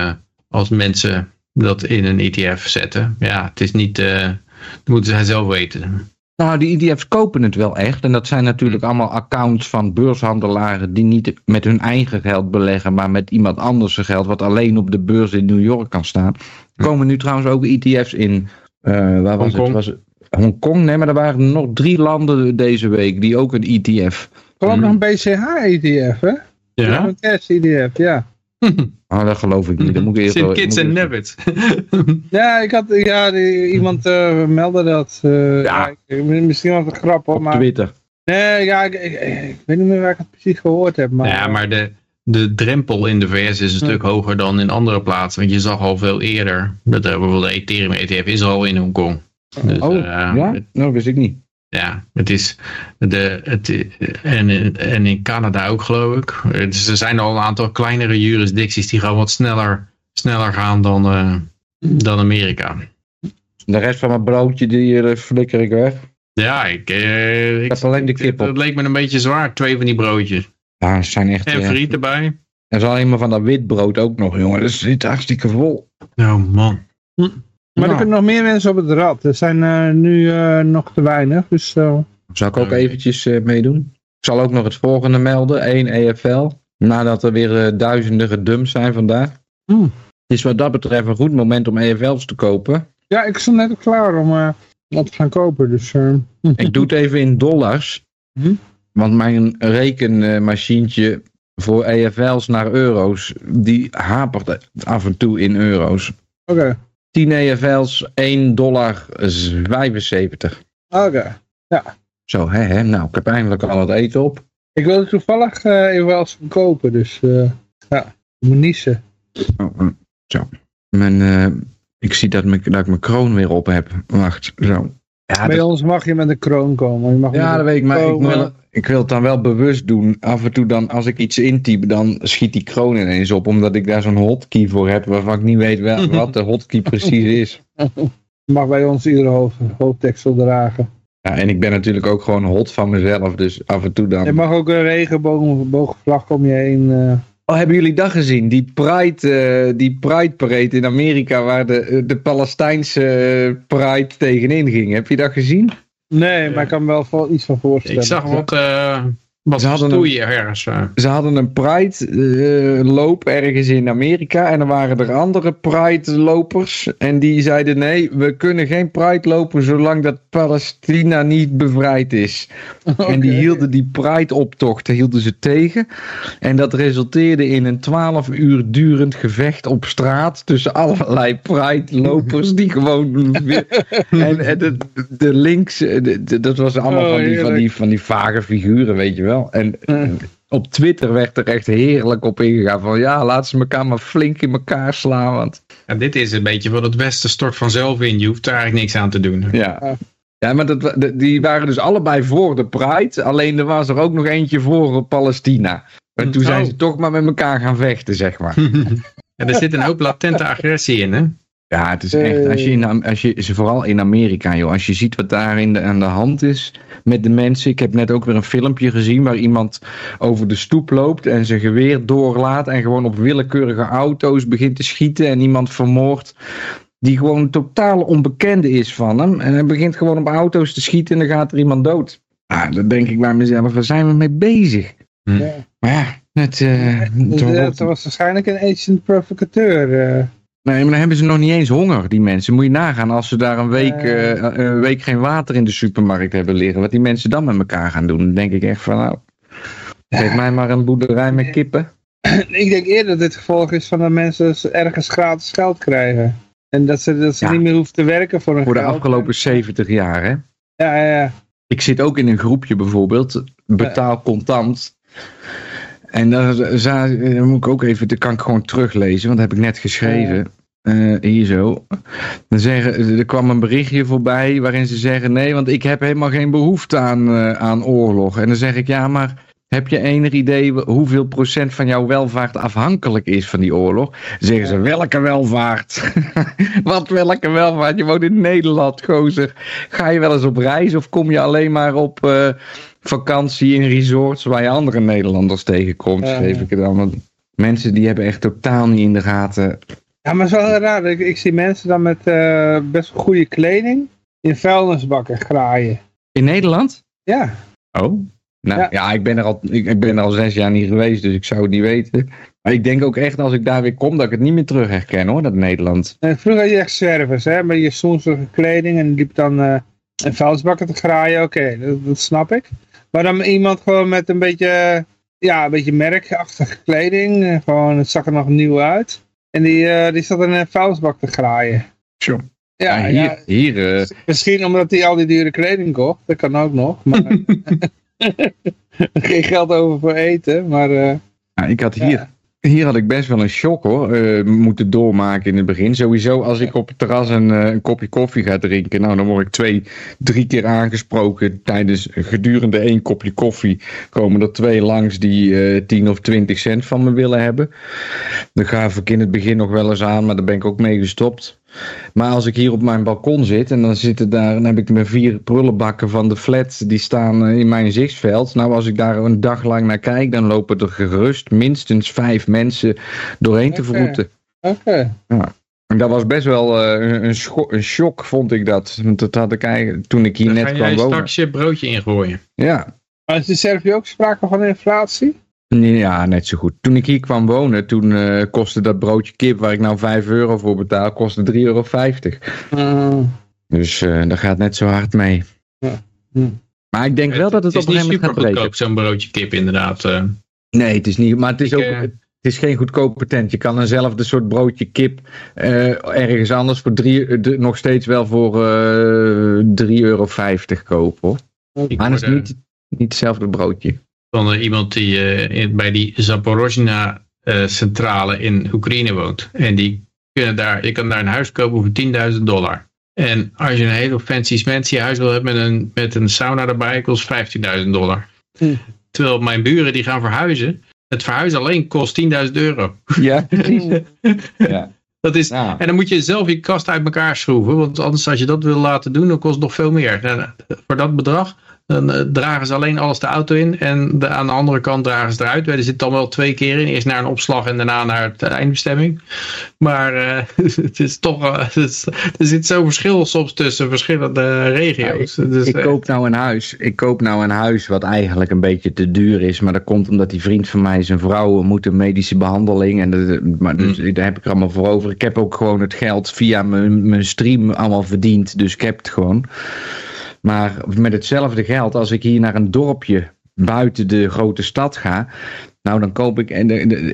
S3: als mensen dat in een ETF zetten. Ja, het is niet, uh, dat moeten zij zelf weten.
S1: Nou, die ETF's kopen het wel echt. En dat zijn natuurlijk allemaal accounts van beurshandelaren die niet met hun eigen geld beleggen, maar met iemand anders zijn geld, wat alleen op de beurs in New York kan staan. Er komen nu trouwens ook ETF's in. Uh, waar was het? Was Hongkong? Nee, maar er waren nog drie landen deze week die ook een ETF.
S2: Er ook nog een BCH-ETF, hè?
S3: Ja.
S2: Een cash-ETF, ja.
S1: Oh, [laughs] dat geloof ik niet. Dat moet ik eerst
S3: Sint
S1: ik-
S3: Nebbits. [laughs] [laughs]
S2: Ja, ik had, ja die- iemand eh, meldde dat. eh,
S1: Ja.
S2: misschien was het een grap hoor,
S1: Op
S2: maar...
S1: Twitter.
S2: Nee, ja, ik, ik, ik weet niet meer waar ik het precies gehoord heb. Maar,
S3: Ja, maar de, de drempel in de VS is een stuk hoger dan in andere plaatsen. Want je zag al veel eerder, dat bijvoorbeeld de Ethereum ETF is al in Hongkong. Dus,
S1: Oh,
S3: eh,
S1: ja? Nou, wist ik niet.
S3: Ja, het is de, het, en, in- en in Canada ook geloof ik. Dus er zijn al een aantal kleinere jurisdicties die gewoon wat sneller, sneller gaan dan, eh, dan Amerika.
S1: De rest van mijn broodje, die eh, flikker ik weg.
S3: Ja, ik, eh, ik,
S1: heb alleen de kip op.
S3: Dat leek me een beetje zwaar, twee van die broodjes.
S1: Ja, zijn echt...
S3: En friet erbij.
S1: Er is alleen maar van dat wit brood ook nog, jongen. Dat zit hartstikke vol.
S3: Oh man.
S2: Maar er
S1: Nou.
S2: kunnen nog meer mensen op het rad. Er zijn eh, nu eh, nog te weinig. Dus eh,
S1: Zal ik ook eventjes eh, meedoen? Ik zal ook nog het volgende melden. 1 EFL. Nadat er weer eh, duizenden gedumpt zijn vandaag.
S2: Hmm.
S1: Het is wat dat betreft een goed moment om EFL's te kopen.
S2: ja, ik stond net klaar om eh, wat te gaan kopen. Dus eh,
S1: Ik doe het even in dollars.
S2: Hm?
S1: Want mijn rekenmachientje voor EFL's naar euro's, die hapert af en toe in euro's.
S2: oké.
S1: 10 EFL's, 1 dollar 75.
S2: Oké.
S1: Zo, hè, hè. Nou, ik heb eindelijk al het eten op.
S2: Ik wilde toevallig eh, even wel eens kopen. Dus eh, ja, ik moet niezen.
S1: Oh, mm, zo. Mijn, eh, ik zie dat, dat ik mijn kroon weer op heb. Wacht, zo. Ja,
S2: Bij
S1: dat,
S2: ons mag je met een kroon komen. Je mag
S1: ja, dat weet ik, maar ik wil, ik wil het dan wel bewust doen. Af en toe dan, als ik iets intyp, dan schiet die kroon ineens op. Omdat ik daar zo'n hotkey voor heb, waarvan ik niet weet wel, [laughs] wat de hotkey precies is.
S2: mag bij ons iedere hoofd, dragen.
S1: Ja, en ik ben natuurlijk ook gewoon hot van mezelf, dus af en toe dan...
S2: Je mag ook een regenboogvlag om je heen. eh.
S1: Oh, hebben jullie dat gezien? Die Pride, eh, die Pride Parade in Amerika, waar de, de Palestijnse eh, Pride tegenin ging. Heb je dat gezien?
S2: Nee, maar ik kan me wel iets van voorstellen.
S3: Ik zag wat,
S1: Ze hadden
S3: stoeien ergens.
S1: Ze hadden een Pride-loop ergens in Amerika en er waren er andere Pride-lopers. En die zeiden: nee, we kunnen geen Pride lopen zolang dat Palestina niet bevrijd is. [laughs] En die hielden die Pride-optocht hielden ze tegen. En dat resulteerde in een 12 uur durend gevecht op straat tussen [laughs] allerlei Pride-lopers die gewoon. [laughs] en en de, de links, de- de- dat was allemaal
S2: Oh,
S1: van, die, van, die, van die vage figuren, weet je wel. En
S2: Hm.
S1: op Twitter werd er echt heerlijk op ingegaan van ja, laten ze elkaar maar flink in elkaar slaan. Want
S3: Ja, dit is een beetje wat het Westen stort vanzelf in. Je hoeft er eigenlijk niks aan te doen.
S1: ja.
S2: Ja.
S1: Maar dat, die waren dus allebei voor de Pride. Alleen er was er ook nog eentje voor Palestina. En toen zijn
S3: Oh.
S1: ze toch maar met elkaar gaan vechten, zeg maar. [laughs]
S3: Ja, er zit een hoop latente agressie in, hè?
S1: Ja, het is echt, als je, in, als je vooral in Amerika, joh, als je ziet wat daar in de, aan de hand is met de mensen. Ik heb net ook weer een filmpje gezien waar iemand over de stoep loopt en zijn geweer doorlaat en gewoon op willekeurige auto's begint te schieten en iemand vermoordt. Die gewoon totaal onbekende is van hem. En hij begint gewoon op auto's te schieten en dan gaat er iemand dood. Ah, dan denk ik bij mezelf, waar zijn we mee bezig?
S2: Ja.
S1: Maar ja, het, eh, Het
S2: was waarschijnlijk een agent provocateur. eh.
S1: Nee, maar dan hebben ze nog niet eens honger, die mensen. Moet je nagaan als ze daar een week,
S2: Eh.
S1: eh, een week geen water in de supermarkt hebben liggen. Wat die mensen dan met elkaar gaan doen. Dan denk ik echt van nou, geef mij maar een boerderij met kippen. [clears throat]
S2: ik denk eerder dat dit gevolg is van dat mensen ergens gratis geld krijgen. En dat ze, dat ze
S1: Ja.
S2: niet meer hoeven te werken voor een
S1: Voor de
S2: geld.
S1: afgelopen 70 jaar, hè.
S2: Ja, ja, ja.
S1: Ik zit ook in een groepje bijvoorbeeld, betaal contant. En dan moet ik ook even, dat kan ik gewoon teruglezen, want dat heb ik net geschreven. Eh, hier zo. Dan zeggen, er kwam een berichtje voorbij waarin ze zeggen: nee, want ik heb helemaal geen behoefte aan, eh, aan oorlog. En dan zeg ik: ja, maar heb je enig idee hoeveel procent van jouw welvaart afhankelijk is van die oorlog? Dan zeggen ze: welke welvaart? [laughs] Wat welke welvaart? Je woont in Nederland, gozer. Ga je wel eens op reis of kom je alleen maar op eh, vakantie in resorts waar je andere Nederlanders tegenkomt? Schreef ik het dan. Want mensen die hebben echt totaal niet in de gaten.
S2: Ja, maar heel raar. Ik, ik zie mensen dan met eh, best goede kleding in vuilnisbakken graaien.
S1: In Nederland?
S2: Ja.
S1: Oh, nou ja,
S2: Ja.
S1: ik, ben er al, ik, ben er al zes jaar niet geweest, dus ik zou het niet weten. Maar ik denk ook echt als ik daar weer kom, dat ik het niet meer terug herken hoor, dat Nederland.
S2: En vroeger had je echt service, hè, met je sonsige kleding en liep dan eh een vuilnisbakken te graaien. Oké, dat, dat snap ik. Maar dan iemand gewoon met een beetje, ja, een beetje merkachtige kleding. eh, Gewoon, het zag er nog nieuw uit. En die, eh, die zat in een vuilnisbak te graaien.
S3: Sure.
S2: Ja,
S1: Ja,
S2: ja,
S1: hier, hier eh,
S2: misschien omdat hij al die dure kleding kocht. Dat kan ook nog. Maar [laughs] [laughs] geen geld over voor eten, maar... eh,
S1: ja, ik had hier,
S2: ja.
S1: Hier had ik best wel een shock hoor, eh, moeten doormaken in het begin. Sowieso als ik op het terras een, eh, een kopje koffie ga drinken, nou dan word ik twee, drie keer aangesproken tijdens gedurende één kopje koffie. Komen er twee langs die eh 10 of 20 cent van me willen hebben. Daar gaf ik in het begin nog wel eens aan, maar daar ben ik ook mee gestopt. Maar als ik hier op mijn balkon zit en dan zitten daar, dan heb ik mijn vier prullenbakken van de flat, die staan eh, in mijn zichtveld. Nou, als ik daar een dag lang naar kijk, dan lopen er gerust minstens vijf mensen doorheen te
S2: Oké.
S1: vroeten.
S2: Oké.
S1: En dat was best wel eh, een, een, scho- een shock, vond ik dat. Want dat had ik eigenlijk toen ik hier
S3: Dan
S1: net
S3: ga
S1: kwam wonen.
S3: straks je broodje ingooien.
S1: Ja.
S2: Maar is in Servië ook sprake van inflatie?
S1: Ja, net zo goed. Toen ik hier kwam wonen, toen eh, kostte dat broodje kip waar ik nou 5 euro voor betaal, kostte 3,50 euro.
S2: Uh,
S1: Dus eh dat gaat net zo hard mee.
S2: Ja. Hm.
S1: Maar ik denk wel dat het,
S3: is
S1: op een gegeven moment
S3: super
S1: gaat breken.
S3: goedkoop, zo'n broodje kip inderdaad. eh.
S1: Nee, het is niet. Maar het is
S3: Ik,
S1: ook. Het is geen goedkope tent. Je kan eenzelfde soort broodje kip eh, ergens anders voor drie, de- nog steeds wel voor eh 3,50 euro kopen. Hoor. Maar het is niet, niet hetzelfde broodje.
S3: Van eh, iemand die eh, in- bij die Zaporozhna eh, centrale in Oekraïne woont. En die kunnen daar, je kan daar een huis kopen voor 10.000 dollar. En als je een hele fancy fancy huis wil hebben met een, met een sauna erbij, kost 15.000 dollar.
S2: Hm.
S3: Terwijl mijn buren die gaan verhuizen. Het verhuizen alleen kost 10.000 euro.
S1: Ja, [laughs] precies. ja.
S3: Dat is, en dan moet je zelf je kast uit elkaar schroeven. Want anders als je dat wil laten doen, dan kost het nog veel meer. En voor dat bedrag, dan eh, dragen ze alleen alles de auto in. En de, aan de andere kant dragen ze eruit. Er zit dan wel twee keer in. Eerst naar een opslag en daarna naar het eindbestemming. Maar eh, [laughs] het is toch, eh, het is- er zit zo'n verschil soms tussen verschillende regio's. dus,
S1: ik
S3: eh,
S1: koop nou een huis. Ik koop nou een huis wat eigenlijk een beetje te duur is. Maar dat komt omdat die vriend van mij, zijn vrouw, moet een medische behandeling. En dat, maar dus, daar heb ik er allemaal voor over. Ik heb ook gewoon het geld via mijn, mijn stream allemaal verdiend. Dus ik heb het gewoon. Maar met hetzelfde geld, als ik hier naar een dorpje buiten de grote stad ga. Nou, dan koop ik. En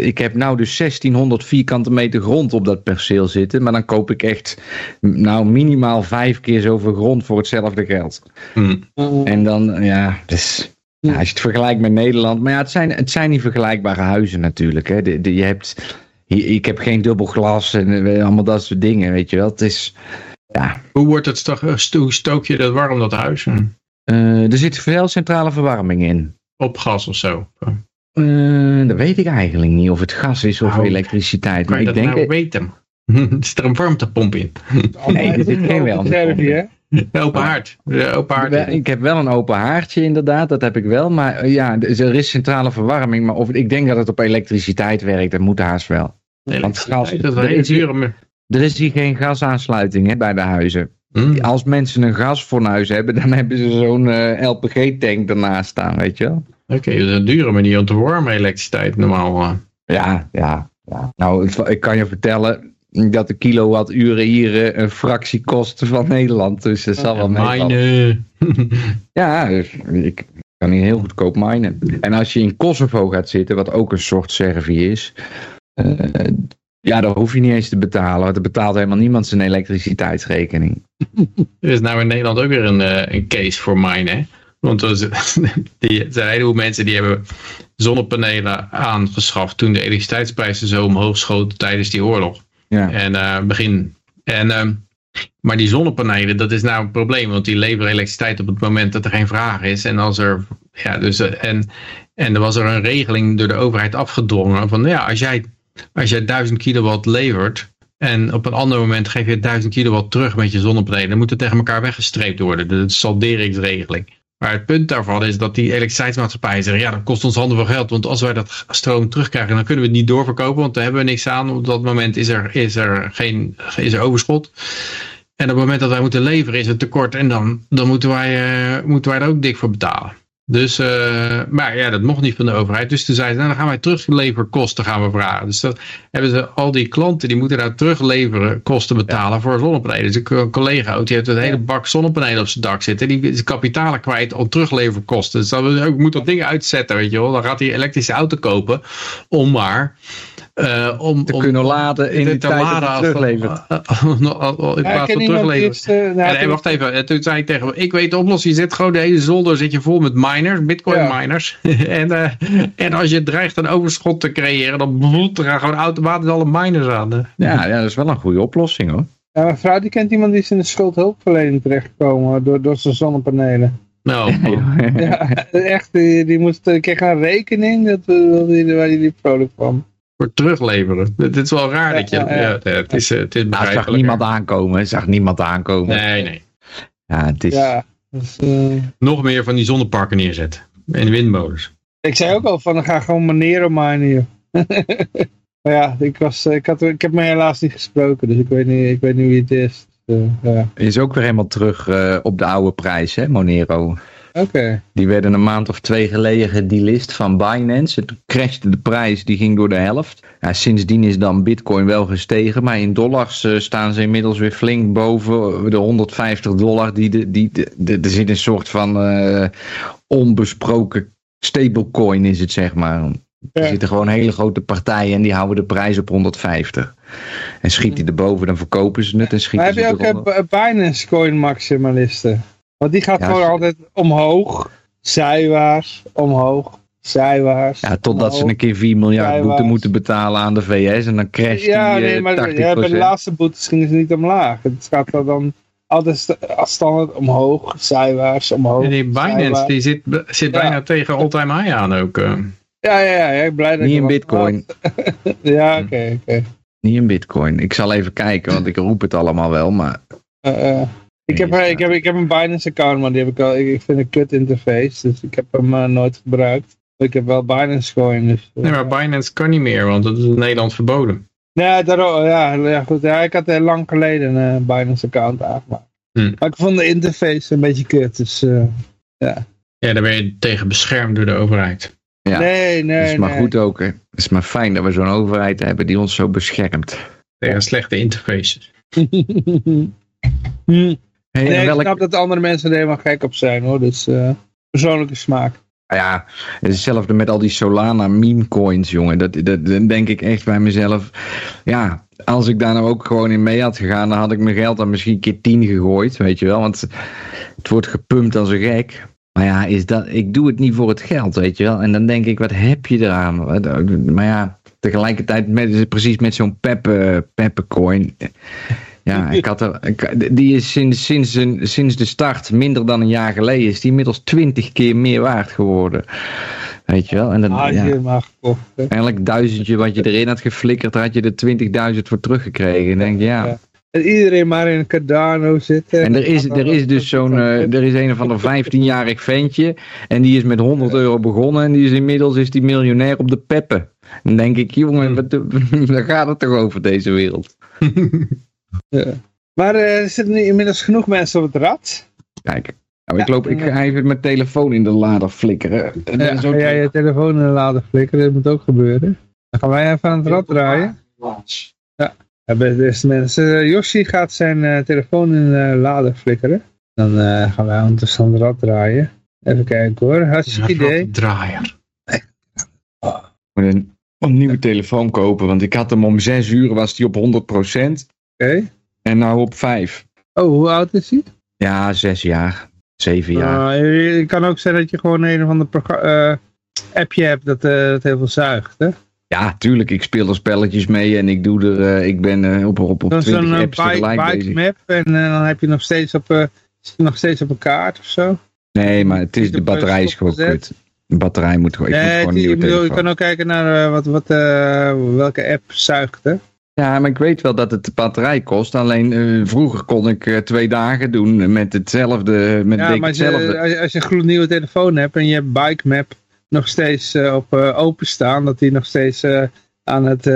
S1: ik heb nou dus 1600 vierkante meter grond op dat perceel zitten. Maar dan koop ik echt. Nou, minimaal vijf keer zoveel grond voor hetzelfde geld.
S3: hm.
S1: En dan, ja, dus, ja, als je het vergelijkt met Nederland. Maar ja, het zijn, het zijn niet vergelijkbare huizen natuurlijk. Hè. De, de- je hebt, hier- ik heb geen dubbel glas en eh, allemaal dat soort dingen, weet je wel. Het is, ja,
S3: Hoe, wordt het, hoe stook je dat warm, dat huis?
S1: Eh, er zit veel centrale verwarming in.
S3: Op gas of zo?
S1: Eh, dat weet ik eigenlijk niet of het gas is of
S3: Nou,
S1: elektriciteit.
S3: Kan
S1: Maar
S3: je
S1: ik
S3: dat
S1: denk,
S3: nou weten? [laughs] Zit er een warmtepomp in?
S1: Nee, er zit geen
S2: hè? [laughs]
S3: Open haard. Open haard.
S1: Wel, ik heb wel een open haartje inderdaad, dat heb ik wel. Maar eh, ja, er is centrale verwarming. Maar of, ik denk dat het op elektriciteit werkt, dat moet haast wel. Want gas,
S3: dat is
S1: er is hier-. Er geen gasaansluiting hè, bij de huizen.
S3: Hm.
S1: Als mensen een gasfornuis hebben, dan hebben ze zo'n eh, LPG-tank ernaast staan, weet je wel.
S3: Oké, dat is een dure manier om te warmen elektriciteit normaal. eh.
S1: Ja, ja. ja. Nou, het- ik kan je vertellen dat de kilowatturen hier eh, een fractie kost van Nederland. Dus dat zal wel meevallen.
S3: Mijne. [laughs]
S1: Ja, dus ik kan hier heel goedkoop minen. En als je in Kosovo gaat zitten, wat ook een soort Servië is, ja, dan hoef je niet eens te betalen. Want er betaalt helemaal niemand zijn elektriciteitsrekening. [laughs]
S3: Er is nou in Nederland ook weer een, eh, een case voor mine, hè? Want [laughs] er zijn een heleboel mensen die hebben zonnepanelen aangeschaft toen de elektriciteitsprijzen zo omhoog schoten tijdens die oorlog.
S1: Ja.
S3: En eh, begin. En, ehm, maar die zonnepanelen, dat is nou een probleem, want die leveren elektriciteit op het moment dat er geen vraag is. En als er, ja, dus, eh, en, en er was er een regeling door de overheid afgedrongen van, ja, als jij, als jij 1000 kilowatt levert en op een ander moment geef je 1000 kilowatt terug met je zonnepanelen, dan moet het tegen elkaar weggestreept worden. Dat is salderingsregeling. Maar het punt daarvan is dat die elektriciteitsmaatschappijen zeggen, ja, dat kost ons handen van geld. Want als wij dat stroom terugkrijgen, dan kunnen we het niet doorverkopen, want daar hebben we niks aan. Op dat moment is er, is er, geen, is er overschot. En op het moment dat wij moeten leveren is het tekort. En dan, dan moeten, wij, uh, moeten wij er ook dik voor betalen. Dus, uh, maar ja, dat mocht niet van de overheid. Dus toen zeiden ze, nou, dan gaan wij terugleverkosten gaan we vragen. Dus dat hebben ze, al die klanten, die moeten daar terugleveren kosten betalen ja. voor zonnepanelen. Dus een collega die heeft een hele bak zonnepanelen op zijn dak zitten. Die is kapitalen kwijt om terugleverkosten. Dus dan moet dat ding uitzetten, weet je wel. Dan gaat hij een elektrische auto kopen om maar uh, om,
S1: te om, kunnen laden in de tijd laden terugleveren. [laughs]
S3: in plaats van terugleveren. Nou, nee, wacht even. Toen zei ik tegen me, ik weet de oplossing. Je zit gewoon de hele zolder zit je vol met miners, bitcoin ja. miners. [laughs] en, uh, en als je dreigt een overschot te creëren, dan, dan gaan gewoon automatisch alle miners aan.
S1: Ja, ja, dat is wel een goede oplossing hoor.
S2: Ja, mijn vrouw die kent iemand die is in de schuldhulpverlening terechtgekomen door, door zijn zonnepanelen.
S3: Nou,
S2: ja, [laughs] echt, die, die moest, kreeg een rekening dat, dat, waar hij niet vrolijk van
S3: voor terugleveren. Het is wel raar dat je... Ja, het is, het is
S1: nou, zag niemand aankomen. Zag niemand aankomen.
S3: Nee, nee.
S1: Ja, het is...
S2: Ja, dus, uh...
S3: Nog meer van die zonneparken neerzetten. En windmolens.
S2: Ik zei ook al van, dan ga gewoon Monero minen hier. [laughs] maar ja, ik, was, ik, had, ik heb me helaas niet gesproken. Dus ik weet niet, ik weet niet wie het is. Dus, uh, ja.
S1: Is ook weer helemaal terug uh, op de oude prijs, hè, Monero. Die werden een maand of twee geleden gedelist van Binance. Toen crashte de prijs, die ging door de helft. Ja, sindsdien is dan bitcoin wel gestegen, maar in dollars uh, staan ze inmiddels weer flink boven de 150 dollar. Die de, die de, de, er zit een soort van uh, onbesproken stablecoin is het zeg maar. Er zitten gewoon hele grote partijen en die houden de prijs op 150. En schiet die erboven, dan verkopen ze het en schieten
S2: maar heb je ook Binance coin maximalisten? Want die gaat gewoon altijd omhoog, zijwaarts, omhoog, zijwaarts.
S1: Ja, totdat ze een keer 4 miljard boete moeten betalen aan de VS en dan crasht ja, die nee, maar, Ja,
S2: bij de laatste boetes gingen ze niet omlaag. Het gaat dan altijd standaard omhoog, zijwaarts, omhoog. En
S3: die Binance die zit, zit bijna tegen all-time high aan ook. Uh.
S2: Ja, ja, ja, ik blij dat
S1: Niet in bitcoin. [laughs]
S2: ja, oké, okay, oké. Okay.
S1: Niet in bitcoin. Ik zal even kijken, want ik roep het allemaal wel, maar...
S2: Uh, uh. Ik heb, ik, heb, ik heb een Binance account, maar die heb ik al, ik, vind een kut interface, dus ik heb hem uh, nooit gebruikt. Ik heb wel Binance Coin. Dus,
S3: uh, nee, maar Binance kan niet meer, want dat is in Nederland verboden.
S2: Ja, daarom, ja, ja, goed. Ja, ik had heel lang geleden een uh, Binance account aangemaakt. Hm. Maar ik vond de interface een beetje kut, dus ja.
S3: Ja, daar ben je tegen beschermd door de overheid.
S2: Ja, nee, nee,
S1: Het is maar goed ook, hè. Het is maar fijn dat we zo'n overheid hebben die ons zo beschermt.
S3: Tegen slechte interfaces. [laughs] [laughs]
S2: hm. Hey, nee, welk... ik snap dat andere mensen er helemaal gek op zijn hoor. Dus uh, persoonlijke smaak.
S1: Nou ja, hetzelfde met al die Solana meme coins, jongen. Dat, dat, denk ik echt bij mezelf. Ja, als ik daar nou ook gewoon in mee had gegaan, dan had ik mijn geld dan misschien een keer tien gegooid, weet je wel. Want het wordt gepumpt als een gek. Maar ja, is dat, ik doe het niet voor het geld, weet je wel. En dan denk ik, wat heb je eraan? Maar ja, tegelijkertijd met, precies met zo'n Peppe, Peppercoin. Ja, [laughs] ik had er, die is sinds, sinds, een, sinds de start, minder dan een jaar geleden, is die inmiddels twintig keer meer waard geworden. Weet je wel? En dan,
S2: ah, ja, maar gekocht,
S1: Eigenlijk duizendje wat je erin had geflikkerd, had je er 20.000 voor teruggekregen. En denk je, ja.
S2: En iedereen maar in een Cardano zitten.
S1: En er is, er is dus zo'n, uh, er is een van een 15-jarig ventje. En die is met 100 euro begonnen. En die is inmiddels is die miljonair op de peppen. Dan denk ik, jongen, wat, daar [laughs] gaat het toch over deze wereld. [laughs]
S2: Ja. Maar uh, er zitten nu inmiddels genoeg mensen op het rad.
S1: Kijk, nou, ik, loop, ik ga even mijn telefoon in de lader flikkeren.
S2: Ja, ga jij je telefoon in de lader flikkeren? Dat moet ook gebeuren. Dan gaan wij even aan het rad draaien. Ja, beste mensen. Yoshi gaat zijn uh, telefoon in de lader flikkeren. Dan uh, gaan wij aan het rad draaien. Even kijken hoor, hartstikke idee.
S3: Draaier.
S1: Een, een nieuwe telefoon kopen, want ik had hem om 6 uur, was die op 100%. En nou op vijf.
S2: Oh, hoe oud is hij?
S1: Ja, zes jaar. Zeven jaar.
S2: Uh, het kan ook zijn dat je gewoon een of ander uh, appje hebt dat, uh, dat heel veel zuigt, hè?
S1: Ja, tuurlijk. Ik speel er spelletjes mee en ik doe er, ik ben op, op, op 20 apps bike, tegelijk
S2: bike map en dan heb je nog steeds op, nog steeds op een kaart of zo?
S1: Nee, maar het is, de batterij is gewoon kut. De batterij moet gewoon, nee, moet gewoon
S2: je, je kan ook kijken naar wat, wat, welke app zuigt, hè?
S1: Ja, maar ik weet wel dat het de batterij kost. Alleen uh, vroeger kon ik uh, twee dagen doen met hetzelfde. Met
S2: ja, maar als je, als je, als je een gloednieuwe telefoon hebt en je hebt Bike Map nog steeds uh, op openstaan, dat die nog steeds aan het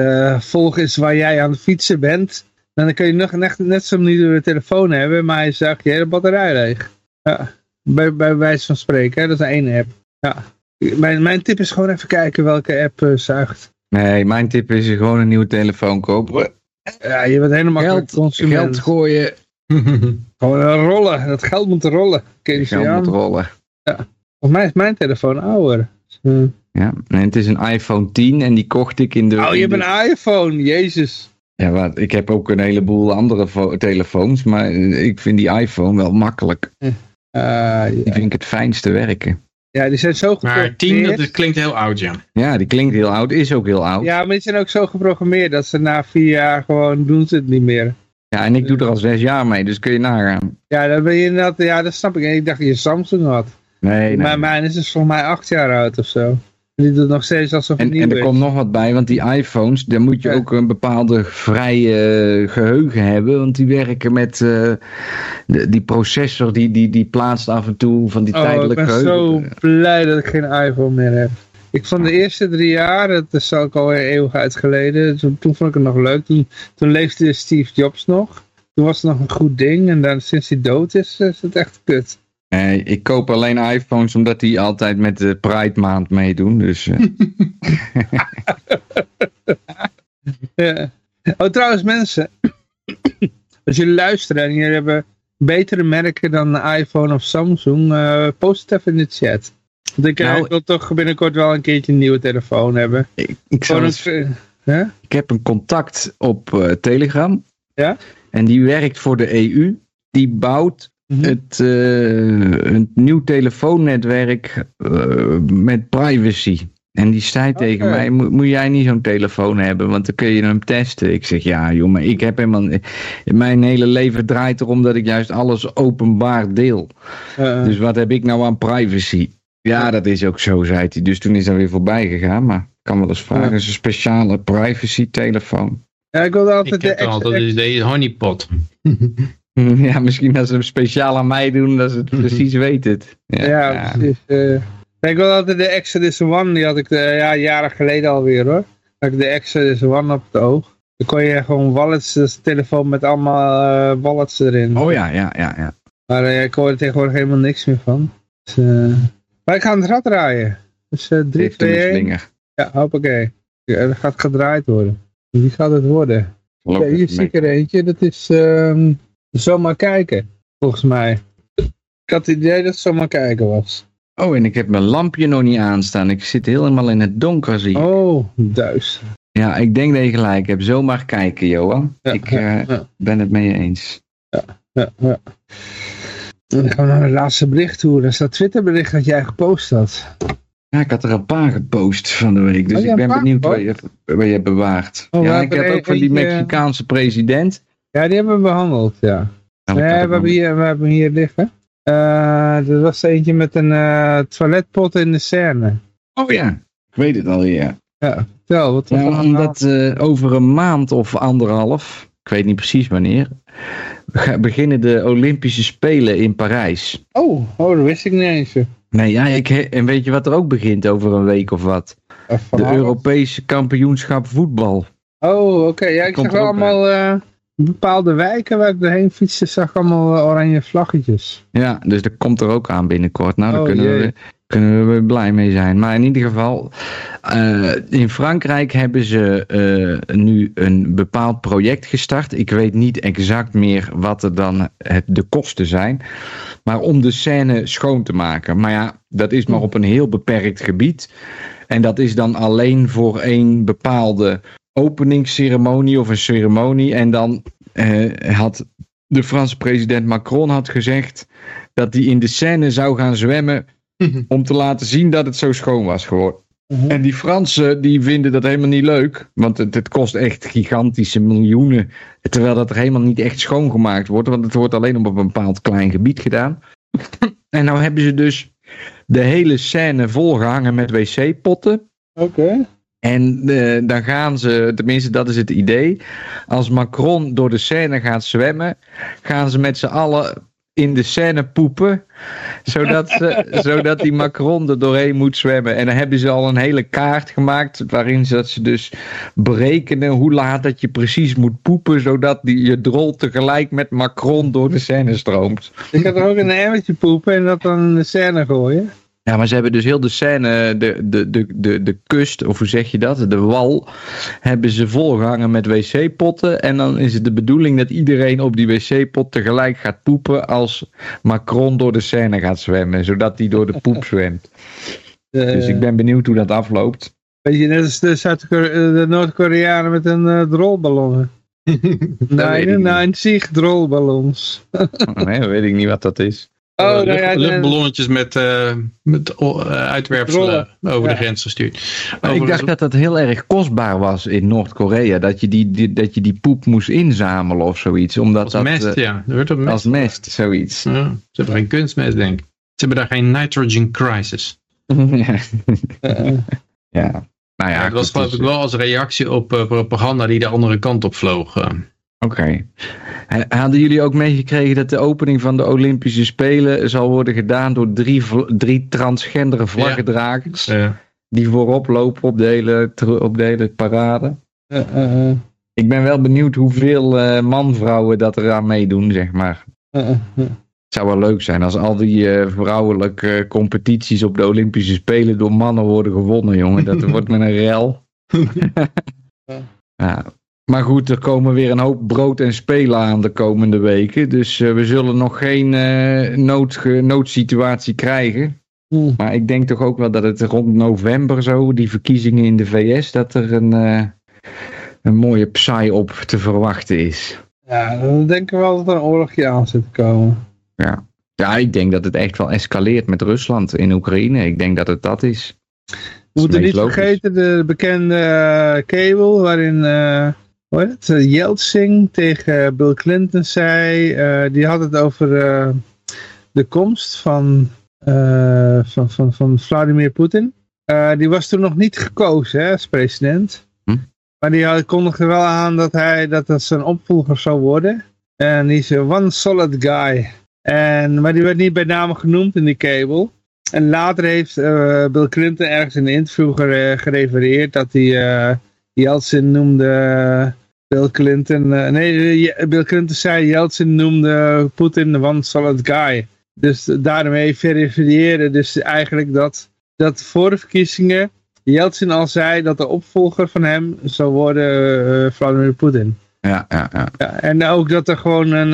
S2: volgen is waar jij aan het fietsen bent, dan kun je nog net, net zo'n nieuwe telefoon hebben, maar hij zuigt je hele batterij leeg. Ja, bij, bij wijze van spreken, hè? dat is één app. Ja. Mijn, mijn tip is gewoon even kijken welke app zuigt.
S1: Nee, mijn tip is gewoon een nieuwe telefoon kopen.
S2: Ja, je bent helemaal
S1: geld, consument. Geld gooien. [laughs]
S2: gewoon rollen, dat geld moet rollen.
S1: Geld moet rollen.
S2: Ja. Volgens mij is mijn telefoon ouder.
S1: Dus, ja, en het is een iPhone 10 en die kocht ik in de...
S2: Oh, je hebt een iPhone, jezus.
S1: Ja, wat, ik heb ook een heleboel andere telefoons, maar ik vind die iPhone wel makkelijk. Uh, ja. Die vind ik het fijnste werken.
S2: Ja, die zijn zo
S3: geprogrammeerd. Maar 10, dat klinkt heel oud, ja.
S1: Ja, die klinkt heel oud, is ook heel oud.
S2: Ja, maar die zijn ook zo geprogrammeerd dat ze na vier jaar gewoon doen ze het niet meer.
S1: Ja, en ik doe er al zes jaar mee, dus kun je nagaan.
S2: Ja, dan ben je inderdaad, ja, dat snap ik. En ik dacht dat je Samsung had.
S1: Nee, nee.
S2: Maar mijn is dus volgens mij acht jaar oud of zo. Die doet nog steeds alsof het
S1: en, en er komt nog wat bij, want die iPhones, daar moet je ook een bepaalde vrije geheugen hebben. Want die werken met uh, de, die processor, die, die, die plaatst af en toe van die tijdelijke geheugen.
S2: ik ben zo blij dat ik geen iPhone meer heb. Ik vond de eerste drie jaar, dat is ook al eeuwigheid geleden, toen, toen vond ik het nog leuk. Toen, toen leefde Steve Jobs nog. Toen was het nog een goed ding en dan sinds hij dood is, is het echt kut.
S1: Uh, ik koop alleen iPhones omdat die altijd met de Pride maand meedoen. Dus, uh. [laughs]
S2: ja. Oh, trouwens mensen. [clears throat] Als jullie luisteren en jullie hebben betere merken dan de iPhone of Samsung, uh, post het even in de chat. Want ik, nou, ik, wil toch binnenkort wel een keertje een nieuwe telefoon hebben.
S1: Ik, ik, eens, ik heb een contact op Telegram.
S2: Ja?
S1: En die werkt voor de EU. Die bouwt. Het, uh, een nieuw telefoonnetwerk uh, met privacy. En die zei tegen mij, moet jij niet zo'n telefoon hebben, want dan kun je hem testen. Ik zeg, ja joh, maar ik heb helemaal... Mijn hele leven draait erom dat ik juist alles openbaar deel. Uh, dus wat heb ik nou aan privacy? Ja, dat is ook zo, zei hij. Dus toen is dat weer voorbij gegaan, maar ik kan wel eens vragen, is een speciale privacy telefoon.
S2: Ja, ik wilde altijd
S3: ik de... altijd de honeypot. [laughs] [laughs]
S1: Ja, misschien als ze hem speciaal aan mij doen, dat ze het precies weten.
S2: Ja, ja, precies. Uh, ik wil altijd de Exodus One, die had ik de, ja, jaren geleden alweer hoor. Had ik de Exodus One op het oog. Dan kon je gewoon wallets, dus telefoon met allemaal uh, wallets erin.
S1: Oh ja, ja, ja. ja.
S2: Maar ik hoor er tegenwoordig helemaal niks meer van. Dus, maar ik ga het rad draaien. Dus 3, 2, 1. Ja, hoppakee. Ja, dat gaat gedraaid worden. Wie gaat het worden? Ja, hier zie ik er eentje, dat is... Uh, zomaar kijken, volgens mij. Ik had het idee dat het zomaar kijken was.
S1: Oh, en ik heb mijn lampje nog niet aanstaan. Ik zit helemaal in het donker, zie
S2: Oh, duister.
S1: Ja, ik denk dat je gelijk hebt. Zomaar kijken, Johan. ik uh, ben het mee eens.
S2: Ja, ja, ja. Dan gaan we naar het laatste bericht toe. Dat is dat Twitterbericht dat jij gepost had.
S1: Ja, ik had er een paar gepost van de week. Dus oh, ik ben benieuwd waar je, waar je hebt bewaard. Oh, ja, ik heb ook van die Mexicaanse president.
S2: Ja, die hebben we behandeld, ja. Nee, we, hebben hier, we hebben hier liggen. Uh, er was eentje met een uh, toiletpot in de scène.
S1: Oh ja, ik weet het al, ja.
S2: Ja, vertel, wat was
S1: ja, omdat uh, over een maand of anderhalf, ik weet niet precies wanneer, beginnen de Olympische Spelen in Parijs.
S2: Oh, oh dat wist ik niet eens.
S1: Nee, ja, ik, en weet je wat er ook begint over een week of wat? De Europese kampioenschap voetbal.
S2: Oh, oké. Ja, ik zag wel allemaal bepaalde wijken waar ik doorheen fietste, zag ik allemaal eh, oranje vlaggetjes.
S1: Ja, dus dat komt er ook aan binnenkort. Nou, daar oh, kunnen, we, kunnen we blij mee zijn. Maar in ieder geval, uh, in Frankrijk hebben ze uh, nu een bepaald project gestart. Ik weet niet exact meer wat er dan het, de kosten zijn. Maar om de scène schoon te maken. Maar ja, dat is maar op een heel beperkt gebied. En dat is dan alleen voor één bepaalde openingsceremonie of een ceremonie. En dan uh, had de Franse president Macron had gezegd dat hij in de Seine zou gaan zwemmen om te laten zien dat het zo schoon was geworden. Mhm. En die Fransen die vinden dat helemaal niet leuk, want het, het, kost echt gigantische miljoenen, terwijl dat er helemaal niet echt schoongemaakt wordt, want het wordt alleen op een bepaald klein gebied gedaan. en nou hebben ze dus de hele scène volgehangen met wc-potten.
S2: Oké.
S1: En uh, dan gaan ze, tenminste dat is het idee, als Macron door de Seine gaat zwemmen, gaan ze met z'n allen in de scène poepen. Zodat, ze, [laughs] zodat die Macron er doorheen moet zwemmen. En dan hebben ze al een hele kaart gemaakt. Waarin ze, dat ze dus berekenen hoe laat dat je precies moet poepen. Zodat die, je drol tegelijk met Macron door de scène stroomt.
S2: Je gaat er ook in een emmertje poepen en dat dan in de scène gooien.
S1: Ja, maar ze hebben dus heel de scène, de, de, de, de, de kust, of hoe zeg je dat, de wal, hebben ze volgehangen met wc-potten. En dan is het de bedoeling dat iedereen op die wc-pot tegelijk gaat poepen als Macron door de scène gaat zwemmen, zodat hij door de poep [laughs] zwemt. dus ik ben benieuwd hoe dat afloopt.
S2: Weet je, net als de, de Noord-Koreanen met een uh, drolballonnen. [laughs] nee, nee, zich drolballons.
S1: nee, weet ik niet wat dat is.
S3: Oh, nou ja, luchtballonnetjes met, uh, met uh, uitwerpselen over de grens gestuurd.
S1: ik dacht dat dat heel erg kostbaar was in Noord-Korea. Dat, je die, die, dat je die poep moest inzamelen of zoiets. Omdat
S3: als
S1: dat,
S3: mest,
S1: uh,
S3: ja. Dat mest.
S1: Als mest, zoiets.
S3: Ja, ze hebben geen kunstmest, denk ik. Ze hebben daar geen nitrogen crisis. [laughs]
S1: ja. ja. Nou ja,
S3: dat was geloof ik wel als reactie op propaganda die de andere kant op vloog.
S1: Oké. Okay. Hadden jullie ook meegekregen dat de opening van de Olympische Spelen zal worden gedaan door drie, drie transgendere vlaggedragers?
S3: Ja. Ja.
S1: Die voorop lopen op de hele, op de hele parade?
S2: Uh, uh, uh.
S1: Ik ben wel benieuwd hoeveel uh, man-vrouwen dat eraan meedoen, zeg maar. Het zou wel leuk zijn als al die vrouwelijke competities op de Olympische Spelen door mannen worden gewonnen, jongen. Dat [laughs] wordt met een rel. ja. [laughs] Maar goed, er komen weer een hoop brood en spelen aan de komende weken. Dus uh, we zullen nog geen uh, nood, noodsituatie krijgen.
S2: Hmm.
S1: Maar ik denk toch ook wel dat het rond november zo, die verkiezingen in de VS, dat er een, uh, een mooie psaai op te verwachten is.
S2: Ja, dan denken we wel dat er een oorlogje aan zit te komen.
S1: Ja. ja, ik denk dat het echt wel escaleert met Rusland in Oekraïne. Ik denk dat het dat is.
S2: We moeten niet logisch. vergeten de bekende cable waarin hoe heet het, Yeltsin tegen Bill Clinton zei, uh, die had het over uh, de komst van, uh, van, van, van Vladimir Poetin. die was toen nog niet gekozen hè, als president.
S1: Hm?
S2: Maar die kondigde wel aan dat hij dat, dat zijn opvolger zou worden. En die is een one solid guy. En, maar die werd niet bij naam genoemd in die cable. En later heeft Bill Clinton ergens in een interview gerefereerd dat hij Yeltsin noemde Bill Clinton, uh, nee, Bill Clinton zei, Yeltsin noemde Poetin de one solid guy. Dus daarmee verifiëren dus eigenlijk dat, dat voor de verkiezingen Yeltsin al zei dat de opvolger van hem zou worden uh, Vladimir Poetin.
S1: Ja, ja, ja,
S2: ja. En ook dat er gewoon een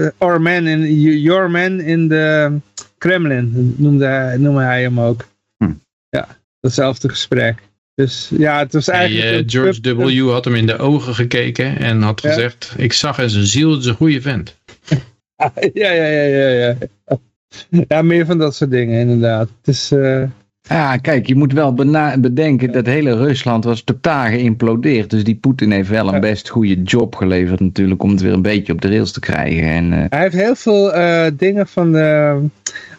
S2: uh, our man in, your man in de Kremlin noemde, noemde hij hem ook.
S1: Hm.
S2: Ja, datzelfde gesprek. Dus ja, het was eigenlijk...
S3: Hey, uh, George W. had hem in de ogen gekeken en had ja? gezegd, ik zag in zijn ziel, het is een goede vent. [laughs]
S2: ja, ja, ja, ja, ja. Ja, meer van dat soort dingen inderdaad. Het is... Uh...
S1: Ja, kijk, je moet wel bedenken dat hele Rusland was totaal geïmplodeerd. Dus die Poetin heeft wel een best goede job geleverd natuurlijk om het weer een beetje op de rails te krijgen. En, uh...
S2: Hij heeft heel veel uh, dingen van de...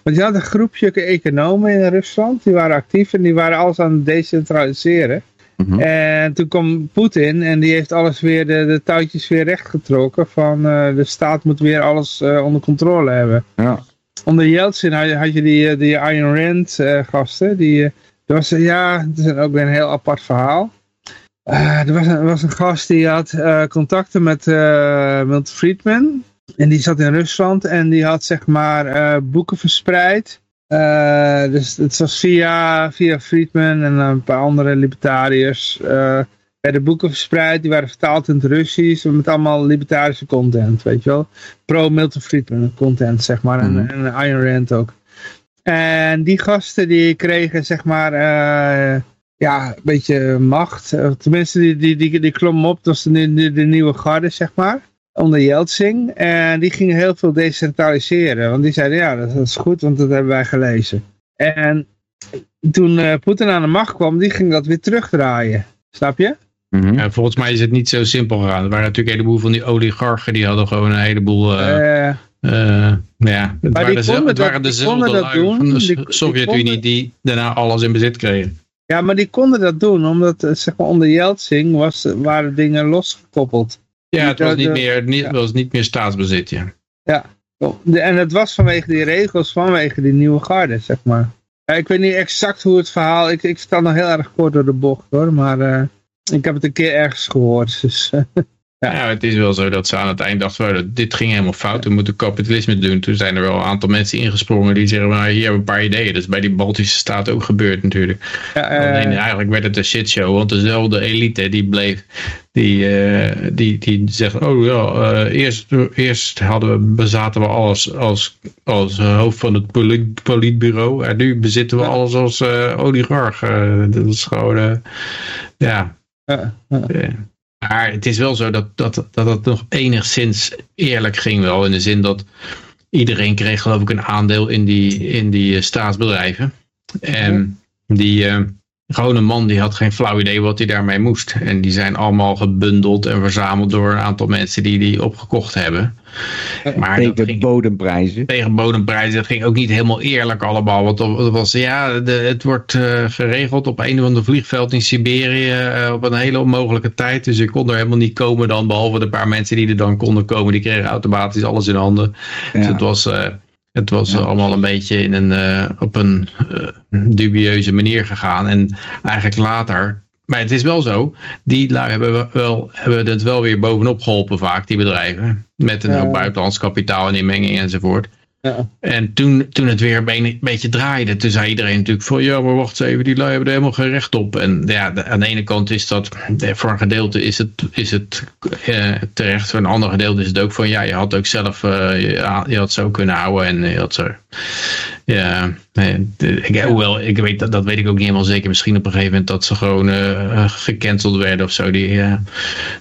S2: Want je had een groepje economen in Rusland, die waren actief en die waren alles aan het decentraliseren.
S1: Mm -hmm.
S2: En toen kwam Poetin en die heeft alles weer, de, de touwtjes weer rechtgetrokken van uh, de staat moet weer alles onder controle hebben.
S1: Ja.
S2: Onder Yeltsin had, je die, die Ayn Rand uh, gasten, die, uh, was, ja, dat is ook weer een heel apart verhaal. er, was een, was een gast die had contacten met Milton Friedman. En die zat in Rusland en die had zeg maar boeken verspreid. Dus het was via, via Friedman en een paar andere libertariërs. Werden boeken verspreid, die waren vertaald in het Russisch. Met allemaal libertarische content, weet je wel. Pro-Milton Friedman content, zeg maar.
S1: Mhm.
S2: En, en Ayn Rand ook. En die gasten die kregen zeg maar... ja, een beetje macht. Tenminste, die, die, die, die klommen op. Dat was de, de, de nieuwe garde, zeg maar onder Yeltsin. En die gingen heel veel decentraliseren. Want die zeiden, ja, dat is goed, want dat hebben wij gelezen. En toen uh, Poetin aan de macht kwam, die ging dat weer terugdraaien. Snap je?
S1: Mm -hmm.
S3: ja, volgens mij is het niet zo simpel gegaan. Er waren natuurlijk een heleboel van die oligarchen, die hadden gewoon een heleboel... Uh, ja, het
S2: maar
S3: waren,
S2: konden
S3: het waren
S2: die
S3: dezelfde
S2: konden dat doen.
S3: van de Sovjet-Unie die daarna alles in bezit kregen.
S2: Ja, maar die konden dat doen, omdat zeg maar, onder Yeltsin was, waren dingen losgekoppeld.
S3: Ja, het was
S2: de-
S3: niet
S2: de-
S3: meer, niet,
S2: ja.
S3: was niet meer staatsbezit, ja.
S2: En het was vanwege die regels, vanwege die nieuwe garde, zeg maar. ik weet niet exact hoe het verhaal... Ik, ik sta nog heel erg kort door de bocht, hoor. Maar uh, ik heb het een keer ergens gehoord. Dus, [laughs]
S3: Ja. ja. het is wel zo dat ze aan het eind dachten, dat dit ging helemaal fout, we moeten kapitalisme doen. Toen zijn er wel een aantal mensen ingesprongen die zeggen, maar hier hebben we een paar ideeën. Dat is bij die Baltische Staten ook gebeurd natuurlijk. Ja, uh, Alleen eigenlijk werd het een shitshow, want dezelfde elite die bleef, die, uh, die, die zegt, oh ja, uh, eerst, eerst hadden we, bezaten we alles als, als hoofd van het polit, politbureau en nu bezitten we alles als oligarch. dat is gewoon, ja... Ja, maar het is wel zo dat, dat, dat het nog enigszins eerlijk ging wel. In de zin dat iedereen kreeg geloof ik een aandeel in die, in die eh, staatsbedrijven. En die, uh, gewone man die had geen flauw idee wat hij daarmee moest. En die zijn allemaal gebundeld en verzameld door een aantal mensen die die opgekocht hebben.
S1: Maar tegen ging, bodemprijzen.
S3: Tegen bodemprijzen. Dat ging ook niet helemaal eerlijk allemaal. Want het was, ja, de, het wordt uh, geregeld op een of ander vliegveld in Siberië uh, op een hele onmogelijke tijd. Dus ik kon er helemaal niet komen dan. Behalve de paar mensen die er dan konden komen. Die kregen automatisch alles in handen. Ja. Dus het was... Uh, het was allemaal een beetje in een, uh, op een uh, dubieuze manier gegaan. En eigenlijk later, maar het is wel zo, die lui hebben, wel, hebben het wel weer bovenop geholpen vaak, die bedrijven. Met een ja. buitenlands kapitaal en inmenging enzovoort. Ja. En toen, toen het weer een beetje draaide, toen zei iedereen natuurlijk van ja, maar wacht eens even, die lui hebben er helemaal geen recht op. En ja, aan de ene kant is dat, voor een gedeelte is het, is het eh, terecht, voor een ander gedeelte is het ook van ja, je had ook zelf, uh, je, je, had zo kunnen houden en je had zo. Ja, ik, hoewel, ik weet, dat, dat weet ik ook niet helemaal zeker. Misschien op een gegeven moment dat ze gewoon uh, gecanceld werden of zo. Die, uh,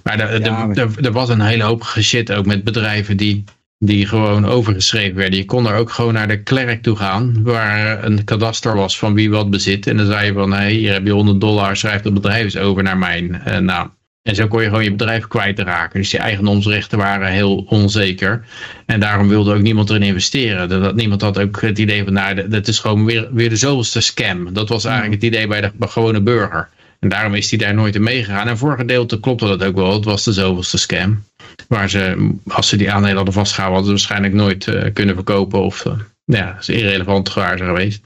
S3: maar er was een hele hoop shit ook met bedrijven die die gewoon overgeschreven werden. Je kon er ook gewoon naar de klerk toe gaan, waar een kadaster was van wie wat bezit. En dan zei je van, hey, hier heb je 100 dollar, schrijf het bedrijf eens over naar mijn uh, naam. En zo kon je gewoon je bedrijf kwijtraken. Dus je eigendomsrechten waren heel onzeker. En daarom wilde ook niemand erin investeren. Dat, niemand had ook het idee van, nou, dat is gewoon weer, weer de zoveelste scam. Dat was eigenlijk het idee bij de gewone burger. En daarom is hij daar nooit in meegegaan. En voor gedeelte klopte dat ook wel. Het was de zoveelste scam. Waar ze, als ze die aandelen hadden vastgehouden, hadden ze waarschijnlijk nooit uh, kunnen verkopen. Of uh, ja, dat is irrelevant waar ze geweest.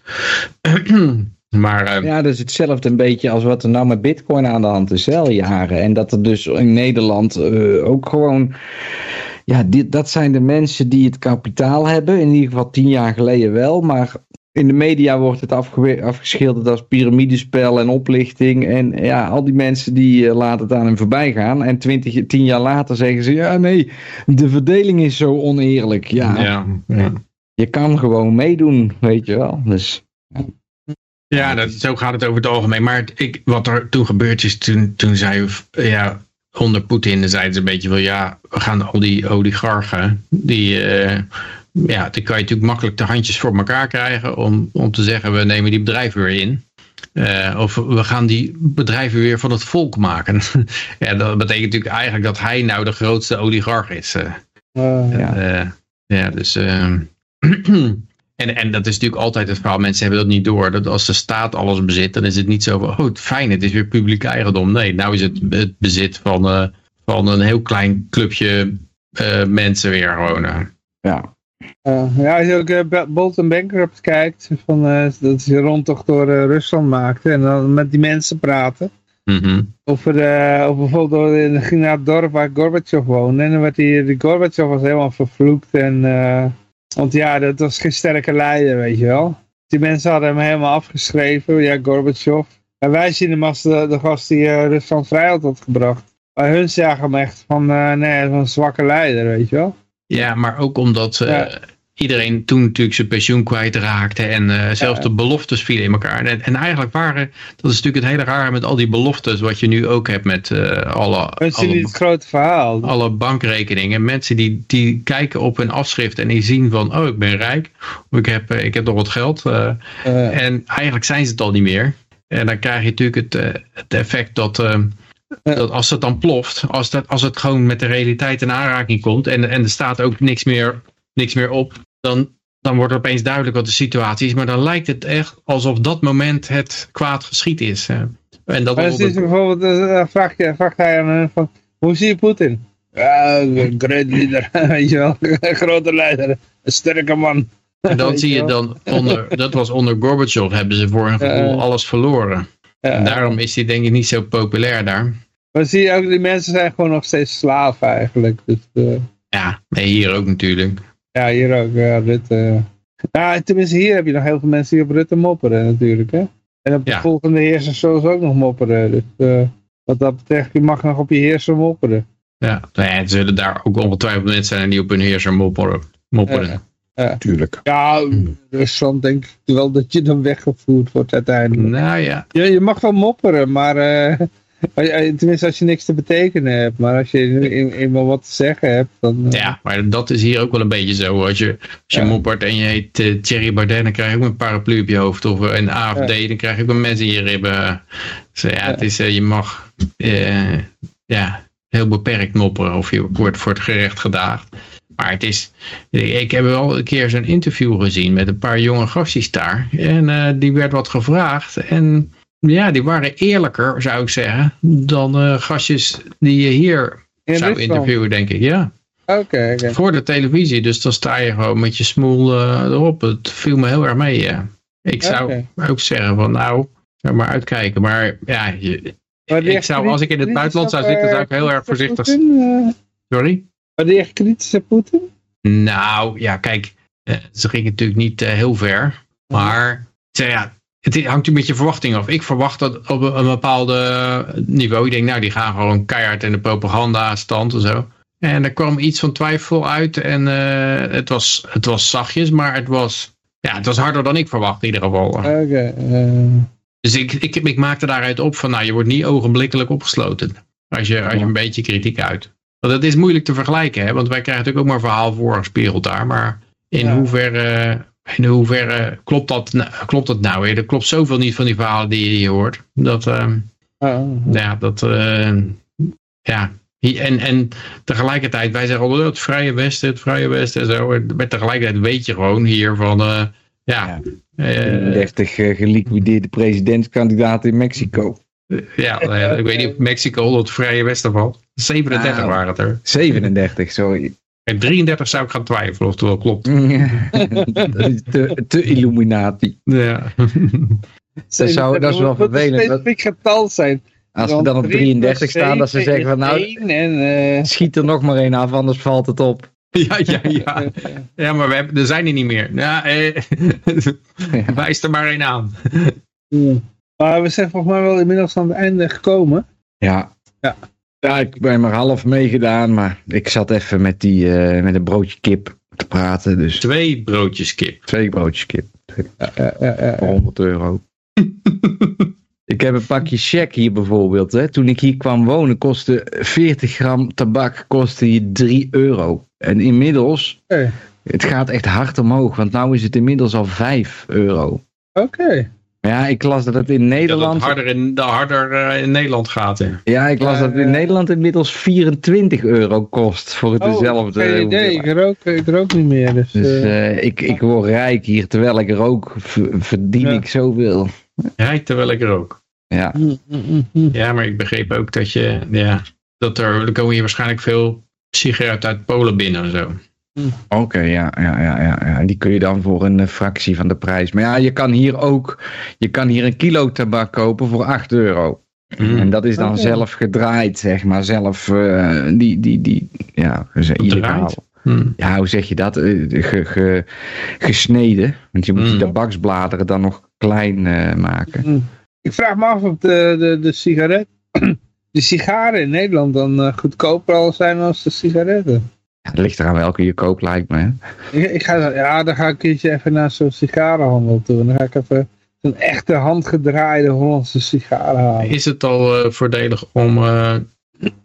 S3: maar, uh, [clears throat]
S1: ja, dat is hetzelfde een beetje als wat er nou met bitcoin aan de hand is. Al jaren. En dat er dus in Nederland ook gewoon... Ja, dit, dat zijn de mensen die het kapitaal hebben. In ieder geval tien jaar geleden wel. Maar in de media wordt het afgeschilderd als piramidespel en oplichting. En ja, al die mensen die uh, laten het aan hem voorbij gaan. En twintig, tien jaar later zeggen ze, ja nee, de verdeling is zo oneerlijk. Ja, ja, ja. je kan gewoon meedoen, weet je wel. Dus,
S3: ja. Ja, dat, zo gaat het over het algemeen. Maar ik, wat er toen gebeurd is, toen, toen zei ja, onder Poetin zeiden ze een beetje van ja, we gaan al die oligarchen, die, uh, ja, dan kan je natuurlijk makkelijk de handjes voor elkaar krijgen om, om te zeggen we nemen die bedrijven weer in. Uh, of we gaan die bedrijven weer van het volk maken. [laughs] ja, dat betekent natuurlijk eigenlijk dat hij nou de grootste oligarch is. Uh, ja. ja, dus... [clears throat] En, en dat is natuurlijk altijd het verhaal. Mensen hebben dat niet door. Dat als de staat alles bezit, dan is het niet zo van... Oh, fijn, het is weer publiek eigendom. Nee, nou is het het bezit van, van een heel klein clubje mensen weer gewoon.
S2: Ja. Uh, ja, als je ook uh, Bolton Bankrupt kijkt, van, uh, dat hij rondtocht door Rusland maakte en dan met die mensen praten. Mm -hmm. Over, of bijvoorbeeld in, ging naar het dorp waar Gorbachev woonde en dan werd die, die Gorbachev was helemaal vervloekt en want ja, dat was geen sterke leider, weet je wel. Die mensen hadden hem helemaal afgeschreven, ja, Gorbachev. En wij zien hem als de, de gast die Rusland vrijheid had gebracht. Maar hun zagen hem echt van, nee, van een zwakke leider, weet je wel.
S3: Ja, maar ook omdat uh, iedereen toen natuurlijk zijn pensioen kwijtraakte en uh, zelfs ja. de beloftes vielen in elkaar. En, en, eigenlijk waren, dat is natuurlijk het hele rare met al die beloftes wat je nu ook hebt met uh, alle,
S2: alle, het grote verhaal.
S3: alle bankrekeningen. Mensen die, die kijken op hun afschrift en die zien van, oh ik ben rijk, of ik heb, ik heb nog wat geld. en eigenlijk zijn ze het al niet meer. En dan krijg je natuurlijk het, het effect dat dat als het dan ploft, als, dat, als het gewoon met de realiteit in aanraking komt en, en er staat ook niks meer, niks meer op, dan, dan wordt er opeens duidelijk wat de situatie is. Maar dan lijkt het echt alsof dat moment het kwaad geschied is.
S2: En dat maar bijvoorbeeld, uh, vraag, je, vraagt hij aan hen van, hoe zie je Poetin? Ja, een great leader, [laughs] weet je wel, een grote leider. een sterke man.
S3: En dan zie je dan, onder, [laughs] dat was onder Gorbachev, hebben ze voor een gevoel alles verloren. En daarom is hij denk ik niet zo populair daar.
S2: Maar zie je ook, die mensen zijn gewoon nog steeds slaaf eigenlijk. Dus, uh...
S3: Ja, nee, hier ook natuurlijk.
S2: Ja, hier ook. Ja, Rutte. Ja, tenminste hier heb je nog heel veel mensen die op Rutte mopperen natuurlijk. Hè? En op de volgende heerser zullen ze ook nog mopperen. Dus uh, wat dat betreft, je mag nog op je heerser mopperen.
S3: Ja, nou ja, er zullen daar ook ongetwijfeld mensen zijn die op hun heerser mopperen. mopperen.
S1: Ja. Tuurlijk.
S2: Ja, Rusland denk ik wel dat je dan weggevoerd wordt uiteindelijk.
S3: Nou ja.
S2: Ja, je mag wel mopperen, maar uh, tenminste als je niks te betekenen hebt. Maar als je eenmaal wat te zeggen hebt, dan... Uh...
S3: Ja, maar dat is hier ook wel een beetje zo. Als je, als je moppert en je heet uh, Thierry Baudet, dan krijg je ook een paraplu op je hoofd. Of een AFD, dan krijg je ook een mes in je ribben. Dus ja, het is, je mag ja, heel beperkt mopperen of je wordt voor het gerecht gedaagd. Maar het is, ik heb wel een keer zo'n interview gezien met een paar jonge gastjes daar. En die werd wat gevraagd. En ja, die waren eerlijker, zou ik zeggen, dan uh, gastjes die je hier In zou Rusland. interviewen, denk ik. Ja.
S2: Oké. Okay,
S3: Voor de televisie, dus dan sta je gewoon met je smoel uh, erop. Het viel me heel erg mee. Ja. Ik zou okay. ook zeggen van nou, maar uitkijken. Maar ja, je, ik zou, als ik in het buitenland zou zitten, zou ik heel erg voorzichtig zijn. Sorry?
S2: Ben je echt kritisch op Poetin?
S3: Nou, ja, kijk, eh, ze gingen natuurlijk niet uh, heel ver. Maar ja, het hangt een beetje verwachting af. Ik verwacht dat op een, bepaalde niveau. Ik denk, nou, die gaan gewoon keihard in de propaganda stand en zo. En er kwam iets van twijfel uit. En uh, het, was, het was zachtjes, maar het was, ja, het was harder dan ik verwacht in ieder geval.
S2: Oké. Okay,
S3: dus ik, ik, ik maakte daaruit op van, nou, je wordt niet ogenblikkelijk opgesloten. Als je, als je een beetje kritiek uit. Want dat is moeilijk te vergelijken, hè? want wij krijgen natuurlijk ook maar verhaal voorgespeeld daar. Maar in ja. hoeverre, in hoeverre klopt, dat, klopt dat nou weer? Er klopt zoveel niet van die verhalen die je hier hoort. Dat, uh, oh. ja, dat, uh, ja. En, en tegelijkertijd, wij zeggen altijd het vrije westen, het vrije westen en zo. Maar tegelijkertijd weet je gewoon hier van, uh, ja.
S1: ja 30 geliquideerde presidentskandidaten in Mexico.
S3: Ja, nou ik weet niet of Mexico het vrije westen valt. 37 nou, waren het er.
S1: 37, sorry.
S3: En 33 zou ik gaan twijfelen of het wel klopt. [laughs]
S1: dat is te, te Illuminati.
S3: Ja. [laughs]
S1: dat, zou, dat is wel vervelend.
S2: Het getal zijn.
S1: Als we dan op 33 staan, dat ze zeggen van nou, en, uh... schiet er nog maar één af, anders valt het op. [laughs]
S3: Ja, ja, ja. Ja, maar we hebben, er zijn er niet meer. Ja, eh, wijs er maar één aan.
S2: Maar we zijn volgens mij wel inmiddels aan het einde gekomen.
S1: Ja.
S2: Ja.
S1: Ja, ik ben maar half meegedaan, maar ik zat even met, die, uh, met een broodje kip te praten. Dus.
S3: Twee broodjes kip.
S1: Twee broodjes kip. Ja, ja, ja, 100 euro. [laughs] ik heb een pakje check hier bijvoorbeeld. Hè. Toen ik hier kwam wonen kostte 40 gram tabak kostte je 3 euro. En inmiddels,
S2: hey.
S1: het gaat echt hard omhoog, want nu is het inmiddels al 5 euro.
S2: Oké. Okay.
S1: Ja, ik las dat het in Nederland...
S3: Dat het harder in, harder, uh, in Nederland gaat. Hè?
S1: Ja, ik las uh, dat het in Nederland inmiddels 24 euro kost voor het
S2: oh,
S1: dezelfde...
S2: Geen idee, ik rook, ik rook niet meer. Dus,
S1: dus uh, ik, ik word rijk hier, terwijl ik rook, verdien ja. ik zoveel.
S3: Rijk terwijl ik rook.
S1: Ja.
S3: Ja, maar ik begreep ook dat je... Ja, dat er, er komen hier waarschijnlijk veel sigaretten uit Polen binnen en zo.
S1: Oké, okay, ja, ja, ja, ja, ja. Die kun je dan voor een fractie van de prijs. Maar ja, je kan hier ook, je kan hier een kilo tabak kopen voor 8 euro. Mm. En dat is dan okay. zelf gedraaid, zeg maar. Zelf, uh, die, die, die, ja, illegaal. Mm. Ja, hoe zeg je dat? Uh, ge, ge, gesneden. Want je moet mm. die tabaksbladeren dan nog klein uh, maken.
S2: Ik vraag me af of de, de, de sigaret, [clears throat] de sigaren in Nederland dan goedkoper al zijn als de sigaretten.
S1: Ja, het ligt eraan welke je koopt, lijkt me. Hè?
S2: Ik, ik, ga, ja, dan ga ik een keertje even naar zo'n sigarenhandel toe. En dan ga ik even een echte handgedraaide Hollandse sigaren halen.
S3: Is het al uh, voordelig om uh,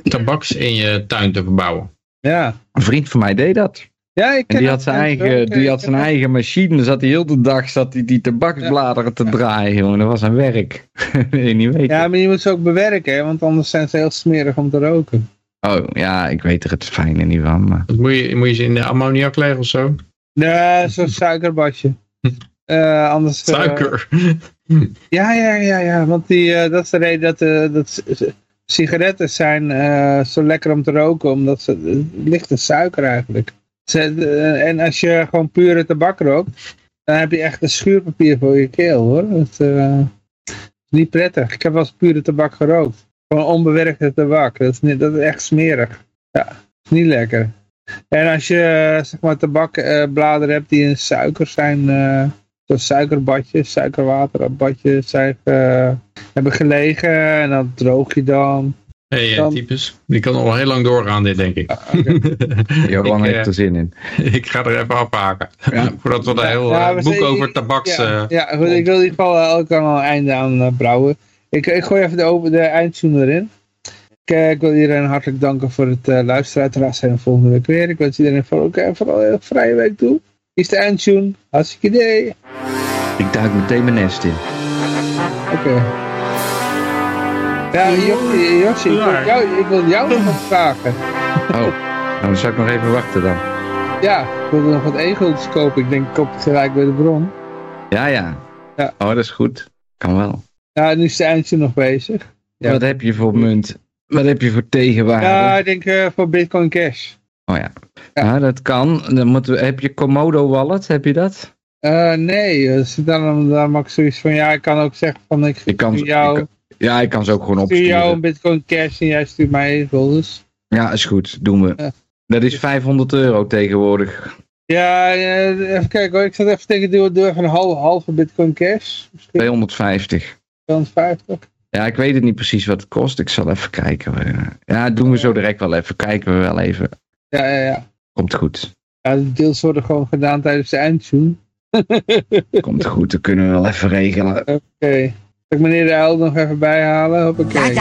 S3: tabaks in je tuin te verbouwen?
S2: Ja.
S1: Een vriend van mij deed dat.
S2: Ja, ik
S1: en die had zijn, eigen, die had zijn eigen machine. Zat hij heel de dag zat hij die tabaksbladeren te draaien. Jongen. Dat was een werk. [laughs] je niet weten.
S2: Ja, maar je moet ze ook bewerken. Want anders zijn ze heel smerig om te roken.
S1: Oh, ja, ik weet er het fijne niet van. Maar...
S3: Moet, je, moet je ze in de ammoniak leggen of zo?
S2: Nee, zo'n suikerbadje. uh, [laughs] anders,
S3: Suiker?
S2: Uh, [laughs] ja, ja, ja, ja, want die, uh, dat is de reden dat, dat sigaretten zijn zo lekker om te roken, omdat ze lichte suiker eigenlijk. En als je gewoon pure tabak rookt, dan heb je echt een schuurpapier voor je keel hoor. Uh, is niet prettig. Ik heb wel eens pure tabak gerookt. Gewoon onbewerkte tabak. Dat is, niet, dat is echt smerig. Ja, is niet lekker. En als je zeg maar tabakbladeren hebt die in suiker zijn, uh, zoals suikerbadjes, suikerwaterbadjes zijn, uh, hebben gelegen en dan droog je dan.
S3: Hey, dan... types. Die kan nog wel heel lang doorgaan dit, denk ik. Ah,
S1: okay. [laughs] Johan heeft er zin in. [laughs]
S3: ik ga er even afhaken. Ja. [laughs] Voordat we een heel ja, boek over tabaks...
S2: Ja, ja goed, ik wil in ieder geval ook al een einde aan brouwen. Ik, ik gooi even de, de eindtune erin. Ik, ik, wil iedereen hartelijk danken voor het uh, luisteren. Uiteraard zijn we volgende week weer. Ik wens iedereen voor, ook, vooral een vrije week toe. Is de eindtune. Hartstikke idee.
S1: Ik duik meteen mijn nest in.
S2: Oké. Okay. Ja, Josje, ik, wil jou, ik wil jou nog wat vragen.
S1: Oh, nou, dan zou ik nog even wachten dan.
S2: Ja, ik wilde nog wat egels kopen. Ik denk, ik koop het gelijk bij de bron.
S1: Ja, ja. ja. Oh, dat is goed. Kan wel.
S2: Ja, nu is de eindje nog bezig. Ja.
S1: Wat heb je voor munt? Wat heb je voor tegenwaarde?
S2: Ja, ik denk uh, voor Bitcoin Cash.
S1: Oh ja. Ja, dat kan. Dan moeten we, heb je Komodo Wallet? Heb je dat?
S2: Uh, nee, dus dan, dan mag ik zoiets van, ja, ik kan ook zeggen van, ik,
S1: ik kan, jou... Ik, ja, ik kan ze ook gewoon opsturen.
S2: Stuur jou een Bitcoin Cash en jij stuurt mij dus.
S1: Ja, is goed. Doen we. Ja. Dat is 500 euro tegenwoordig.
S2: Ja, even kijken hoor. Ik zat even tegen doe even een halve, halve Bitcoin Cash.
S1: Misschien. 250.
S2: 250.
S1: Ja, ik weet het niet precies wat het kost. Ik zal even kijken. Ja, doen we zo direct wel even. Kijken we wel even.
S2: Ja, ja, ja.
S1: Komt goed.
S2: Ja, de deals worden gewoon gedaan tijdens de eindtune. [laughs]
S1: Komt goed, dat kunnen we wel even regelen.
S2: Oké. Okay. ik meneer de Uil nog even bijhalen? Hoppakee.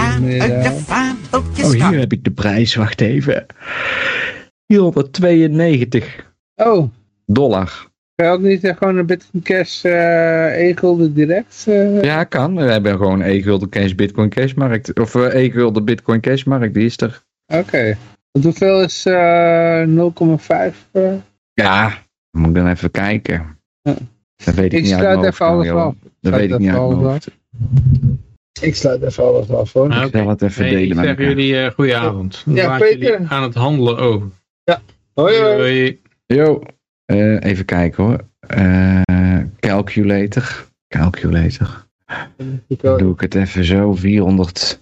S1: Oh, hier heb ik de prijs. Wacht even. 492.
S2: Oh.
S1: Dollar.
S2: Kan je ook niet uh, gewoon een Bitcoin Cash uh, e-gulden direct? Uh...
S1: Ja, kan. We hebben gewoon e-gulden cash Bitcoin Cash markt. Of uh, e-gulden Bitcoin Cash markt, die is er.
S2: Oké. Okay. Hoeveel is 0,5?
S1: Ja, moet ik dan even kijken. Ja. Dat weet ik, ik niet
S2: sluit uit even alles af.
S1: Dat weet ik niet uit
S2: Ik sluit even alles af hoor.
S1: Ah, okay. Ik zal het even delen
S3: Ik zeg jullie uh, goeie avond.
S2: Ja,
S3: Laat
S2: Peter.
S3: jullie aan het handelen over.
S2: Ja. Hoi hoi. hoi.
S1: Yo. Uh, even kijken hoor. Uh, calculator. Calculator. Dan doe ik het even zo. 400.